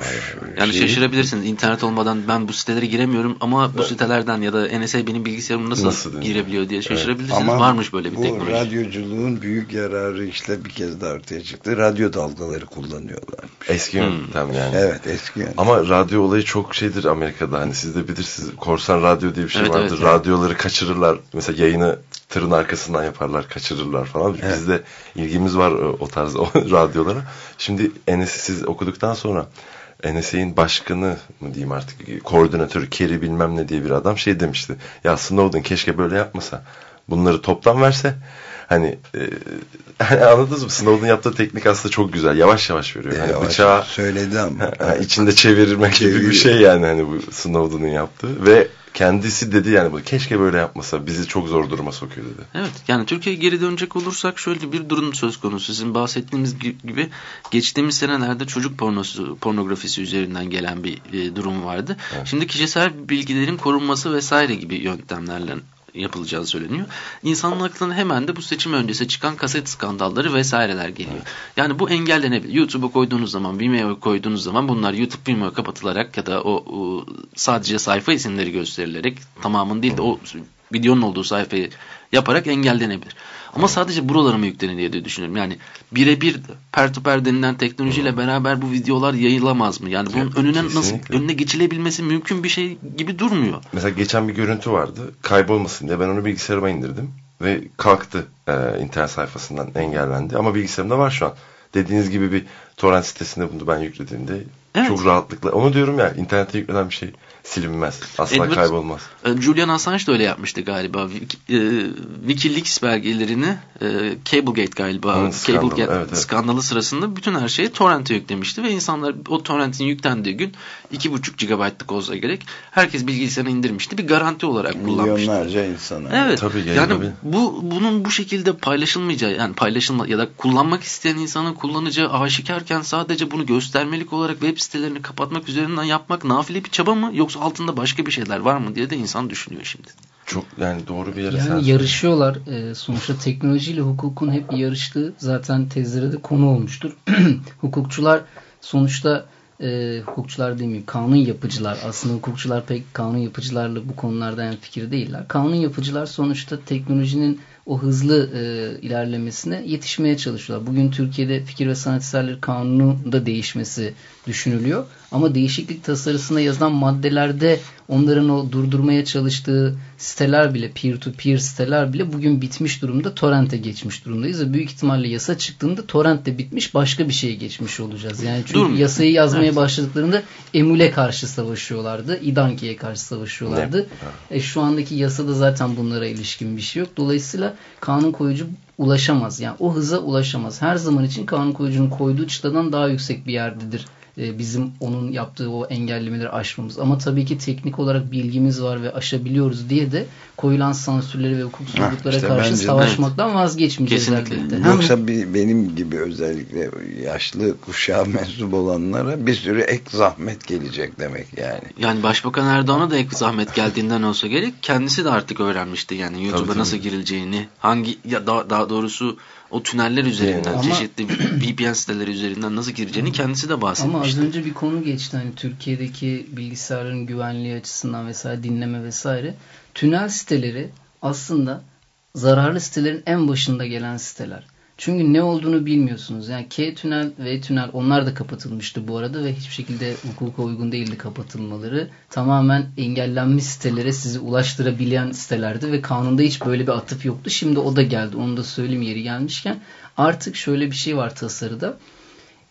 Yani şeyi. şaşırabilirsiniz. İnternet olmadan ben bu sitelere giremiyorum ama bu evet. sitelerden ya da NSA benim bilgisayarım nasıl, nasıl girebiliyor diye şaşırabilirsiniz. Evet. Ama Varmış böyle bir bu teknoloji. Bu radyoculuğun büyük yararı işte bir kez daha ortaya çıktı. Radyo dalgaları kullanıyorlar. Eski hmm. yöntem yani. Evet eski yöntem. Ama radyo olayı çok şeydir Amerika'da. Hani siz de bilirsiniz korsan radyo diye bir şey evet, vardır. Evet, Radyoları kaçırırlar. Mesela yayını tırın arkasından yaparlar, kaçırırlar falan. Evet. Bizde ilgimiz var o tarz o radyolara. Şimdi NSA siz okuduktan sonra NSA'nin başkanı mı diyeyim artık koordinatörü Kerry bilmem ne diye bir adam şey demişti. Ya Snowden keşke böyle yapmasa. Bunları toptan verse hani e, anladınız mı? Snowden yaptığı teknik aslında çok güzel. Yavaş yavaş veriyor. Hani yavaş bıçağı söyledi ama. içinde çevirmek gibi bir şey yani hani bu Snowden'ın yaptığı ve kendisi dedi yani bu keşke böyle yapmasa bizi çok zor duruma sokuyor dedi. Evet yani Türkiye'ye geri dönecek olursak şöyle bir durum söz konusu. Sizin bahsettiğiniz gibi geçtiğimiz senelerde çocuk pornosu, pornografisi üzerinden gelen bir e, durum vardı. Evet. Şimdi kişisel bilgilerin korunması vesaire gibi yöntemlerle yapılacağı söyleniyor. İnsanın aklına hemen de bu seçim öncesi çıkan kaset skandalları vesaireler geliyor. Evet. Yani bu engellenebilir. YouTube'a koyduğunuz zaman, Vimeo'ya koyduğunuz zaman bunlar YouTube Vimeo kapatılarak ya da o, o sadece sayfa isimleri gösterilerek tamamın değil de o videonun olduğu sayfayı yaparak engellenebilir. Ama sadece buralara mı yüklenir diye düşünüyorum. Yani birebir per to per denilen teknolojiyle beraber bu videolar yayılamaz mı? Yani bunun önüne Kesinlikle. nasıl önüne geçilebilmesi mümkün bir şey gibi durmuyor. Mesela geçen bir görüntü vardı. Kaybolmasın diye ben onu bilgisayarıma indirdim ve kalktı e, internet sayfasından engellendi ama bilgisayarımda var şu an. Dediğiniz gibi bir torrent sitesinde bunu ben yüklediğimde Evet. Çok rahatlıkla. Onu diyorum ya internete yüklenen bir şey silinmez. Asla Edward, kaybolmaz. E, Julian Assange de öyle yapmıştı galiba. E, Wikileaks belgelerini e, Cablegate galiba. Hı, skandalı, Cablegate evet, evet. skandalı sırasında bütün her şeyi torrente yüklemişti ve insanlar o torrentin yüklendiği gün 2,5 GB'lık olsa gerek herkes bilgisayarına indirmişti. Bir garanti olarak kullanmıştı. Milyonlarca insana. Evet. Tabii, yani tabii. bu bunun bu şekilde paylaşılmayacağı yani paylaşılma ya da kullanmak isteyen insanın kullanacağı aşikarken sadece bunu göstermelik olarak web sitelerini kapatmak üzerinden yapmak nafile bir çaba mı yoksa yoksa altında başka bir şeyler var mı diye de insan düşünüyor şimdi. Çok yani doğru bir yere Yani yarışıyorlar. Ee, sonuçta teknolojiyle hukukun hep yarıştığı zaten tezlere de konu olmuştur. Hukukçular sonuçta e, hukukçular demeyeyim kanun yapıcılar aslında hukukçular pek kanun yapıcılarla bu konularda en fikir değiller. Kanun yapıcılar sonuçta teknolojinin o hızlı e, ilerlemesine yetişmeye çalışıyorlar. Bugün Türkiye'de fikir ve sanat eserleri kanunu da değişmesi düşünülüyor. Ama değişiklik tasarısında yazılan maddelerde onların o durdurmaya çalıştığı siteler bile peer to peer siteler bile bugün bitmiş durumda. Torrent'e geçmiş durumdayız ve büyük ihtimalle yasa çıktığında torrent de bitmiş başka bir şeye geçmiş olacağız. Yani çünkü Dur. yasayı yazmaya evet. başladıklarında emule karşı savaşıyorlardı. İdanki'ye karşı savaşıyorlardı. E, şu andaki yasada zaten bunlara ilişkin bir şey yok. Dolayısıyla kanun koyucu ulaşamaz. Yani o hıza ulaşamaz. Her zaman için kanun koyucunun koyduğu çıtadan daha yüksek bir yerdedir e, bizim onun yaptığı o engellemeleri aşmamız. Ama tabii ki teknik olarak bilgimiz var ve aşabiliyoruz diye de koyulan sansürleri ve hukuksuzluklara işte karşı savaşmaktan de. vazgeçmeyeceğiz Kesinlikle. elbette. Yoksa bir, benim gibi özellikle yaşlı kuşağa mensup olanlara bir sürü ek zahmet gelecek demek yani. Yani Başbakan Erdoğan'a da ek zahmet geldiğinden olsa gerek kendisi de artık öğrenmişti yani YouTube'a nasıl girileceğini hangi ya daha, daha doğrusu o tüneller üzerinden ama, çeşitli VPN siteleri üzerinden nasıl gireceğini kendisi de bahsetmişti. Ama az önce bir konu geçti hani Türkiye'deki bilgisayarların güvenliği açısından vesaire dinleme vesaire. Tünel siteleri aslında zararlı sitelerin en başında gelen siteler. Çünkü ne olduğunu bilmiyorsunuz. Yani K tünel ve tünel onlar da kapatılmıştı bu arada ve hiçbir şekilde hukuka uygun değildi kapatılmaları. Tamamen engellenmiş sitelere sizi ulaştırabilen sitelerdi ve kanunda hiç böyle bir atıf yoktu. Şimdi o da geldi. Onu da söyleyeyim yeri gelmişken. Artık şöyle bir şey var tasarıda.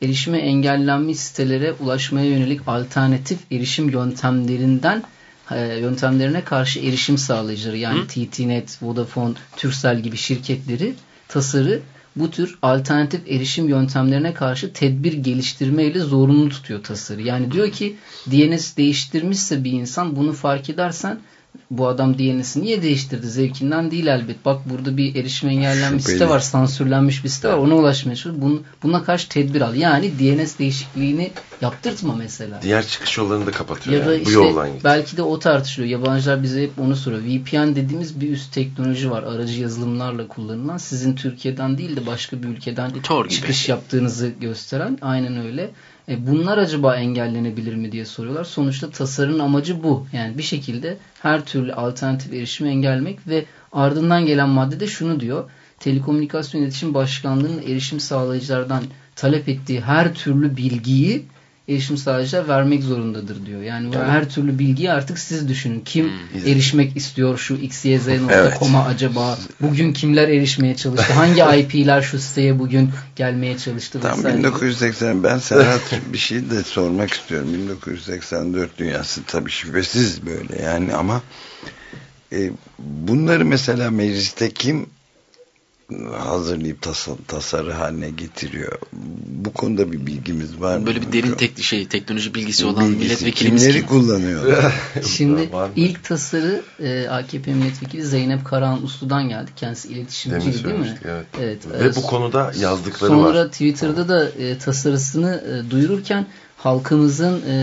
Erişime engellenmiş sitelere ulaşmaya yönelik alternatif erişim yöntemlerinden e, yöntemlerine karşı erişim sağlayıcıları yani Hı? TTNet, Vodafone, Turkcell gibi şirketleri tasarı bu tür alternatif erişim yöntemlerine karşı tedbir geliştirmeyle zorunlu tutuyor tasarı. Yani diyor ki DNS değiştirmişse bir insan bunu fark edersen bu adam DNS'i niye değiştirdi? Zevkinden değil elbet. Bak burada bir erişim engellenmiş site var. Sansürlenmiş bir site var. Ona ulaşmaya çalışıyor. Bun, buna karşı tedbir al. Yani DNS değişikliğini yaptırtma mesela. Diğer çıkış yollarını da kapatıyor. Ya da yani. işte, bu yoldan git. Belki de o tartışılıyor. Yabancılar bize hep onu soruyor. VPN dediğimiz bir üst teknoloji var. Aracı yazılımlarla kullanılan. Sizin Türkiye'den değil de başka bir ülkeden Tor çıkış gibi. yaptığınızı gösteren. Aynen öyle. E bunlar acaba engellenebilir mi diye soruyorlar. Sonuçta tasarının amacı bu. Yani bir şekilde her türlü alternatif erişimi engellemek ve ardından gelen madde de şunu diyor. Telekomünikasyon İletişim Başkanlığı'nın erişim sağlayıcılardan talep ettiği her türlü bilgiyi erişim sağlayıcılar vermek zorundadır diyor. Yani evet. her türlü bilgiyi artık siz düşünün. Kim hmm. erişmek istiyor şu xyz.com'a evet. acaba? Bugün kimler erişmeye çalıştı? Hangi IP'ler şu siteye bugün gelmeye çalıştı? Tam 1980 ben Serhat bir şey de sormak istiyorum. 1984 dünyası tabii şüphesiz böyle yani ama e, bunları mesela mecliste kim hazırlayıp tas tasarı haline getiriyor. Bu konuda bir bilgimiz var mı? Böyle bir derin tek şey, teknoloji bilgisi olan bilgisi, milletvekilimiz kimleri kim? kullanıyor? Şimdi ilk tasarı e, AKP milletvekili Zeynep Karahan Uslu'dan geldi. Kendisi iletişimci değil mi? Evet. evet. Ve e, bu konuda yazdıkları sonra var. Sonra Twitter'da da e, tasarısını e, duyururken halkımızın e,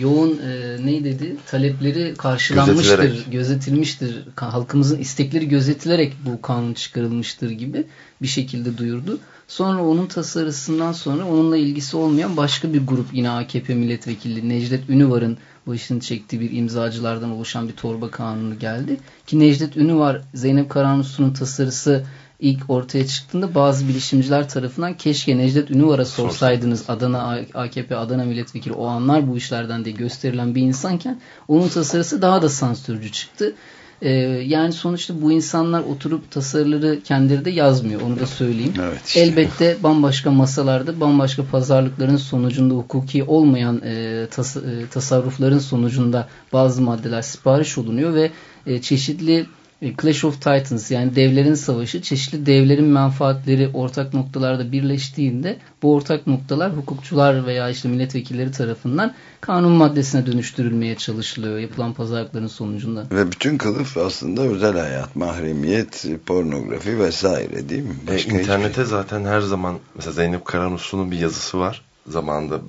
yoğun e, ne dedi talepleri karşılanmıştır, Gözetilerek. gözetilmiştir. Halkımızın istekleri gözetilerek bu kanun çıkarılmıştır gibi bir şekilde duyurdu. Sonra onun tasarısından sonra onunla ilgisi olmayan başka bir grup yine AKP milletvekili Necdet Ünüvar'ın başını çektiği bir imzacılardan oluşan bir torba kanunu geldi. Ki Necdet Ünüvar Zeynep Karahanuslu'nun tasarısı ilk ortaya çıktığında bazı bilişimciler tarafından keşke Necdet Ünüvar'a sorsaydınız Adana AKP Adana milletvekili o anlar bu işlerden diye gösterilen bir insanken onun tasarısı daha da sansürcü çıktı. E, yani sonuçta bu insanlar oturup tasarıları kendileri de yazmıyor. Onu da söyleyeyim. Evet işte. Elbette bambaşka masalarda bambaşka pazarlıkların sonucunda hukuki olmayan e, tas, e, tasarrufların sonucunda bazı maddeler sipariş olunuyor ve e, çeşitli Clash of Titans yani devlerin savaşı çeşitli devlerin menfaatleri ortak noktalarda birleştiğinde bu ortak noktalar hukukçular veya işte milletvekilleri tarafından kanun maddesine dönüştürülmeye çalışılıyor yapılan pazarlıkların sonucunda. Ve bütün kılıf aslında özel hayat, mahremiyet, pornografi vesaire değil mi? Başka e, internete şey. zaten her zaman mesela Zeynep Karanuslu'nun bir yazısı var. Zamanında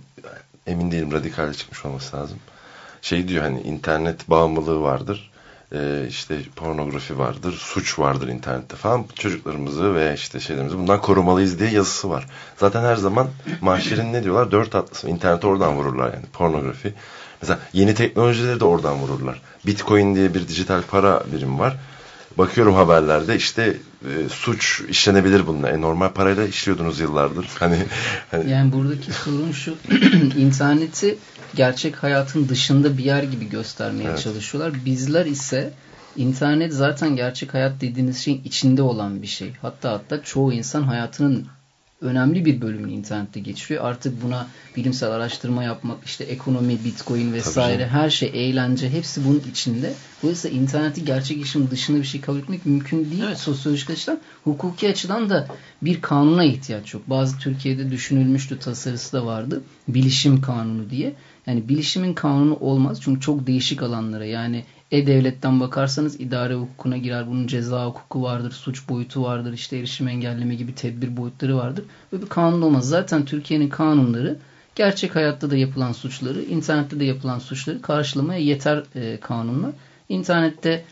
emin değilim radikal çıkmış olması lazım. Şey diyor hani internet bağımlılığı vardır e, işte pornografi vardır, suç vardır internette falan. Çocuklarımızı veya işte şeylerimizi bundan korumalıyız diye yazısı var. Zaten her zaman mahşerin ne diyorlar? Dört atlısı. İnterneti oradan vururlar yani. Pornografi. Mesela yeni teknolojileri de oradan vururlar. Bitcoin diye bir dijital para birimi var. Bakıyorum haberlerde işte e, suç işlenebilir bununla. E, normal parayla işliyordunuz yıllardır. Hani, hani... Yani buradaki sorun şu. interneti gerçek hayatın dışında bir yer gibi göstermeye evet. çalışıyorlar. Bizler ise internet zaten gerçek hayat dediğiniz şeyin içinde olan bir şey. Hatta hatta çoğu insan hayatının önemli bir bölümünü internette geçiriyor. Artık buna bilimsel araştırma yapmak, işte ekonomi, bitcoin vesaire her şey, eğlence hepsi bunun içinde. Dolayısıyla interneti gerçek işin dışında bir şey kabul etmek mümkün değil. Evet. Sosyolojik açıdan, hukuki açıdan da bir kanuna ihtiyaç yok. Bazı Türkiye'de düşünülmüştü, tasarısı da vardı. Bilişim kanunu diye. Yani bilişimin kanunu olmaz çünkü çok değişik alanlara yani e-Devlet'ten bakarsanız idare hukukuna girer. Bunun ceza hukuku vardır, suç boyutu vardır, işte erişim engelleme gibi tedbir boyutları vardır. Böyle bir kanun olmaz. Zaten Türkiye'nin kanunları gerçek hayatta da yapılan suçları, internette de yapılan suçları karşılamaya yeter e, kanunlar. İnternette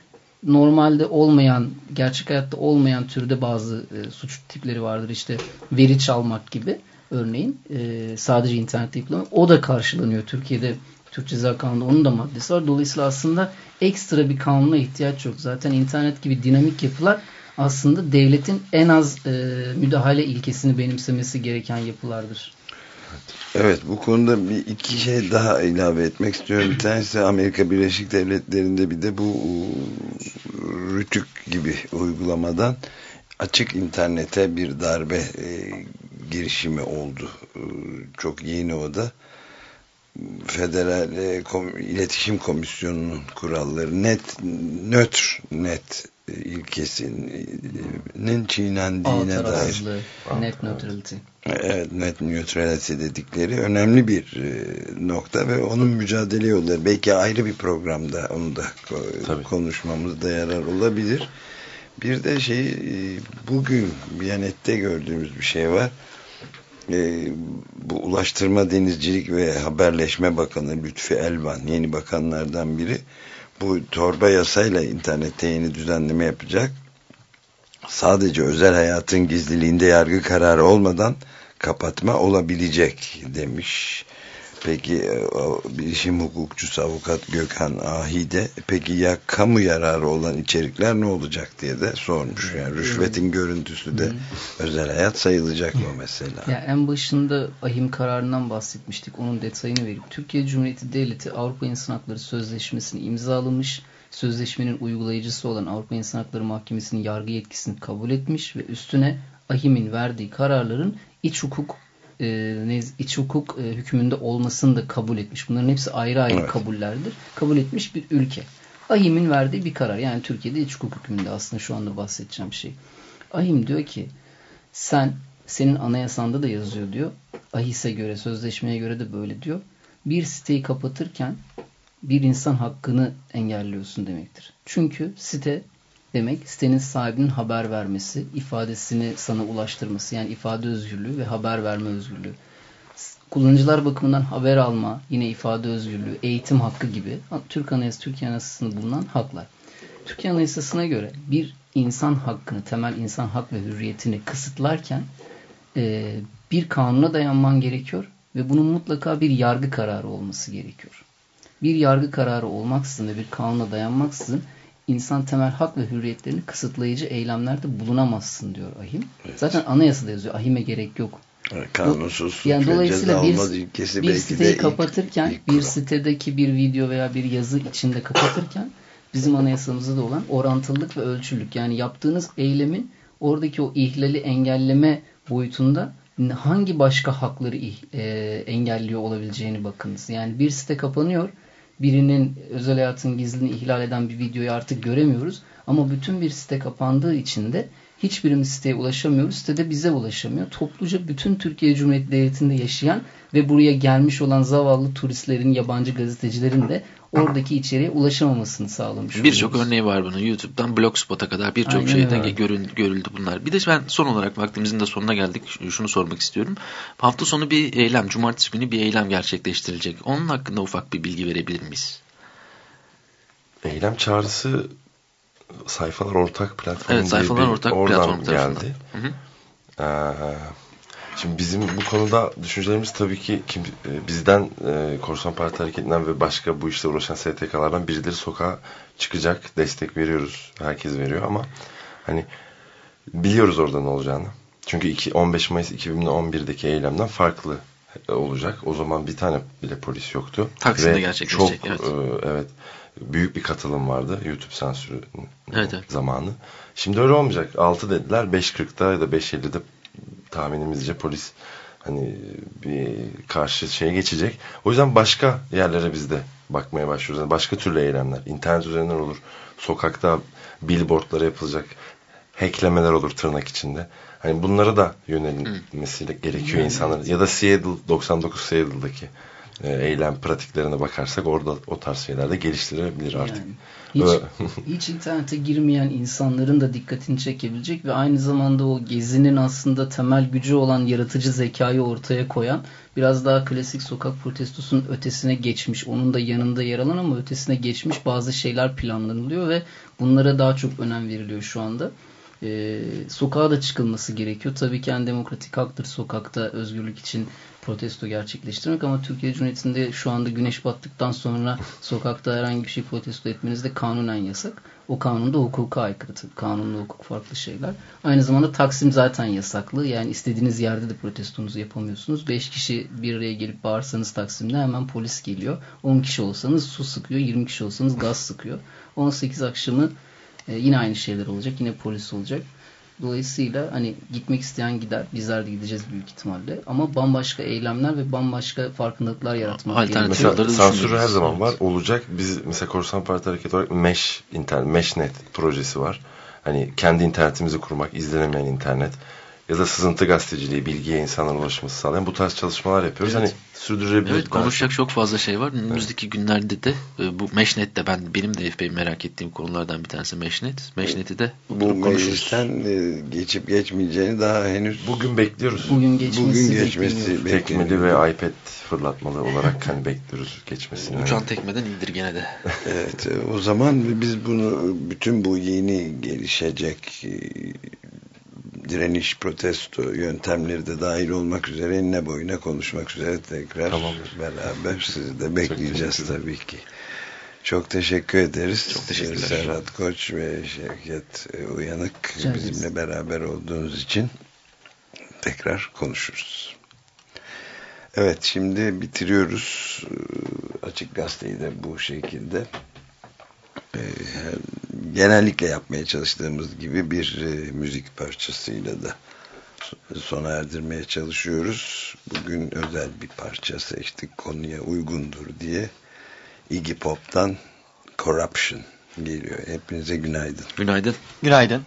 normalde olmayan, gerçek hayatta olmayan türde bazı e, suç tipleri vardır. İşte veri çalmak gibi örneğin e, sadece internette yapılan. O da karşılanıyor Türkiye'de Türk Ceza Kanunu'nda onun da maddesi var. Dolayısıyla aslında ekstra bir kanuna ihtiyaç yok. Zaten internet gibi dinamik yapılar aslında devletin en az e, müdahale ilkesini benimsemesi gereken yapılardır. Evet bu konuda bir iki şey daha ilave etmek istiyorum. Bir tanesi Amerika Birleşik Devletleri'nde bir de bu rütük gibi uygulamadan açık internete bir darbe e, girişimi oldu. E, çok yeni o da. Federal e, İletişim Komisyonu'nun kuralları net nötr net e, ilkesinin çiğnendiğine dair. Net neutrality. Evet, net neutrality dedikleri önemli bir e, nokta ve onun mücadele yolları. Belki ayrı bir programda onu da Tabii. konuşmamızda yarar olabilir. Bir de şey bugün Biyanet'te gördüğümüz bir şey var e, bu Ulaştırma Denizcilik ve Haberleşme Bakanı Lütfi Elvan yeni bakanlardan biri bu torba yasayla internette yeni düzenleme yapacak. Sadece özel hayatın gizliliğinde yargı kararı olmadan kapatma olabilecek demiş. Peki e, bilişim hukukçusu avukat Gökhan Ahide peki ya kamu yararı olan içerikler ne olacak diye de sormuş. Yani rüşvetin görüntüsü de özel hayat sayılacak mı mesela? Ya en başında ahim kararından bahsetmiştik. Onun detayını verip Türkiye Cumhuriyeti Devleti Avrupa İnsan Hakları Sözleşmesi'ni imzalamış. Sözleşmenin uygulayıcısı olan Avrupa İnsan Hakları Mahkemesi'nin yargı yetkisini kabul etmiş ve üstüne ahimin verdiği kararların iç hukuk e, iç hukuk e, hükmünde olmasını da kabul etmiş. Bunların hepsi ayrı ayrı evet. kabullerdir. Kabul etmiş bir ülke. Ahim'in verdiği bir karar. Yani Türkiye'de iç hukuk hükmünde aslında şu anda bahsedeceğim şey. Ahim diyor ki sen senin anayasanda da yazıyor diyor. Ahis'e göre, sözleşmeye göre de böyle diyor. Bir siteyi kapatırken bir insan hakkını engelliyorsun demektir. Çünkü site demek sitenin sahibinin haber vermesi, ifadesini sana ulaştırması yani ifade özgürlüğü ve haber verme özgürlüğü. Kullanıcılar bakımından haber alma, yine ifade özgürlüğü, eğitim hakkı gibi Türk Anayasası, Türkiye Anayasası'nda bulunan haklar. Türkiye Anayasası'na göre bir insan hakkını, temel insan hak ve hürriyetini kısıtlarken e, bir kanuna dayanman gerekiyor ve bunun mutlaka bir yargı kararı olması gerekiyor. Bir yargı kararı olmaksızın ve bir kanuna dayanmaksızın insan temel hak ve hürriyetlerini kısıtlayıcı eylemlerde bulunamazsın diyor ahim. Evet. Zaten anayasada yazıyor. Ahime gerek yok. kanunsuz yani dolayısıyla bir, bir siteyi kapatırken ilk, ilk bir sitedeki bir video veya bir yazı içinde kapatırken bizim anayasamızda da olan orantılılık ve ölçülük. Yani yaptığınız eylemin oradaki o ihlali engelleme boyutunda hangi başka hakları e, engelliyor olabileceğini bakınız. Yani bir site kapanıyor. Birinin özel hayatın gizliliğini ihlal eden bir videoyu artık göremiyoruz. Ama bütün bir site kapandığı için de hiçbirimiz siteye ulaşamıyoruz. Sitede bize ulaşamıyor. Topluca bütün Türkiye Cumhuriyeti Devleti'nde yaşayan ve buraya gelmiş olan zavallı turistlerin, yabancı gazetecilerin de oradaki içeriğe ulaşamamasını sağlamış Birçok örneği var bunun. YouTube'dan Blogspot'a kadar birçok şeyden görüldü, görüldü bunlar. Bir de ben son olarak vaktimizin de sonuna geldik. Şunu sormak istiyorum. Hafta sonu bir eylem, cumartesi günü bir eylem gerçekleştirilecek. Onun hakkında ufak bir bilgi verebilir miyiz? Eylem çağrısı sayfalar ortak platformu evet, sayfalar ortak oradan geldi. Hı hı. Ee, şimdi bizim bu konuda düşüncelerimiz tabii ki kim, e, bizden e, Korsan Parti Hareketi'nden ve başka bu işle uğraşan STK'lardan birileri sokağa çıkacak. Destek veriyoruz. Herkes veriyor ama hani biliyoruz orada ne olacağını. Çünkü iki, 15 Mayıs 2011'deki eylemden farklı olacak. O zaman bir tane bile polis yoktu. Taksim'de ve gerçekleşecek. Çok, evet. E, evet büyük bir katılım vardı YouTube sansürü evet, evet. zamanı. Şimdi öyle olmayacak. 6 dediler 5.40'da ya da 5.50'de tahminimizce polis hani bir karşı şeye geçecek. O yüzden başka yerlere biz de bakmaya başlıyoruz. Yani başka türlü eylemler. internet üzerinden olur. Sokakta billboardlara yapılacak hacklemeler olur tırnak içinde. Hani bunlara da yönelmesi gerekiyor insanların. Ya da Seattle 99 Seattle'daki eylem pratiklerine bakarsak orada o tarz şeyler de geliştirebilir artık. Yani hiç, hiç internete girmeyen insanların da dikkatini çekebilecek ve aynı zamanda o gezinin aslında temel gücü olan yaratıcı zekayı ortaya koyan biraz daha klasik sokak protestosunun ötesine geçmiş, onun da yanında yer alan ama ötesine geçmiş bazı şeyler planlanılıyor ve bunlara daha çok önem veriliyor şu anda e, sokağa da çıkılması gerekiyor. Tabii ki en demokratik haktır sokakta özgürlük için protesto gerçekleştirmek ama Türkiye Cumhuriyeti'nde şu anda güneş battıktan sonra sokakta herhangi bir şey protesto etmeniz de kanunen yasak. O kanunda hukuka aykırı. Kanunla hukuk farklı şeyler. Aynı zamanda Taksim zaten yasaklı. Yani istediğiniz yerde de protestonuzu yapamıyorsunuz. 5 kişi bir araya gelip bağırsanız Taksim'de hemen polis geliyor. 10 kişi olsanız su sıkıyor. 20 kişi olsanız gaz sıkıyor. 18 akşamı e, yine aynı şeyler olacak. Yine polis olacak. Dolayısıyla hani gitmek isteyen gider. Bizler de gideceğiz büyük ihtimalle. Ama bambaşka eylemler ve bambaşka farkındalıklar yaratmak gerekiyor. Mesela sansür her zaman var. Olacak. Biz mesela Korsan Parti Hareketi olarak Mesh, internet, Meshnet projesi var. Hani kendi internetimizi kurmak, izlenemeyen internet ya da sızıntı gazeteciliği, bilgiye insanlara ulaşması sağlayan bu tarz çalışmalar yapıyoruz. Evet. Hani sürdürebilir. Evet konuşacak çok fazla şey var. Önümüzdeki evet. günlerde de e, bu Meshnet ben benim de epey merak ettiğim konulardan bir tanesi Meshnet. Meshnet'i de bu meclisten e, geçip geçmeyeceğini daha henüz bugün bekliyoruz. Bugün geçmesi, bugün geçmesi tekmeli ve iPad fırlatmalı olarak hani bekliyoruz geçmesini. Uçan tekmeden indir gene de. evet e, o zaman biz bunu bütün bu yeni gelişecek direniş, protesto yöntemleri de dahil olmak üzere enine boyuna konuşmak üzere tekrar Tamamdır. beraber sizi de bekleyeceğiz tabii ki. Çok teşekkür ederiz. Çok teşekkürler. Serhat Koç ve Şevket Uyanık bizimle beraber olduğunuz için tekrar konuşuruz. Evet şimdi bitiriyoruz. Açık Gazeteyi de bu şekilde. Ee, genellikle yapmaya çalıştığımız gibi bir e, müzik parçasıyla da sona erdirmeye çalışıyoruz. Bugün özel bir parça seçtik konuya uygundur diye. Iggy Pop'tan Corruption geliyor. Hepinize günaydın. Günaydın. Günaydın.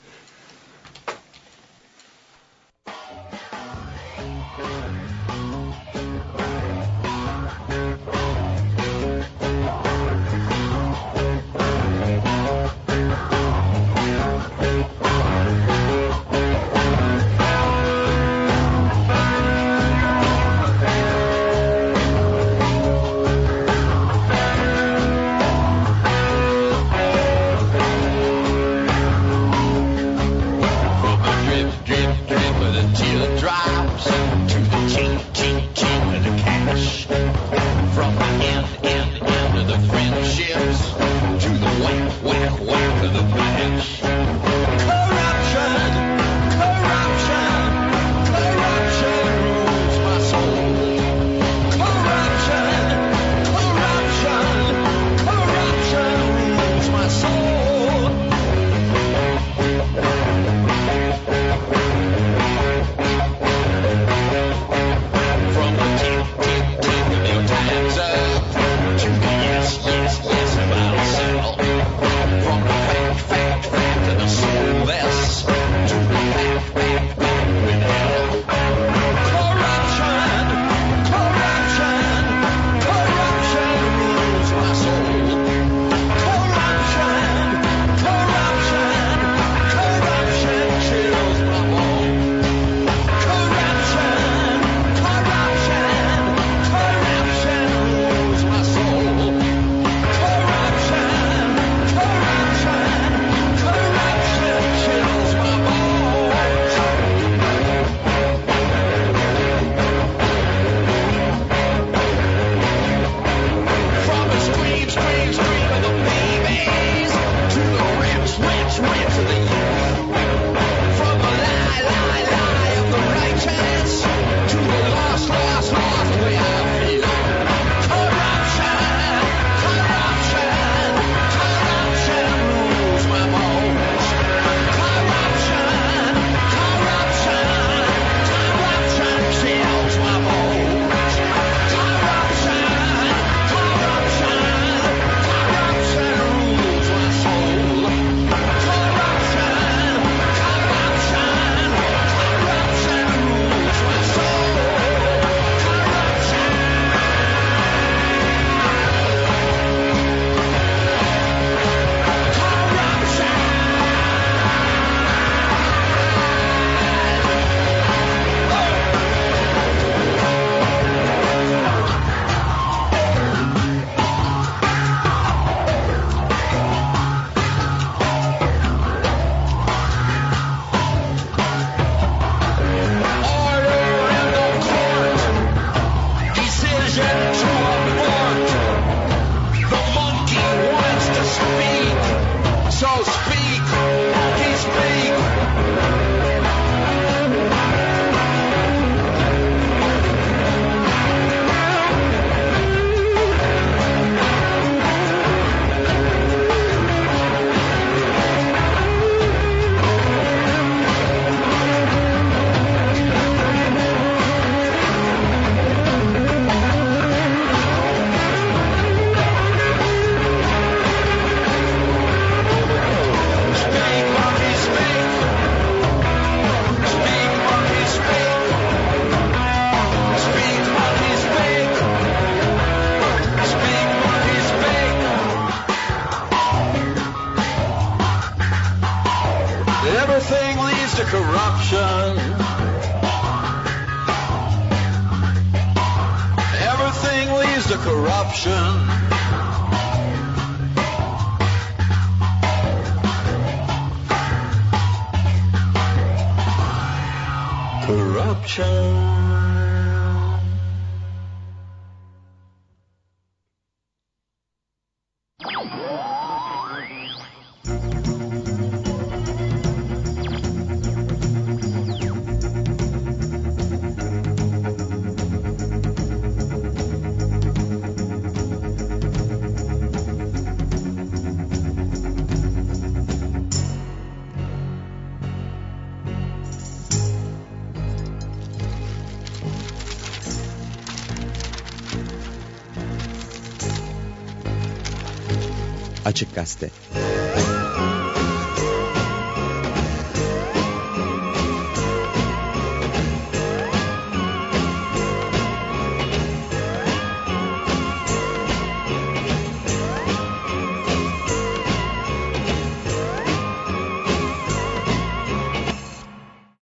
Açık Gazete